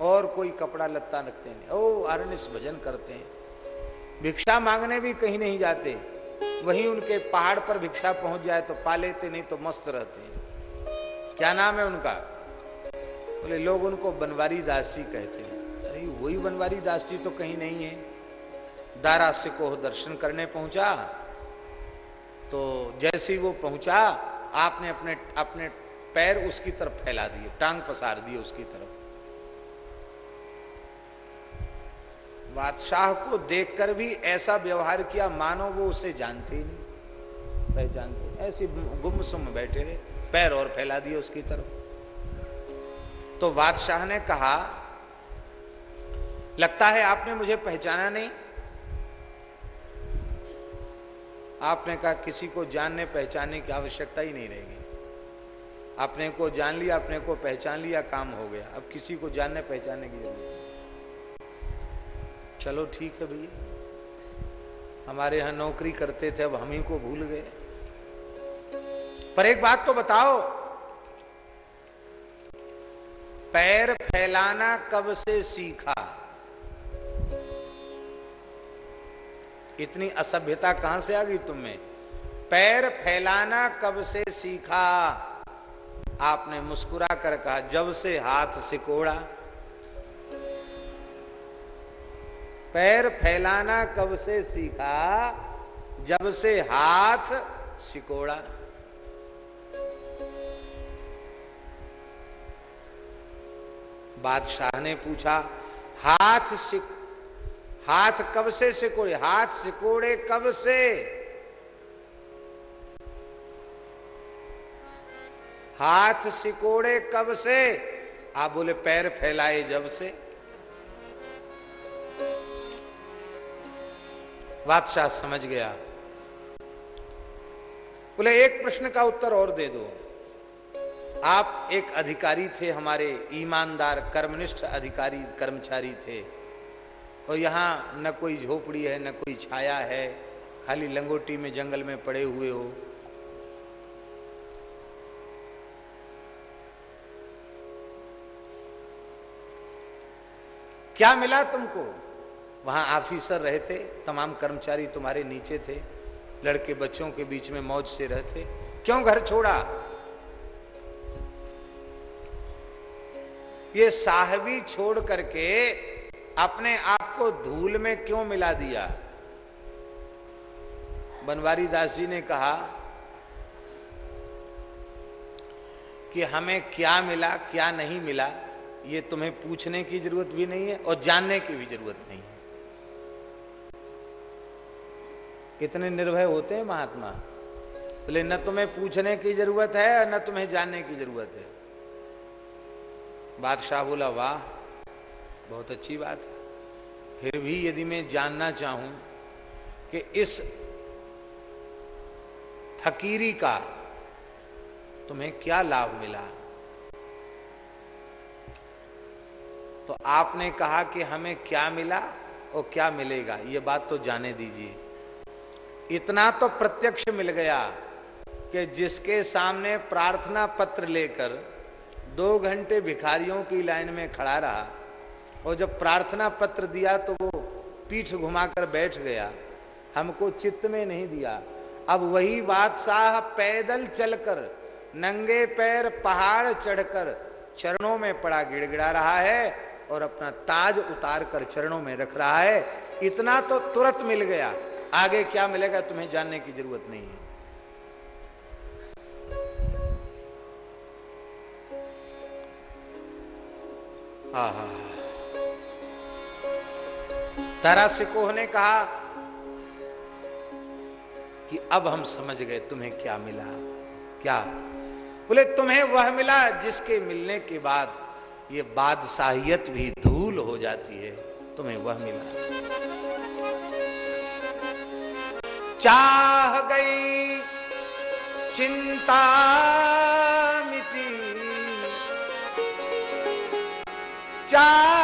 और कोई कपड़ा लत्ता रखते हैं ओ आरण्य भजन करते हैं। भिक्षा मांगने भी कहीं नहीं जाते। वहीं उनके पहाड़ पर भिक्षा पहुँच जाए तो पा लेते, नहीं तो मस्त रहते हैं। क्या नाम है उनका? बोले, लोग उनको बनवारी दास जी कहते अरे वही बनवारी दास जी तो कहीं नहीं है। दारा से को दर्शन करने पहुँचा तो जैसे ही वो पहुँचा, आपने अपने अपने पैर उसकी तरफ़ फैला दिए, टांग पसार दिए उसकी तरफ़। बादशाह को देखकर भी ऐसा व्यवहार किया, मानो वो उसे जानते ही नहीं। पहचानते, ऐसे गुमसुम बैठे रहे, पैर और फैला दिए उसकी तरफ़। तो बादशाह ने कहा लगता है आपने मुझे पहचाना नहीं। आपने कहा किसी को जानने पहचानने की आवश्यकता ही नहीं रहेगी। आपने को जान लिया अपने को पहचान लिया, काम हो गया। अब किसी को जानने पहचानने की ज़रूरत नहीं। चलो ठीक है भैया। हमारे यहाँ नौकरी करते थे, अब हम ही को भूल गए। पर एक बात तो बताओ, पैर फैलाना कब से सीखा? इतनी असभ्यता कहाँ से आ गई तुम्हें? पैर फैलाना कब से सीखा? आपने मुस्कुरा कर कहा, जब से हाथ सिकोड़ा। पैर फैलाना कब से सीखा? जब से हाथ सिकोड़ा। बादशाह ने पूछा, हाथ सिक हाथ कब से सिकोड़े? हाथ सिकोड़े कब से? हाथ सिकोड़े कब से? आप बोले, पैर फैलाए जब से। बादशाह समझ गया। बोले, एक प्रश्न का उत्तर और दे दो। आप एक अधिकारी थे, हमारे ईमानदार कर्मनिष्ठ अधिकारी कर्मचारी थे। और यहाँ न कोई झोपड़ी है, न कोई छाया है, खाली लंगोटी में जंगल में पड़े हुए हो। क्या मिला तुमको? वहाँ ऑफिसर रहते तमाम कर्मचारी तुम्हारे नीचे थे, लड़के बच्चों के बीच में मौज से रहते। क्यों घर छोड़ा? ये साहबी छोड़ करके अपने आप को धूल में क्यों मिला दिया? बनवारी दास जी ने कहा कि हमें क्या मिला, क्या नहीं मिला, ये तुम्हें पूछने की ज़रूरत भी नहीं है और जानने की भी ज़रूरत नहीं है। कितने निर्भय होते हैं महात्मा। बोले, न तुम्हें पूछने की ज़रूरत है न तुम्हें जानने की ज़रूरत है। बादशाह बोला, वाह बहुत अच्छी बात है। फिर भी यदि मैं जानना चाहूँ कि इस फकीरी का तुम्हें क्या लाभ मिला? तो आपने कहा कि हमें क्या मिला और क्या मिलेगा? ये बात तो जाने दीजिए। इतना तो प्रत्यक्ष मिल गया कि जिसके सामने प्रार्थना पत्र लेकर दो घंटे भिखारियों की लाइन में खड़ा रहा। और जब प्रार्थना पत्र दिया तो वो पीठ घुमाकर बैठ गया। हमको चित्त में नहीं दिया। अब वही बादशाह पैदल चलकर, नंगे पैर पहाड़ चढ़कर चरणों में पड़ा गिड़गिड़ा रहा है और अपना ताज उतार कर चरणों में रख रहा है। इतना तो तुरंत मिल गया। आगे क्या मिलेगा तुम्हें जानने की ज़रूरत नहीं है। तारा सिकोह ने कहा कि अब हम समझ गए तुम्हें क्या मिला, क्या? बोले, तुम्हें वह मिला जिसके मिलने के बाद ये बादशाहियत भी धूल हो जाती है। तुम्हें वह मिला। चाह गई चिंता मिटी। चाह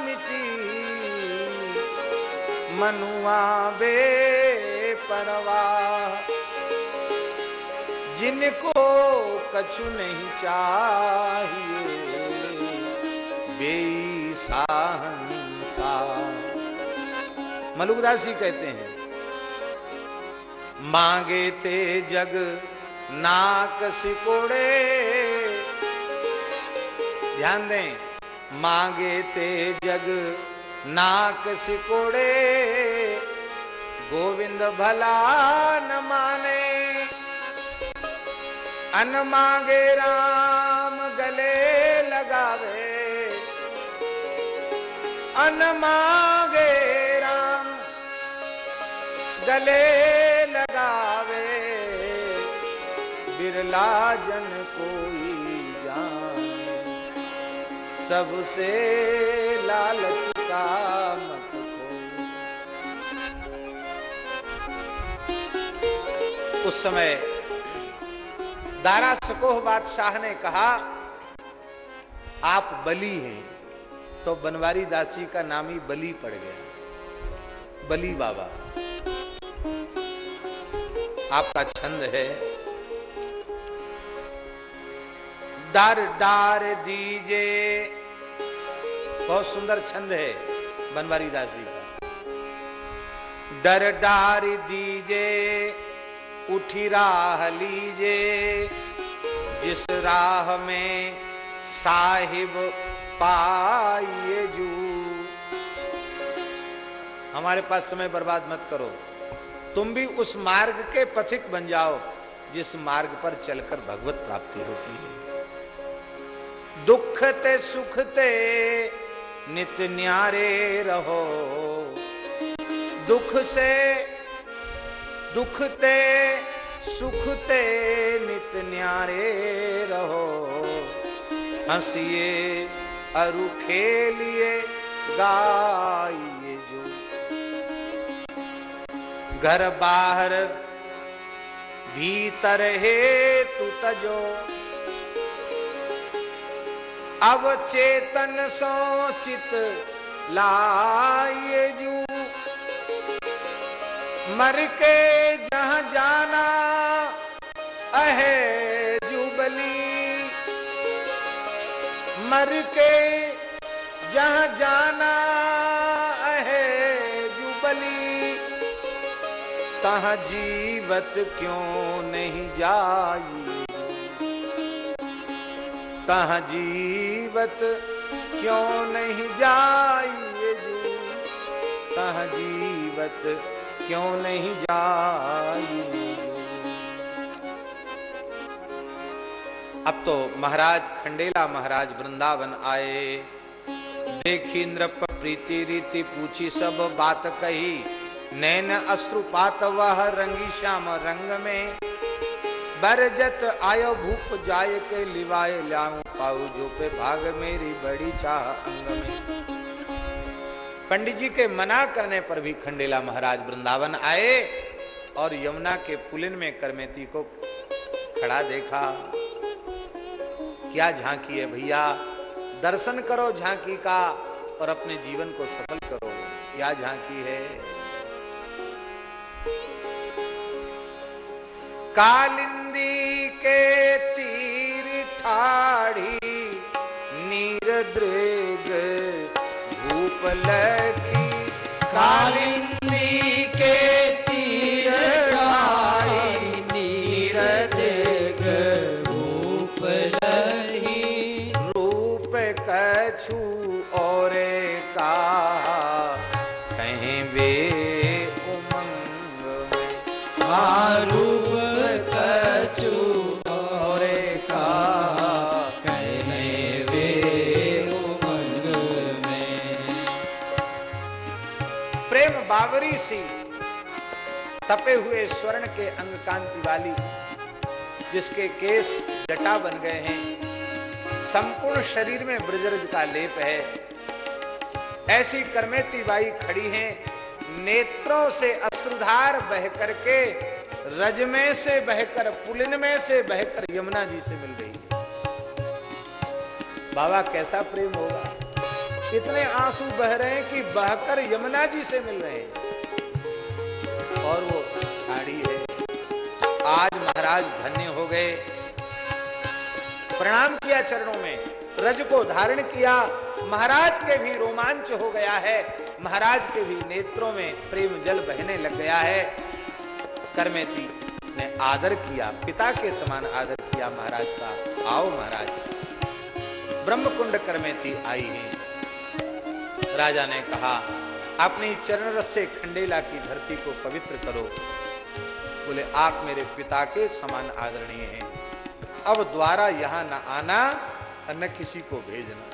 मिटी मनुआ बे परवा जिनको कछु नहीं चाहिए। बेसाहंसा मलुकदास जी कहते हैं, मांगे ते जग नाक सिकोड़े। ध्यान दें मांगे ते जग नाक सिकोड़े। गोविंद भला न माने। अन मांगे राम गले लगावे। अन मांगे राम गले लगावे। बिरला जन कोई सबसे लालच का मत उस समय दारा सकोह बादशाह ने कहा, आप बली हैं। तो बनवारी दास जी का नाम ही बली पड़ गया। बली बाबा, आपका छंद है। डर डार दीजे बहुत सुंदर छंद है बनवारी दास जी का। डर डार दीजे, उठी राह लीजे। जिस राह में साहिब पाइए जू। हमारे पास समय बर्बाद मत करो। तुम भी उस मार्ग के पथिक बन जाओ, जिस मार्ग पर चलकर भगवत प्राप्ति होती है। दुख ते सुख ते नित न्यारे रहो। दुख से दुख ते, सुख ते नित न्यारे रहो। हंसिए, अरु खेलिए, गाइए जो। घर बाहर भीतर हे तू तजो। अब चेतन सोचित लाइए जू। मर के जहाँ जाना, अहे जुबली। मर के जहाँ जाना, अहे जुबली। तहां जीवत क्यों नहीं जाई? तहां जीवत? क्यों नहीं जाइए तहां जीवत? क्यों नहीं जाई अब तो महाराज खंडेला महाराज वृंदावन आए। देखी नृप प्रीति रीति पूछी सब बात कही। नैन अश्रुपात वह रंगी श्याम रंग में। बरजत आयो भूप जाय के लिवाए लाऊं पाऊ जो पे भाग मेरी बड़ी चाह अंग में। पंडित जी के मना करने पर भी खंडेला महाराज वृंदावन आए और यमुना के पुलिन में करमेती को खड़ा देखा। क्या झांकी है भैया? दर्शन करो झांकी का और अपने जीवन को सफल करो। क्या झांकी है? कालिंदी के तीर ठाड़ी नीर दृग भूप लगी
कालिंदी
तपे हुए स्वर्ण के अंग कांति वाली, जिसके केस जटा बन गए हैं, संपूर्ण शरीर में ब्रजरज का लेप है। ऐसी करमेती बाई खड़ी हैं, नेत्रों से अश्रुधार बह करके रज में से बहकर पुलिन में से बहकर यमुना जी से मिल है। बाबा कैसा प्रेम होगा? इतने आँसू बह रहे हैं कि बहकर यमुना जी से मिल रहे हैं। और वो खाड़ी है। आज महाराज धन्य हो गए। प्रणाम किया चरणों में। रज को धारण किया। महाराज के भी रोमांच हो गया है। महाराज के भी नेत्रों में प्रेम जल बहने लग गया है। करमेती ने आदर किया। पिता के समान आदर किया महाराज का। आओ महाराज। ब्रह्मकुंड करमेती आई है। राजा ने कहा अपनी चरण रस से खंडेला की धरती को पवित्र करो। बोले, आप मेरे पिता के समान आदरणीय हैं। अब द्वारा यहाँ न आना और न किसी को भेजना।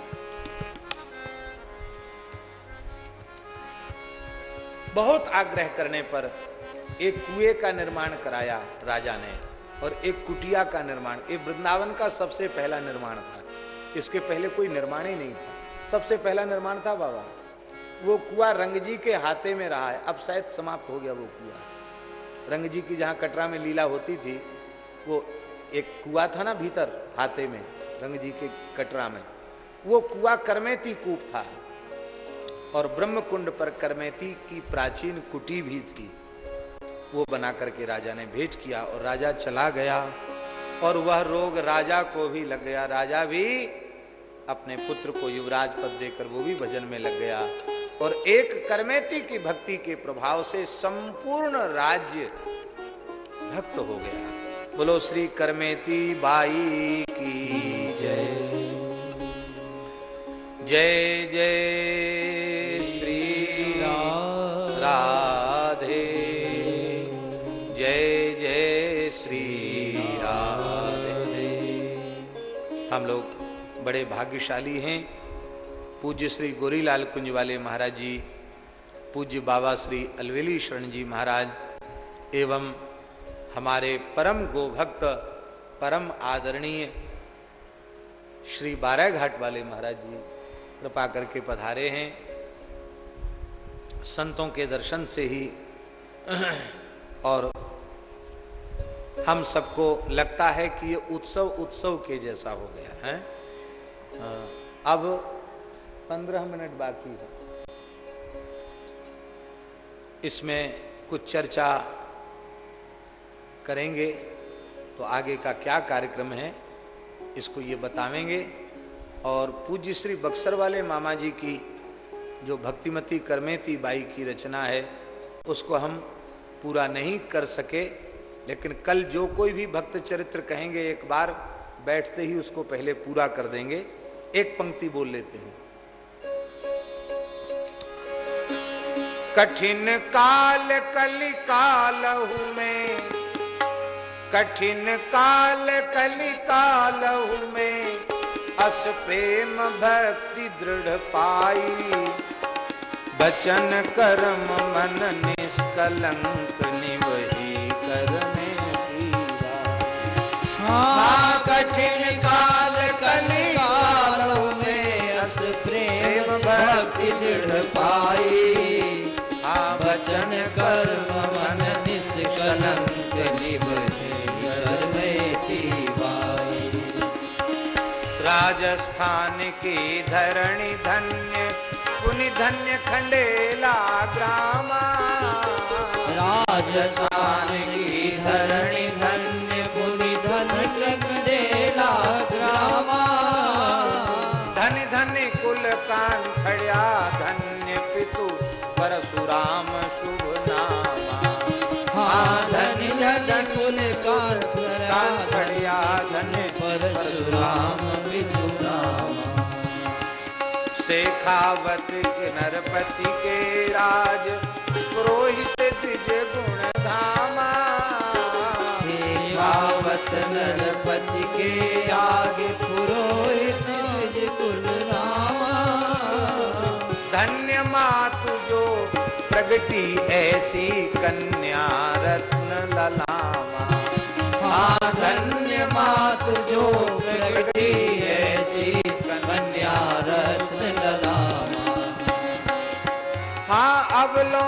बहुत आग्रह करने पर एक कुएँ का निर्माण कराया राजा ने और एक कुटिया का निर्माण। ये वृंदावन का सबसे पहला निर्माण था। इसके पहले कोई निर्माण ही नहीं था। सबसे पहला निर्माण था बाबा। वो कुआ रंग जी के हाथे में रहा है। अब शायद समाप्त हो गया वो कुआ। रंग जी की जहाँ कटरा में लीला होती थी, वो एक कुआ था ना भीतर, हाथे में रंग जी के कटरा में। वो कुआ करमेती कूप था और ब्रह्म कुंड पर करमेती की प्राचीन कुटी भी थी। वो बना करके राजा ने भेंट किया और राजा चला गया और वह रोग राजा को भी लग गया। राजा भी अपने पुत्र को युवराज पद देकर वो भी भजन में लग गया। और एक कर्मेती की भक्ति के प्रभाव से संपूर्ण राज्य भक्त हो गया। बोलो, श्री कर्मेती बाई की जय। जय जय। बड़े भाग्यशाली हैं। पूज्य श्री गोरीलाल कुंज वाले महाराज जी, पूज्य बाबा श्री अलवेली शरण जी महाराज, एवं हमारे परम गोभक्त, परम आदरणीय श्री बारह घाट वाले महाराज जी, कृपा करके पधारे हैं। संतों के दर्शन से ही और हम सबको लगता है कि ये उत्सव उत्सव के जैसा हो गया है। अब पंद्रह मिनट बाकी है। इसमें कुछ चर्चा करेंगे तो आगे का क्या कार्यक्रम है, इसको ये बतावेंगे। और पूज्य श्री बक्सर वाले मामा जी की जो भक्तिमती करमेती बाई की रचना है, उसको हम पूरा नहीं कर सके, लेकिन कल जो कोई भी भक्त चरित्र कहेंगे, एक बार बैठते ही उसको पहले पूरा कर देंगे। एक पंक्ति बोल लेते हैं। कठिन काल कलि कालहु में, कठिन काल कलि कालहु में, अस प्रेम भक्ति दृढ़ पाई। बचन कर्म मन निष्कलंक राजस्थान की धरणी धन्य पुनि धन्य खंडेला ग्रामा
राजस्थान की धरणी धन्य पुनि धन्य खंडेला ग्रामा
धन धन्य कुल कांठड़िया धन्य पितु परशुराम शुभ के नरपति के राज पुरोहित द्विज गुण धामा।
सेवावत नरपति के आगे पुरोहित द्विज कुल रामा
धन्य मातु जो प्रगति ऐसी कन्या रत्न ललामा
हाँ धन्य मात जो प्रगति ऐसी कन्या रत्न
हाँ अवलो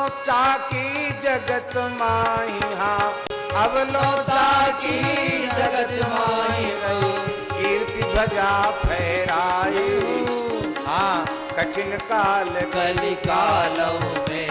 की जगत माई हाँ। अवलो की जगत माई कीर्ति भजा फहराई। हाँ कठिन काल
कली कालों में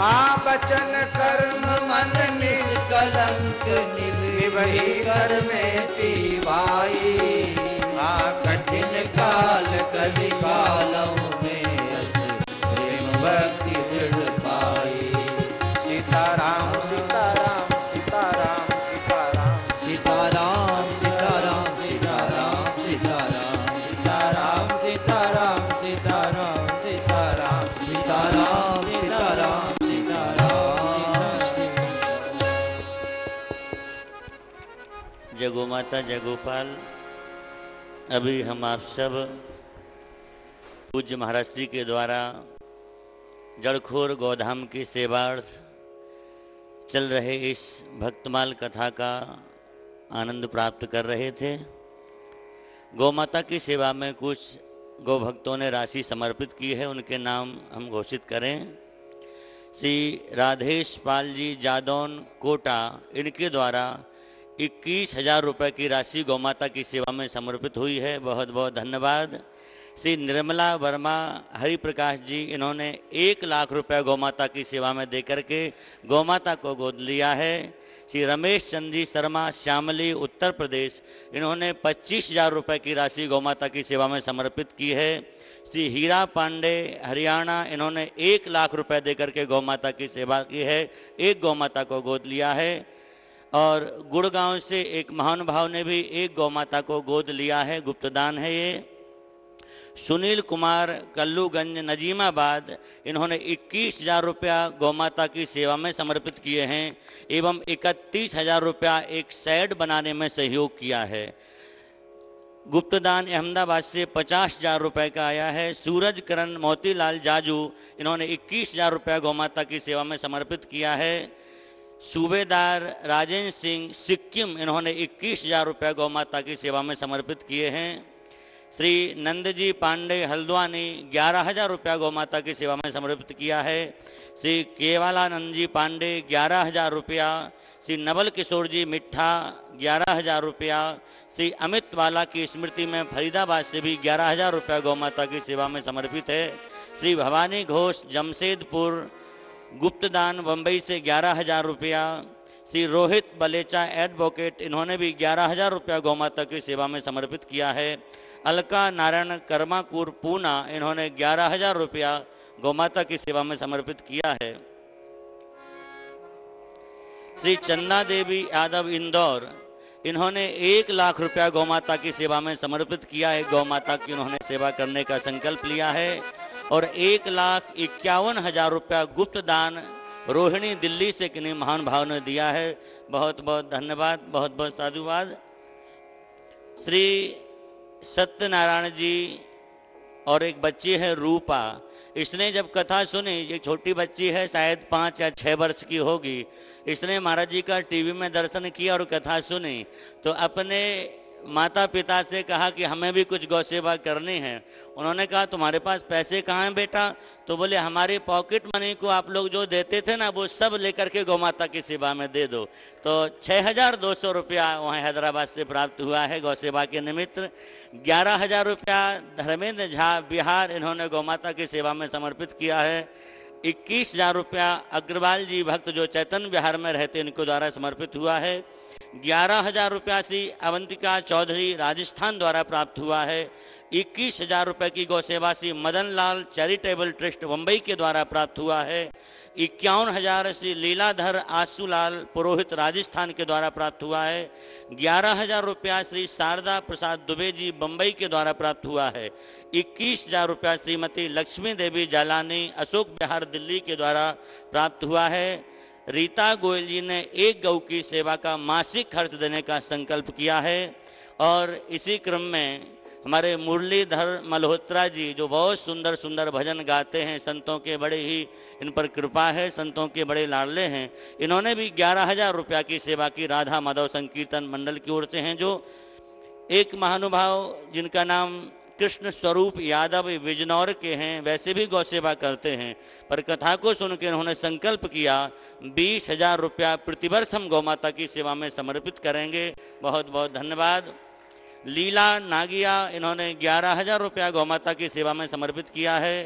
हाँ बचन कर्म
मन निष्कलंक निर्भयी कर में तीवाई। आ कठिन काल कलि कालों में अस प्रेम भक्ति दृढ़ पाई।
सीताराम सीताराम सीताराम सीताराम।
सीताराम सीताराम सीताराम सीताराम।
सीताराम सीताराम सीताराम सीताराम।
सीताराम सीताराम सीताराम।
जगो माता, जगोपाल। अभी हम आप सब पूज्य महाराज जी के द्वारा जड़खोर गौधाम की सेवार्थ चल रहे इस भक्तमाल कथा का आनंद प्राप्त कर रहे थे। गौ माता की सेवा में कुछ गौ भक्तों ने राशि समर्पित की है, उनके नाम हम घोषित करें। श्री राधेश पाल जी जादौन कोटा, इनके द्वारा इक्कीस हज़ार रुपये की राशि गौ माता की सेवा में समर्पित हुई है। बहुत बहुत धन्यवाद। श्री निर्मला वर्मा, हरिप्रकाश जी, इन्होंने एक लाख रुपए गौ माता की सेवा में देकर के गौ माता को गोद लिया है। श्री रमेश चंद जी शर्मा, श्यामली, उत्तर प्रदेश, इन्होंने पच्चीस हज़ार रुपये की राशि गौ माता की सेवा में समर्पित की है। श्री हीरा पांडे, हरियाणा, इन्होंने एक लाख रुपए देकर के गौ माता की सेवा की है। एक गौ माता को गोद लिया है। और गुड़गांव से एक महानुभाव ने भी एक गौ माता को गोद लिया है, गुप्तदान है ये। सुनील कुमार कल्लूगंज नजीमाबाद, इन्होंने इक्कीस हज़ार रुपया गौ माता की सेवा में समर्पित किए हैं एवं इकतीस हज़ार रुपया एक सैड बनाने में सहयोग किया है। गुप्तदान अहमदाबाद से पचास हज़ार रुपये का आया है। सूरज करण मोतीलाल जाजू, इन्होंने इक्कीस हज़ार रुपया गौ माता की सेवा में समर्पित किया है। सूबेदार राजेंद्र सिंह सिक्किम, इन्होंने इक्कीस हज़ार रुपये गौ माता की सेवा में समर्पित किए हैं। श्री नंदजी पांडे हल्द्वानी ग्यारह हज़ार रुपया गौ माता की सेवा में समर्पित किया है। श्री केवालानंद जी पांडे ग्यारह हज़ार रुपया। श्री नवल किशोर जी मिठा ग्यारह हज़ार रुपया। श्री अमित वाला की स्मृति में फरीदाबाद से भी ग्यारह हज़ार रुपया गौ माता की सेवा में समर्पित है। श्री भवानी घोष जमशेदपुर गुप्तदान बम्बई से ग्यारह हज़ार रुपया, श्री रोहित बलेचा एडवोकेट, इन्होंने भी ग्यारह हज़ार रुपया गौ माता की सेवा में समर्पित किया है। अलका नारायण कर्माकुर पूना, इन्होंने ग्यारह हज़ार रुपया गौ माता की सेवा में समर्पित किया है। श्री चंदा देवी यादव इंदौर, इन्होंने एक लाख रुपया गौ माता की सेवा में समर्पित किया है। गौ माता की उन्होंने सेवा करने का संकल्प लिया है। और एक लाख इक्यावन हज़ार रुपया गुप्त दान रोहिणी दिल्ली से किन्हीं महान भाव ने दिया है। बहुत बहुत धन्यवाद, बहुत बहुत साधुवाद। श्री सत्यनारायण जी और एक बच्ची है रूपा। इसने जब कथा सुनी, ये छोटी बच्ची है, शायद पाँच या छः वर्ष की होगी। इसने महाराज जी का टीवी में दर्शन किया और कथा सुनी। तो अपने माता पिता से कहा कि हमें भी कुछ गौ सेवा करनी है। उन्होंने कहा, तुम्हारे पास पैसे कहाँ हैं बेटा? तो बोले, हमारी पॉकेट मनी को आप लोग जो देते थे ना, वो सब लेकर के गौ माता की सेवा में दे दो। तो छः हज़ार दो सौ रुपया वहाँ हैदराबाद से प्राप्त हुआ है गौ सेवा के निमित्त। ग्यारह हज़ार रुपया धर्मेंद्र झा, बिहार, इन्होंने गौ माता की सेवा में समर्पित किया है। इक्कीस हज़ार रुपया अग्रवाल जी भक्त जो चैतन्य बिहार में रहते इनको द्वारा समर्पित हुआ है। ग्यारह हज़ार रुपया श्री अवंतिका चौधरी राजस्थान द्वारा प्राप्त हुआ है। इक्कीस हज़ार रुपये की गौ सेवा श्री मदन लाल चैरिटेबल ट्रस्ट मुंबई के द्वारा प्राप्त हुआ है। इक्यावन हज़ार श्री लीलाधर आसूलाल पुरोहित राजस्थान के द्वारा प्राप्त हुआ है। ग्यारह हज़ार रुपया श्री शारदा प्रसाद दुबे जी बम्बई के द्वारा प्राप्त हुआ है। इक्कीस हज़ार रुपया श्रीमती लक्ष्मी देवी जालानी अशोक बिहार दिल्ली के द्वारा प्राप्त हुआ है। रीता गोयल जी ने एक गौ की सेवा का मासिक खर्च देने का संकल्प किया है और इसी क्रम में हमारे मुरलीधर मल्होत्रा जी जो बहुत सुंदर सुंदर भजन गाते हैं, संतों के बड़े ही इन पर कृपा है, संतों के बड़े लाडले हैं, इन्होंने भी ग्यारह हज़ार रुपया की सेवा की राधा माधव संकीर्तन मंडल की ओर से हैं, जो एक महानुभाव जिनका नाम कृष्ण स्वरूप यादव बिजनौर के हैं, वैसे भी गौ सेवा करते हैं, पर कथा को सुनकर उन्होंने संकल्प किया, बीस हज़ार रुपया प्रतिवर्ष हम गौ माता की सेवा में समर्पित करेंगे। बहुत बहुत धन्यवाद। लीला नागिया, इन्होंने ग्यारह हज़ार रुपया गौ माता की सेवा में समर्पित किया है।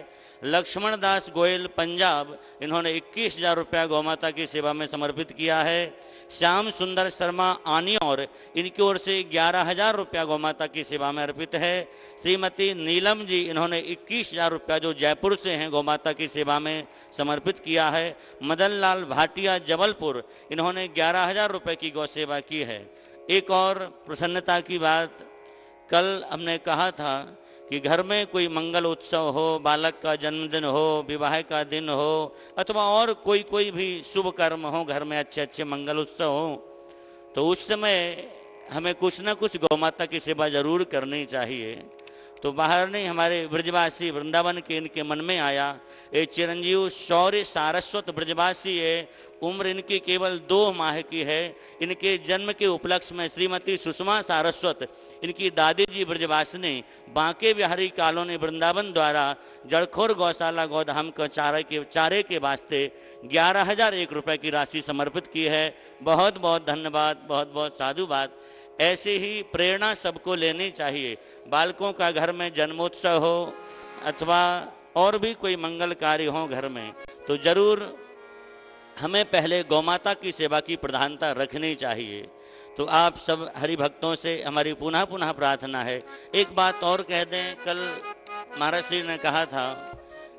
लक्ष्मण दास गोयल, पंजाब, इन्होंने इक्कीस हज़ार रुपया गौमाता की सेवा में समर्पित किया है। श्याम सुंदर शर्मा आनी और इनकी ओर से ग्यारह हज़ार रुपया गौमाता की सेवा में अर्पित है। श्रीमती नीलम जी, इन्होंने इक्कीस हज़ार रुपया जो जयपुर से हैं गौमाता की सेवा में समर्पित किया है। मदन लाल भाटिया, जबलपुर, इन्होंने ग्यारह हज़ार रुपये की गौ सेवा की है। एक और प्रसन्नता की बात, कल हमने कहा था कि घर में कोई मंगल उत्सव हो, बालक का जन्मदिन हो, विवाह का दिन हो, अथवा और कोई कोई भी शुभ कर्म हो, घर में अच्छे अच्छे मंगल उत्सव हो तो उस समय हमें कुछ ना कुछ गौ माता की सेवा ज़रूर करनी चाहिए। तो बाहर नहीं, हमारे ब्रजवासी वृंदावन के इनके मन में आया ये चिरंजीव, शौर्य सारस्वत ब्रजवासी है, उम्र इनकी केवल दो माह की है, इनके जन्म के उपलक्ष्य में श्रीमती सुषमा सारस्वत, इनकी दादी जी ब्रजवासिनी बांके बिहारी कॉलोनी वृंदावन द्वारा जड़खोर गौशाला गौधाम को चारे के चारे के वास्ते ग्यारह हज़ार एक रुपये की राशि समर्पित की है। बहुत बहुत धन्यवाद बहुत बहुत साधुवाद। ऐसे ही प्रेरणा सबको लेनी चाहिए। बालकों का घर में जन्मोत्सव हो अथवा और भी कोई मंगल कार्य हो घर में तो ज़रूर हमें पहले गौमाता की सेवा की प्रधानता रखनी चाहिए। तो आप सब हरि भक्तों से हमारी पुनः पुनः प्रार्थना है। एक बात और कह दें, कल महाराज जी ने कहा था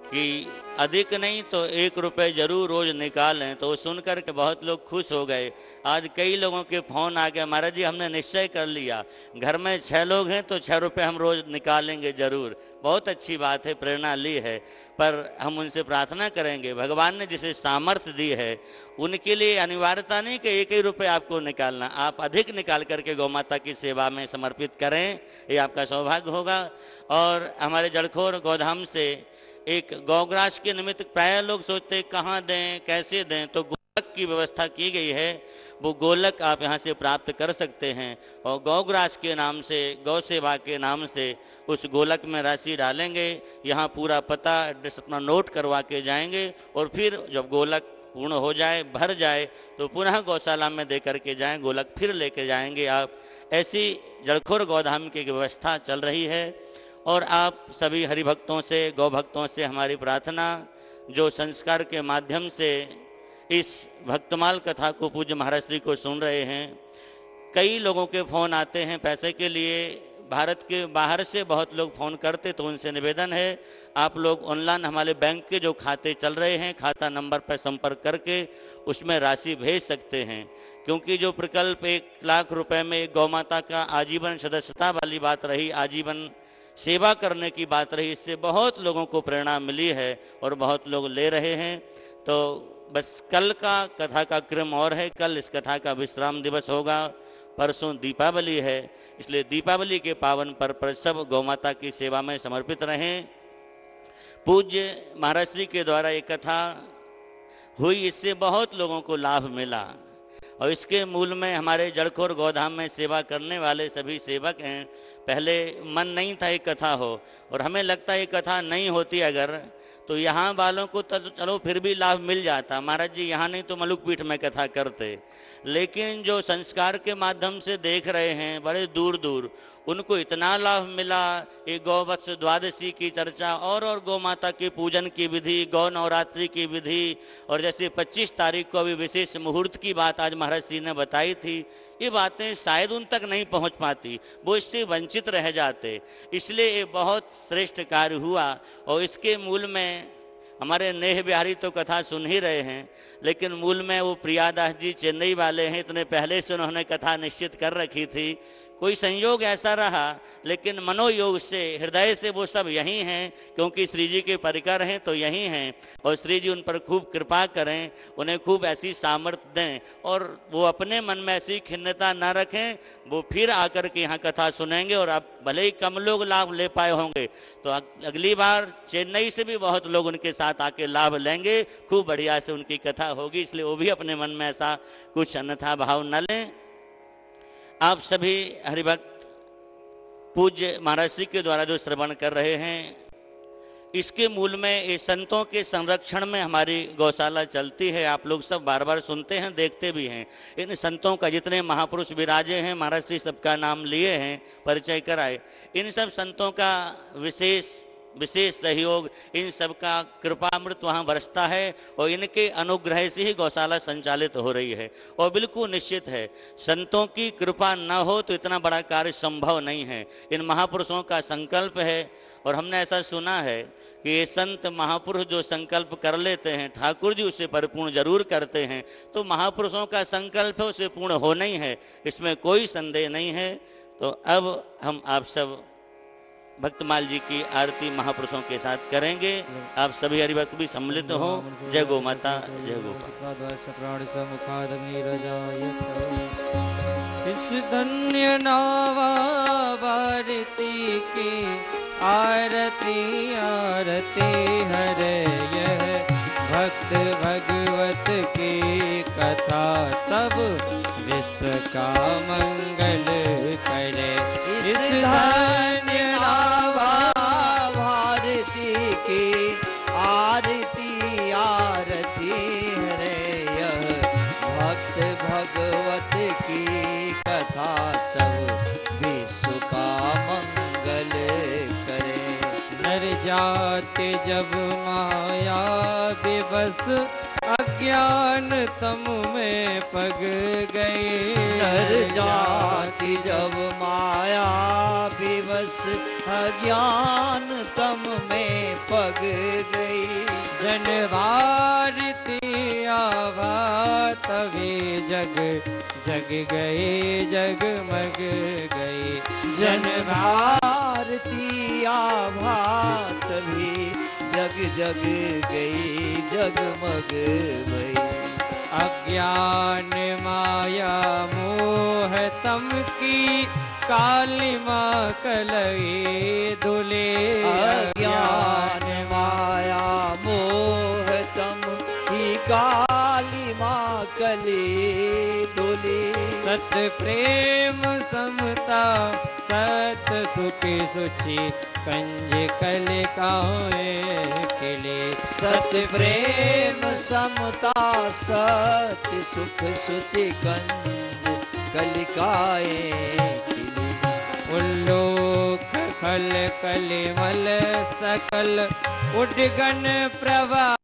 कि अधिक नहीं तो एक रुपए ज़रूर रोज निकालें। तो सुनकर के बहुत लोग खुश हो गए। आज कई लोगों के फ़ोन आ गए, महाराज जी, हमने निश्चय कर लिया। घर में छः लोग हैं तो छः रुपए हम रोज निकालेंगे ज़रूर। बहुत अच्छी बात है, प्रेरणा ली है। पर हम उनसे प्रार्थना करेंगे, भगवान ने जिसे सामर्थ्य दी है, उनके लिए अनिवार्यता नहीं कि एक ही रुपये आपको निकालना। आप अधिक निकाल करके गौ माता की सेवा में समर्पित करें, ये आपका सौभाग्य होगा। और हमारे जड़खोर गौधाम से एक गौग्रास के निमित्त प्राय लोग सोचते, कहाँ दें, कैसे दें? तो गोलक की व्यवस्था की गई है। वो गोलक आप यहाँ से प्राप्त कर सकते हैं और गौग्रास के नाम से गौ सेवा के नाम से उस गोलक में राशि डालेंगे। यहाँ पूरा पता एड्रेस अपना नोट करवा के जाएँगे और फिर जब गोलक पूर्ण हो जाए, भर जाए तो पुनः गौशाला में दे करके जाएँ, गोलक फिर लेके जाएँगे आप। ऐसी जड़खोर गौधाम की व्यवस्था चल रही है। और आप सभी हरिभक्तों से गौ भक्तों से हमारी प्रार्थना, जो संस्कार के माध्यम से इस भक्तमाल कथा को पूज्य महाराज श्री को सुन रहे हैं। कई लोगों के फ़ोन आते हैं पैसे के लिए। भारत के बाहर से बहुत लोग फ़ोन करते तो उनसे निवेदन है, आप लोग ऑनलाइन हमारे बैंक के जो खाते चल रहे हैं, खाता नंबर पर संपर्क करके उसमें राशि भेज सकते हैं। क्योंकि जो प्रकल्प एक लाख रुपए में गौ माता का आजीवन सदस्यता वाली बात रही, आजीवन सेवा करने की बात रही, इससे बहुत लोगों को प्रेरणा मिली है और बहुत लोग ले रहे हैं। तो बस कल का कथा का क्रम और है, कल इस कथा का विश्राम दिवस होगा, परसों दीपावली है, इसलिए दीपावली के पावन पर पर सब गौमाता की सेवा में समर्पित रहें। पूज्य महाराज जी के द्वारा ये कथा हुई, इससे बहुत लोगों को लाभ मिला। और इसके मूल में हमारे जड़खोर गोधाम में सेवा करने वाले सभी सेवक हैं। पहले मन नहीं था एक कथा हो, और हमें लगता है ये कथा नहीं होती अगर तो यहाँ वालों को तो चलो फिर भी लाभ मिल जाता। महाराज जी, यहाँ नहीं तो मलुक पीठ में कथा करते। लेकिन जो संस्कार के माध्यम से देख रहे हैं, बड़े दूर दूर उनको इतना लाभ मिला, ये गौवत्स द्वादशी की चर्चा और और गौ माता के पूजन की विधि, गौ नवरात्रि की विधि, और जैसे 25 तारीख को अभी विशेष मुहूर्त की बात आज महाराज जी ने बताई थी ये बातें शायद उन तक नहीं पहुँच पाती, वो इससे वंचित रह जाते। इसलिए ये बहुत श्रेष्ठ कार्य हुआ और इसके मूल में हमारे नेह बिहारी तो कथा सुन ही रहे हैं, लेकिन मूल में वो प्रियादास जी चेन्नई वाले हैं, इतने पहले से उन्होंने कथा निश्चित कर रखी थी कोई संयोग ऐसा रहा, लेकिन मनोयोग से, हृदय से वो सब यहीं हैं, क्योंकि श्री जी के परिकर हैं तो यहीं हैं। और श्री जी उन पर खूब कृपा करें, उन्हें खूब ऐसी सामर्थ्य दें। और वो अपने मन में ऐसी खिन्नता ना रखें, वो फिर आकर के यहाँ कथा सुनेंगे और आप भले ही कम लोग लाभ ले पाए होंगे तो अगली बार चेन्नई से भी बहुत लोग उनके साथ आके लाभ लेंगे। खूब बढ़िया से उनकी कथा होगी, इसलिए वो भी अपने मन में ऐसा कुछ अन्यथा भाव न लें। आप सभी हरिभक्त पूज्य महाराज जी के द्वारा जो श्रवण कर रहे हैं, इसके मूल में ये संतों के संरक्षण में हमारी गौशाला चलती है। आप लोग सब बार बार सुनते हैं, देखते भी हैं। इन संतों का जितने महापुरुष विराजे हैं, महाराज श्री सबका नाम लिए हैं, परिचय कराए। इन सब संतों का विशेष विशेष सहयोग, इन सबका कृपामृत वहाँ बरसता है और इनके अनुग्रह से ही गौशाला संचालित हो रही है। और बिल्कुल निश्चित है, संतों की कृपा न हो तो इतना बड़ा कार्य संभव नहीं है। इन महापुरुषों का संकल्प है, और हमने ऐसा सुना है कि ये संत महापुरुष जो संकल्प कर लेते हैं, ठाकुर जी उसे परिपूर्ण ज़रूर करते हैं तो महापुरुषों का संकल्प उसे पूर्ण होना ही है, इसमें कोई संदेह नहीं है। तो अब हम आप सब भक्तमाल जी की आरती महापुरुषों के साथ करेंगे। आप सभी हरिभक्त भी सम्मिलित हो। जय गो माता, जय गो
इस धन्य की आरती आरती हरे यह। भक्त भगवत की कथा सब विश्व का मंगल जाति जब माया विवश अज्ञान तम में पग गए।
नर जाति जब माया विवश अज्ञान तम में पग गई
जनवारती आभा तभी जग जग गए जगमग गए।
जन भारती आभात भी जग जग गई जगमग गई।
अज्ञान माया मोह तम की
काली माँ कलई दुले अज्ञान
सत प्रेम समता सत सुखी सुचि कंज कलिकाए किले
सत प्रेम समता सत्य सुख सुचि कंज कलिकाए
उल्लोक खल। कलिमल सकल उडगन प्रभा